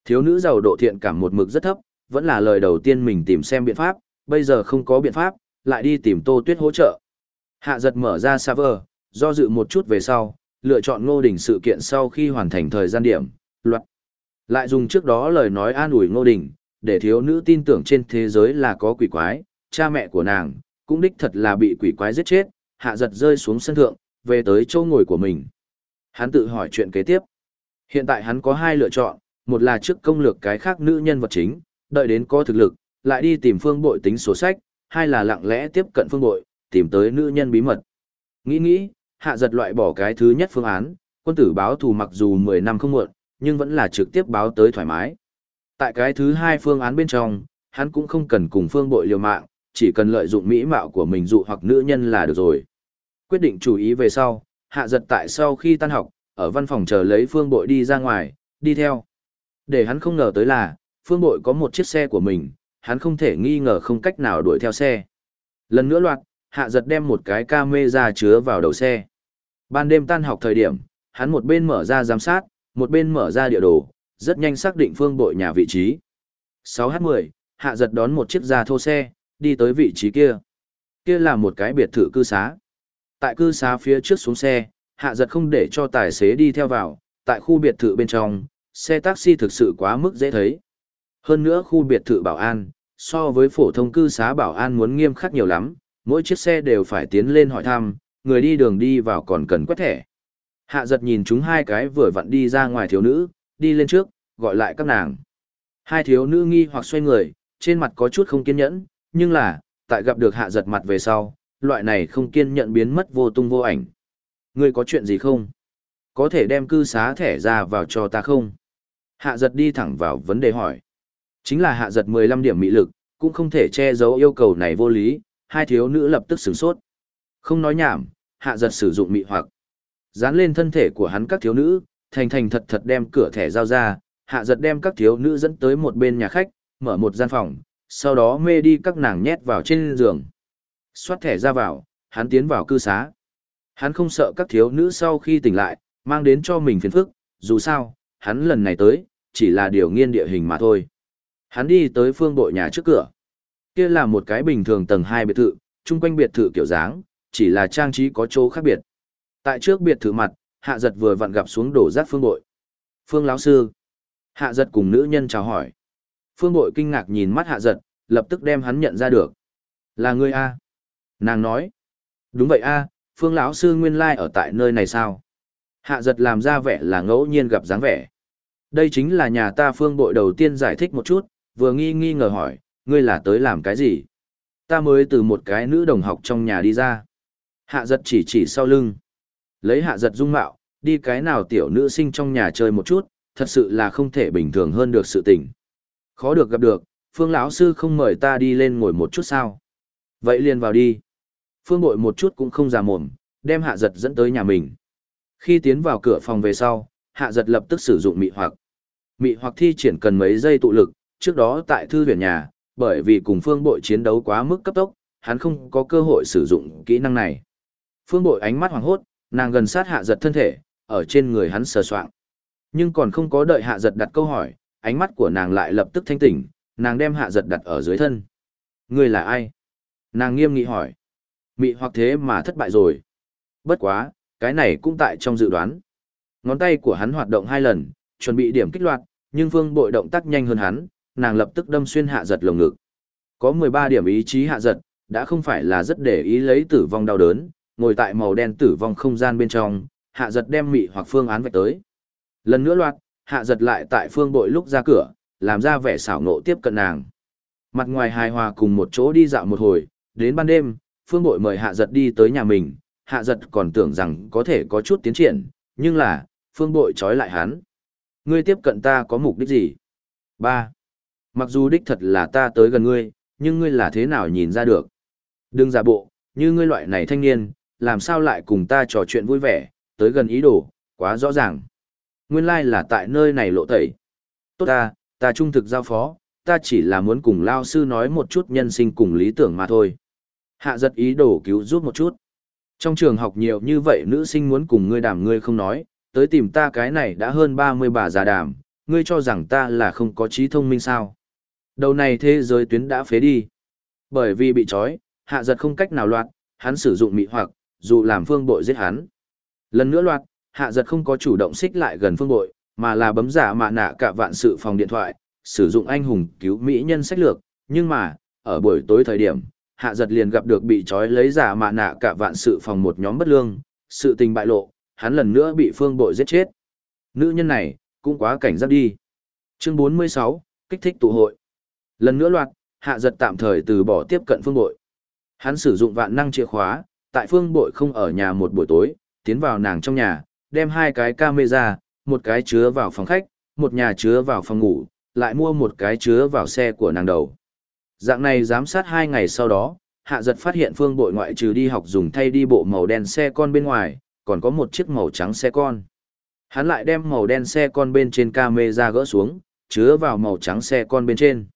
Speaker 1: Thiếu nữ giàu độ thiện cảm một mực rất thấp, vẫn là lời đầu tiên mình tìm xem biện pháp, bây giờ không có biện pháp, lại đi tìm Tô Tuyết hỗ trợ. Hạ giật mở ra server, do dự một chút về sau, lựa chọn ngô đình sự kiện sau khi hoàn thành thời gian điểm, luật. Lại dùng trước đó lời nói an ủi ngô đình, để thiếu nữ tin tưởng trên thế giới là có quỷ quái, cha mẹ của nàng, cũng đích thật là bị quỷ quái giết chết, hạ giật rơi xuống sân thượng, về tới chỗ ngồi của mình. Hắn tự hỏi chuyện kế tiếp. Hiện tại hắn có hai lựa chọn, một là trước công lược cái khác nữ nhân vật chính, đợi đến có thực lực, lại đi tìm phương bội tính số sách, hai là lặng lẽ tiếp cận phương bội, tìm tới nữ nhân bí mật. Nghĩ nghĩ, hạ giật loại bỏ cái thứ nhất phương án, quân tử báo thù mặc dù 10 năm không muộn, nhưng vẫn là trực tiếp báo tới thoải mái. Tại cái thứ hai phương án bên trong, hắn cũng không cần cùng phương bội liều mạng, chỉ cần lợi dụng mỹ mạo của mình dụ hoặc nữ nhân là được rồi. Quyết định chú ý về sau, hạ giật tại sau khi tan học, ở văn phòng chờ lấy phương bội đi ra ngoài, đi theo. Để hắn không ngờ tới là, phương bội có một chiếc xe của mình, hắn không thể nghi ngờ không cách nào đuổi theo xe. Lần nữa loạt, hạ giật đem một cái camera chứa vào đầu xe. Ban đêm tan học thời điểm, hắn một bên mở ra giám sát, một bên mở ra địa đồ, rất nhanh xác định phương bội nhà vị trí. 6H10, hạ giật đón một chiếc gia thô xe, đi tới vị trí kia. Kia là một cái biệt thự cư xá. Tại cư xá phía trước xuống xe, hạ giật không để cho tài xế đi theo vào, tại khu biệt thự bên trong, xe taxi thực sự quá mức dễ thấy. Hơn nữa khu biệt thự bảo an, so với phổ thông cư xá bảo an muốn nghiêm khắc nhiều lắm, mỗi chiếc xe đều phải tiến lên hỏi thăm, người đi đường đi vào còn cần quét thẻ. Hạ giật nhìn chúng hai cái vừa vặn đi ra ngoài thiếu nữ, đi lên trước, gọi lại các nàng. Hai thiếu nữ nghi hoặc xoay người, trên mặt có chút không kiên nhẫn, nhưng là, tại gặp được hạ giật mặt về sau, loại này không kiên nhẫn biến mất vô tung vô ảnh. Ngươi có chuyện gì không? Có thể đem cư xá thẻ ra vào cho ta không? Hạ giật đi thẳng vào vấn đề hỏi. Chính là hạ giật 15 điểm mỹ lực, cũng không thể che giấu yêu cầu này vô lý, hai thiếu nữ lập tức sửng sốt. Không nói nhảm, hạ giật sử dụng mị hoặc. Dán lên thân thể của hắn các thiếu nữ, thành thành thật thật đem cửa thẻ giao ra, hạ giật đem các thiếu nữ dẫn tới một bên nhà khách, mở một gian phòng, sau đó mê đi các nàng nhét vào trên giường. Xoát thẻ ra vào, hắn tiến vào cư xá. Hắn không sợ các thiếu nữ sau khi tỉnh lại, mang đến cho mình phiền phức, dù sao, hắn lần này tới, chỉ là điều nghiên địa hình mà thôi. Hắn đi tới phương bội nhà trước cửa. Kia là một cái bình thường tầng 2 biệt thự, chung quanh biệt thự kiểu dáng, chỉ là trang trí có chỗ khác biệt. Tại trước biệt thự mặt, hạ giật vừa vặn gặp xuống đổ rác phương bội. Phương lão sư. Hạ giật cùng nữ nhân chào hỏi. Phương bội kinh ngạc nhìn mắt hạ giật, lập tức đem hắn nhận ra được. Là ngươi A. Nàng nói. Đúng vậy A, phương lão sư nguyên lai ở tại nơi này sao? Hạ giật làm ra vẻ là ngẫu nhiên gặp dáng vẻ. Đây chính là nhà ta phương bội đầu tiên giải thích một chút, vừa nghi nghi ngờ hỏi, ngươi là tới làm cái gì? Ta mới từ một cái nữ đồng học trong nhà đi ra. Hạ giật chỉ chỉ sau lưng. Lấy hạ giật dung mạo, đi cái nào tiểu nữ sinh trong nhà chơi một chút, thật sự là không thể bình thường hơn được sự tình. Khó được gặp được, phương lão sư không mời ta đi lên ngồi một chút sao. Vậy liền vào đi. Phương bội một chút cũng không già mồm, đem hạ giật dẫn tới nhà mình. Khi tiến vào cửa phòng về sau, hạ giật lập tức sử dụng mị hoặc. Mị hoặc thi triển cần mấy giây tụ lực, trước đó tại thư viện nhà, bởi vì cùng phương bội chiến đấu quá mức cấp tốc, hắn không có cơ hội sử dụng kỹ năng này. Phương bội ánh mắt hoàng hốt, nàng gần sát hạ giật thân thể, ở trên người hắn sờ soạng. Nhưng còn không có đợi hạ giật đặt câu hỏi, ánh mắt của nàng lại lập tức thanh tỉnh, nàng đem hạ giật đặt ở dưới thân. Ngươi là ai? Nàng nghiêm nghị hỏi. Mị hoặc thế mà thất bại rồi. Bất quá, cái này cũng tại trong dự đoán. Ngón tay của hắn hoạt động hai lần, chuẩn bị điểm kích loạt, nhưng phương bội động tác nhanh hơn hắn, nàng lập tức đâm xuyên hạ giật lồng ngực. Có 13 điểm ý chí hạ giật, đã không phải là rất để ý lấy tử vong đau đớn, ngồi tại màu đen tử vong không gian bên trong, hạ giật đem mị hoặc phương án vạch tới. Lần nữa loạt, hạ giật lại tại phương bội lúc ra cửa, làm ra vẻ xảo nộ tiếp cận nàng. Mặt ngoài hài hòa cùng một chỗ đi dạo một hồi, đến ban đêm, phương bội mời hạ giật đi tới nhà mình, hạ giật còn tưởng rằng có thể có chút tiến triển, nhưng là, phương bội trói lại hắn. Ngươi tiếp cận ta có mục đích gì? ba Mặc dù đích thật là ta tới gần ngươi, nhưng ngươi là thế nào nhìn ra được? Đừng giả bộ, như ngươi loại này thanh niên, làm sao lại cùng ta trò chuyện vui vẻ, tới gần ý đồ, quá rõ ràng. Nguyên lai like là tại nơi này lộ tẩy. Tốt ta, ta trung thực giao phó, ta chỉ là muốn cùng lao sư nói một chút nhân sinh cùng lý tưởng mà thôi. Hạ giật ý đồ cứu giúp một chút. Trong trường học nhiều như vậy nữ sinh muốn cùng ngươi đàm ngươi không nói, tới tìm ta cái này đã hơn 30 bà già đàm, ngươi cho rằng ta là không có trí thông minh sao. Đầu này thế giới tuyến đã phế đi. Bởi vì bị trói, hạ giật không cách nào loạt, hắn sử dụng mị hoặc, dù làm phương bội giết hắn. Lần nữa loạt, hạ giật không có chủ động xích lại gần phương bội, mà là bấm giả mạ nạ cả vạn sự phòng điện thoại, sử dụng anh hùng cứu mỹ nhân sách lược, nhưng mà, ở buổi tối thời điểm, hạ giật liền gặp được bị trói lấy giả mạ nạ cả vạn sự phòng một nhóm bất lương, sự tình bại lộ, hắn lần nữa bị phương bội giết chết. Nữ nhân này, cũng quá cảnh giác đi. Chương 46, kích thích tụ hội. Lần nữa loạt, hạ giật tạm thời từ bỏ tiếp cận phương bội. Hắn sử dụng vạn năng chìa khóa, tại phương bội không ở nhà một buổi tối, tiến vào nàng trong nhà, đem hai cái camera, một cái chứa vào phòng khách, một nhà chứa vào phòng ngủ, lại mua một cái chứa vào xe của nàng đầu. Dạng này giám sát hai ngày sau đó, hạ giật phát hiện phương bội ngoại trừ đi học dùng thay đi bộ màu đen xe con bên ngoài, còn có một chiếc màu trắng xe con. Hắn lại đem màu đen xe con bên trên camera gỡ xuống, chứa vào màu trắng xe con bên trên.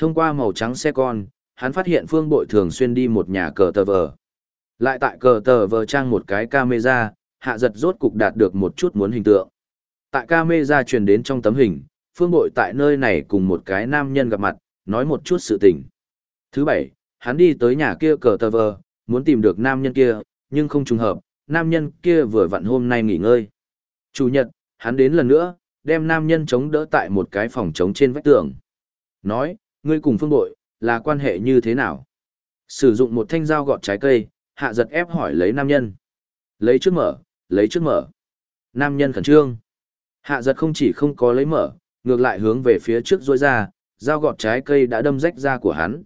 Speaker 1: Thông qua màu trắng xe con, hắn phát hiện phương bội thường xuyên đi một nhà cờ tờ vờ. Lại tại cờ tờ vờ trang một cái camera, hạ giật rốt cục đạt được một chút muốn hình tượng. Tại camera truyền đến trong tấm hình, phương bội tại nơi này cùng một cái nam nhân gặp mặt, nói một chút sự tình. Thứ bảy, hắn đi tới nhà kia cờ tờ vờ, muốn tìm được nam nhân kia, nhưng không trùng hợp, nam nhân kia vừa vặn hôm nay nghỉ ngơi. Chủ nhật, hắn đến lần nữa, đem nam nhân chống đỡ tại một cái phòng chống trên vách tường. Nói, ngươi cùng phương bội, là quan hệ như thế nào? Sử dụng một thanh dao gọt trái cây, hạ giật ép hỏi lấy nam nhân. Lấy trước mở, lấy trước mở. Nam nhân khẩn trương. Hạ giật không chỉ không có lấy mở, ngược lại hướng về phía trước rôi ra, dao gọt trái cây đã đâm rách da của hắn.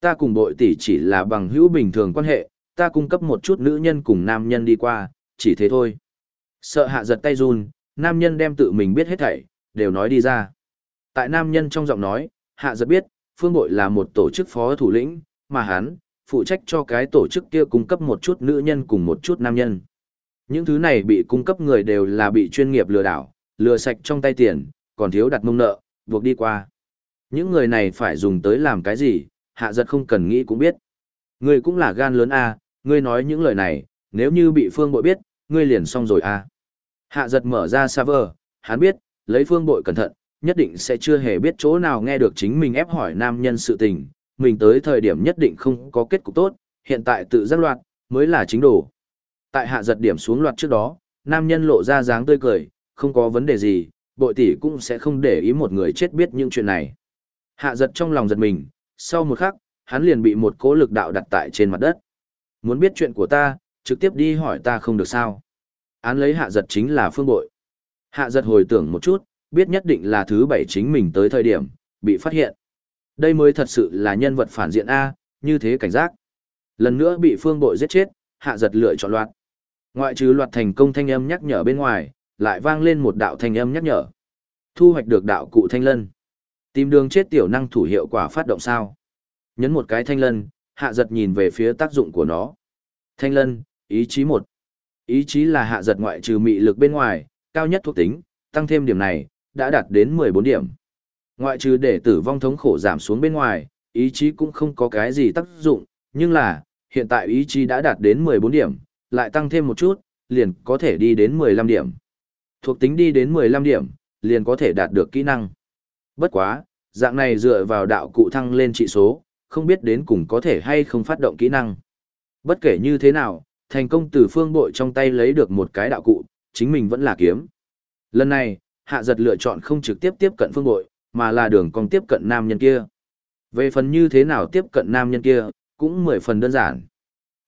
Speaker 1: Ta cùng bội tỷ chỉ là bằng hữu bình thường quan hệ, ta cung cấp một chút nữ nhân cùng nam nhân đi qua, chỉ thế thôi. Sợ hạ giật tay run, nam nhân đem tự mình biết hết thảy, đều nói đi ra. Tại nam nhân trong giọng nói, hạ giật biết, phương bội là một tổ chức phó thủ lĩnh, mà hắn, phụ trách cho cái tổ chức kia cung cấp một chút nữ nhân cùng một chút nam nhân. Những thứ này bị cung cấp người đều là bị chuyên nghiệp lừa đảo, lừa sạch trong tay tiền, còn thiếu đặt mông nợ, buộc đi qua. Những người này phải dùng tới làm cái gì, hạ giật không cần nghĩ cũng biết. Ngươi cũng là gan lớn a, ngươi nói những lời này, nếu như bị phương bội biết, ngươi liền xong rồi a. Hạ giật mở ra server, hắn biết, lấy phương bội cẩn thận, nhất định sẽ chưa hề biết chỗ nào nghe được chính mình ép hỏi nam nhân sự tình, mình tới thời điểm nhất định không có kết cục tốt, hiện tại tự giác loạt, mới là chính đồ. Tại hạ giật điểm xuống loạt trước đó, nam nhân lộ ra dáng tươi cười, không có vấn đề gì, bội tỷ cũng sẽ không để ý một người chết biết những chuyện này. Hạ giật trong lòng giật mình, sau một khắc, hắn liền bị một cố lực đạo đặt tại trên mặt đất. Muốn biết chuyện của ta, trực tiếp đi hỏi ta không được sao. Án lấy hạ giật chính là phương bội. Hạ giật hồi tưởng một chút, biết nhất định là thứ bảy chính mình tới thời điểm, bị phát hiện. Đây mới thật sự là nhân vật phản diện A, như thế cảnh giác. Lần nữa bị phương bội giết chết, hạ giật lựa chọn loạt. Ngoại trừ loạt thành công thanh âm nhắc nhở bên ngoài, lại vang lên một đạo thanh âm nhắc nhở. Thu hoạch được đạo cụ thanh lân. Tìm đường chết tiểu năng thủ hiệu quả phát động sao. Nhấn một cái thanh lân, hạ giật nhìn về phía tác dụng của nó. Thanh lân, ý chí một. Ý chí là hạ giật ngoại trừ mị lực bên ngoài, cao nhất thuộc tính, tăng thêm điểm này, đã đạt đến 14 điểm. Ngoại trừ để tử vong thống khổ giảm xuống bên ngoài, ý chí cũng không có cái gì tác dụng, nhưng là, hiện tại ý chí đã đạt đến 14 điểm, lại tăng thêm một chút, liền có thể đi đến 15 điểm. Thuộc tính đi đến 15 điểm, liền có thể đạt được kỹ năng. Bất quá, dạng này dựa vào đạo cụ thăng lên trị số, không biết đến cùng có thể hay không phát động kỹ năng. Bất kể như thế nào, thành công từ phương bội trong tay lấy được một cái đạo cụ, chính mình vẫn là kiếm. Lần này, hạ giật lựa chọn không trực tiếp tiếp cận phương bội, mà là đường cong tiếp cận nam nhân kia. Về phần như thế nào tiếp cận nam nhân kia, cũng mười phần đơn giản.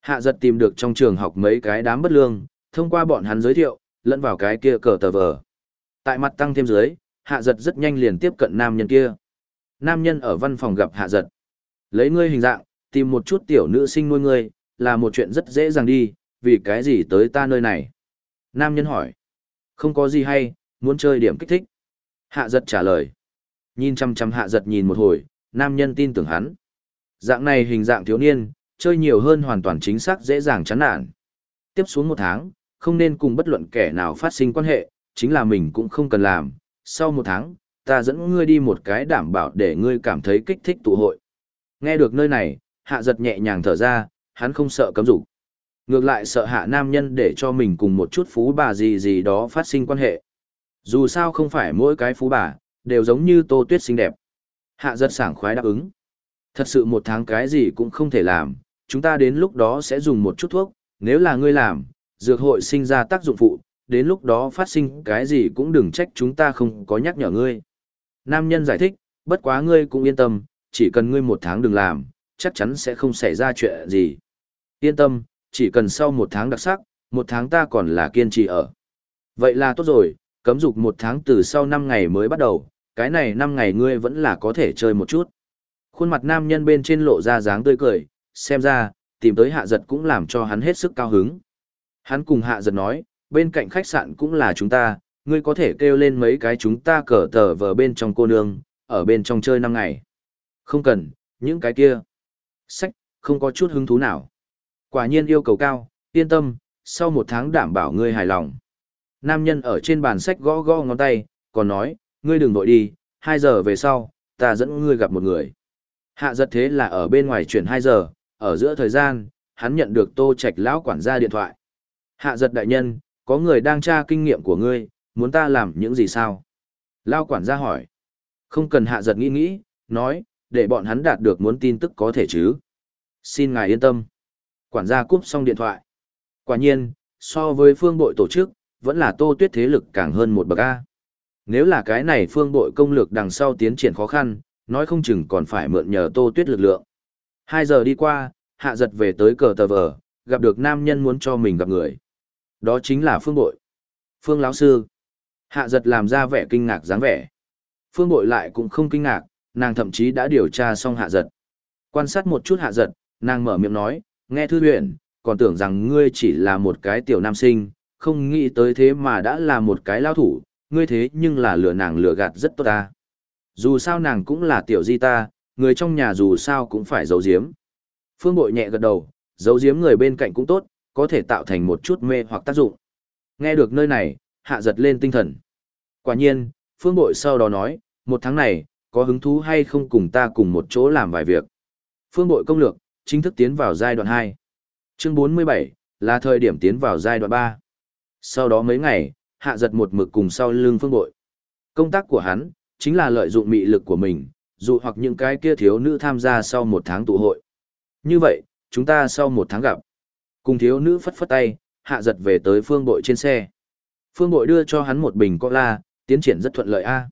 Speaker 1: Hạ giật tìm được trong trường học mấy cái đám bất lương, thông qua bọn hắn giới thiệu, lẫn vào cái kia cờ tờ vờ. Tại mặt tăng thêm dưới, hạ giật rất nhanh liền tiếp cận nam nhân kia. Nam nhân ở văn phòng gặp hạ giật. Lấy ngươi hình dạng, tìm một chút tiểu nữ sinh nuôi ngươi, là một chuyện rất dễ dàng đi, vì cái gì tới ta nơi này? Nam nhân hỏi. Không có gì hay, muốn chơi điểm kích thích. Hạ giật trả lời. Nhìn chăm chăm hạ giật nhìn một hồi, nam nhân tin tưởng hắn. Dạng này hình dạng thiếu niên, chơi nhiều hơn hoàn toàn chính xác dễ dàng chán nản. Tiếp xuống một tháng, không nên cùng bất luận kẻ nào phát sinh quan hệ, chính là mình cũng không cần làm. Sau một tháng, ta dẫn ngươi đi một cái đảm bảo để ngươi cảm thấy kích thích tụ hội. Nghe được nơi này, hạ giật nhẹ nhàng thở ra, hắn không sợ cấm dục Ngược lại sợ hạ nam nhân để cho mình cùng một chút phú bà gì gì đó phát sinh quan hệ. Dù sao không phải mỗi cái phú bà, đều giống như tô tuyết xinh đẹp. Hạ giật sảng khoái đáp ứng. Thật sự một tháng cái gì cũng không thể làm, chúng ta đến lúc đó sẽ dùng một chút thuốc, nếu là ngươi làm, dược hội sinh ra tác dụng phụ, đến lúc đó phát sinh cái gì cũng đừng trách chúng ta không có nhắc nhở ngươi. Nam nhân giải thích, bất quá ngươi cũng yên tâm, chỉ cần ngươi một tháng đừng làm, chắc chắn sẽ không xảy ra chuyện gì. Yên tâm, chỉ cần sau một tháng đặc sắc, một tháng ta còn là kiên trì ở. Vậy là tốt rồi, cấm dục một tháng từ sau năm ngày mới bắt đầu, cái này năm ngày ngươi vẫn là có thể chơi một chút. Khuôn mặt nam nhân bên trên lộ ra dáng tươi cười, xem ra, tìm tới hạ giật cũng làm cho hắn hết sức cao hứng. Hắn cùng hạ giật nói, bên cạnh khách sạn cũng là chúng ta, ngươi có thể kêu lên mấy cái chúng ta cờ tờ vờ bên trong cô nương, ở bên trong chơi năm ngày. Không cần, những cái kia. Sách, không có chút hứng thú nào. Quả nhiên yêu cầu cao, yên tâm, sau một tháng đảm bảo ngươi hài lòng. Nam nhân ở trên bàn sách gõ gõ ngón tay, còn nói, ngươi đừng vội đi, hai giờ về sau, ta dẫn ngươi gặp một người. Hạ giật thế là ở bên ngoài chuyển hai giờ, ở giữa thời gian, hắn nhận được tô trạch lão quản gia điện thoại. Hạ giật đại nhân, có người đang tra kinh nghiệm của ngươi, muốn ta làm những gì sao? Lao quản gia hỏi. Không cần hạ giật nghĩ nghĩ, nói, để bọn hắn đạt được muốn tin tức có thể chứ. Xin ngài yên tâm. Quản gia cúp xong điện thoại. Quả nhiên, so với phương bội tổ chức, vẫn là tô tuyết thế lực càng hơn một bậc A. Nếu là cái này phương bội công lược đằng sau tiến triển khó khăn, nói không chừng còn phải mượn nhờ tô tuyết lực lượng. Hai giờ đi qua, hạ giật về tới cờ tờ vờ, gặp được nam nhân muốn cho mình gặp người. Đó chính là phương bội. Phương lão sư. Hạ giật làm ra vẻ kinh ngạc dáng vẻ. Phương bội lại cũng không kinh ngạc, nàng thậm chí đã điều tra xong hạ giật. Quan sát một chút hạ giật, nàng mở miệng nói, nghe thư huyện, còn tưởng rằng ngươi chỉ là một cái tiểu nam sinh, không nghĩ tới thế mà đã là một cái lao thủ, ngươi thế nhưng là lừa nàng lừa gạt rất tốt ta. Dù sao nàng cũng là tiểu di ta, người trong nhà dù sao cũng phải giấu giếm. Phương bội nhẹ gật đầu, giấu giếm người bên cạnh cũng tốt, có thể tạo thành một chút mê hoặc tác dụng. Nghe được nơi này, hạ giật lên tinh thần. Quả nhiên, phương bội sau đó nói, một tháng này, có hứng thú hay không cùng ta cùng một chỗ làm vài việc. Phương bội công lược, chính thức tiến vào giai đoạn 2. Chương 47, là thời điểm tiến vào giai đoạn 3. Sau đó mấy ngày, hạ giật một mực cùng sau lưng phương bội. Công tác của hắn, chính là lợi dụng mị lực của mình, dụ hoặc những cái kia thiếu nữ tham gia sau một tháng tụ hội. Như vậy, chúng ta sau một tháng gặp. Cùng thiếu nữ phất phất tay, hạ giật về tới phương bội trên xe. Phương bội đưa cho hắn một bình cola, tiến triển rất thuận lợi a.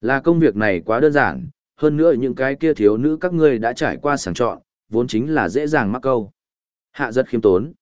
Speaker 1: Là công việc này quá đơn giản, hơn nữa những cái kia thiếu nữ các ngươi đã trải qua sàng chọn, vốn chính là dễ dàng mắc câu. Hạ giật khiêm tốn.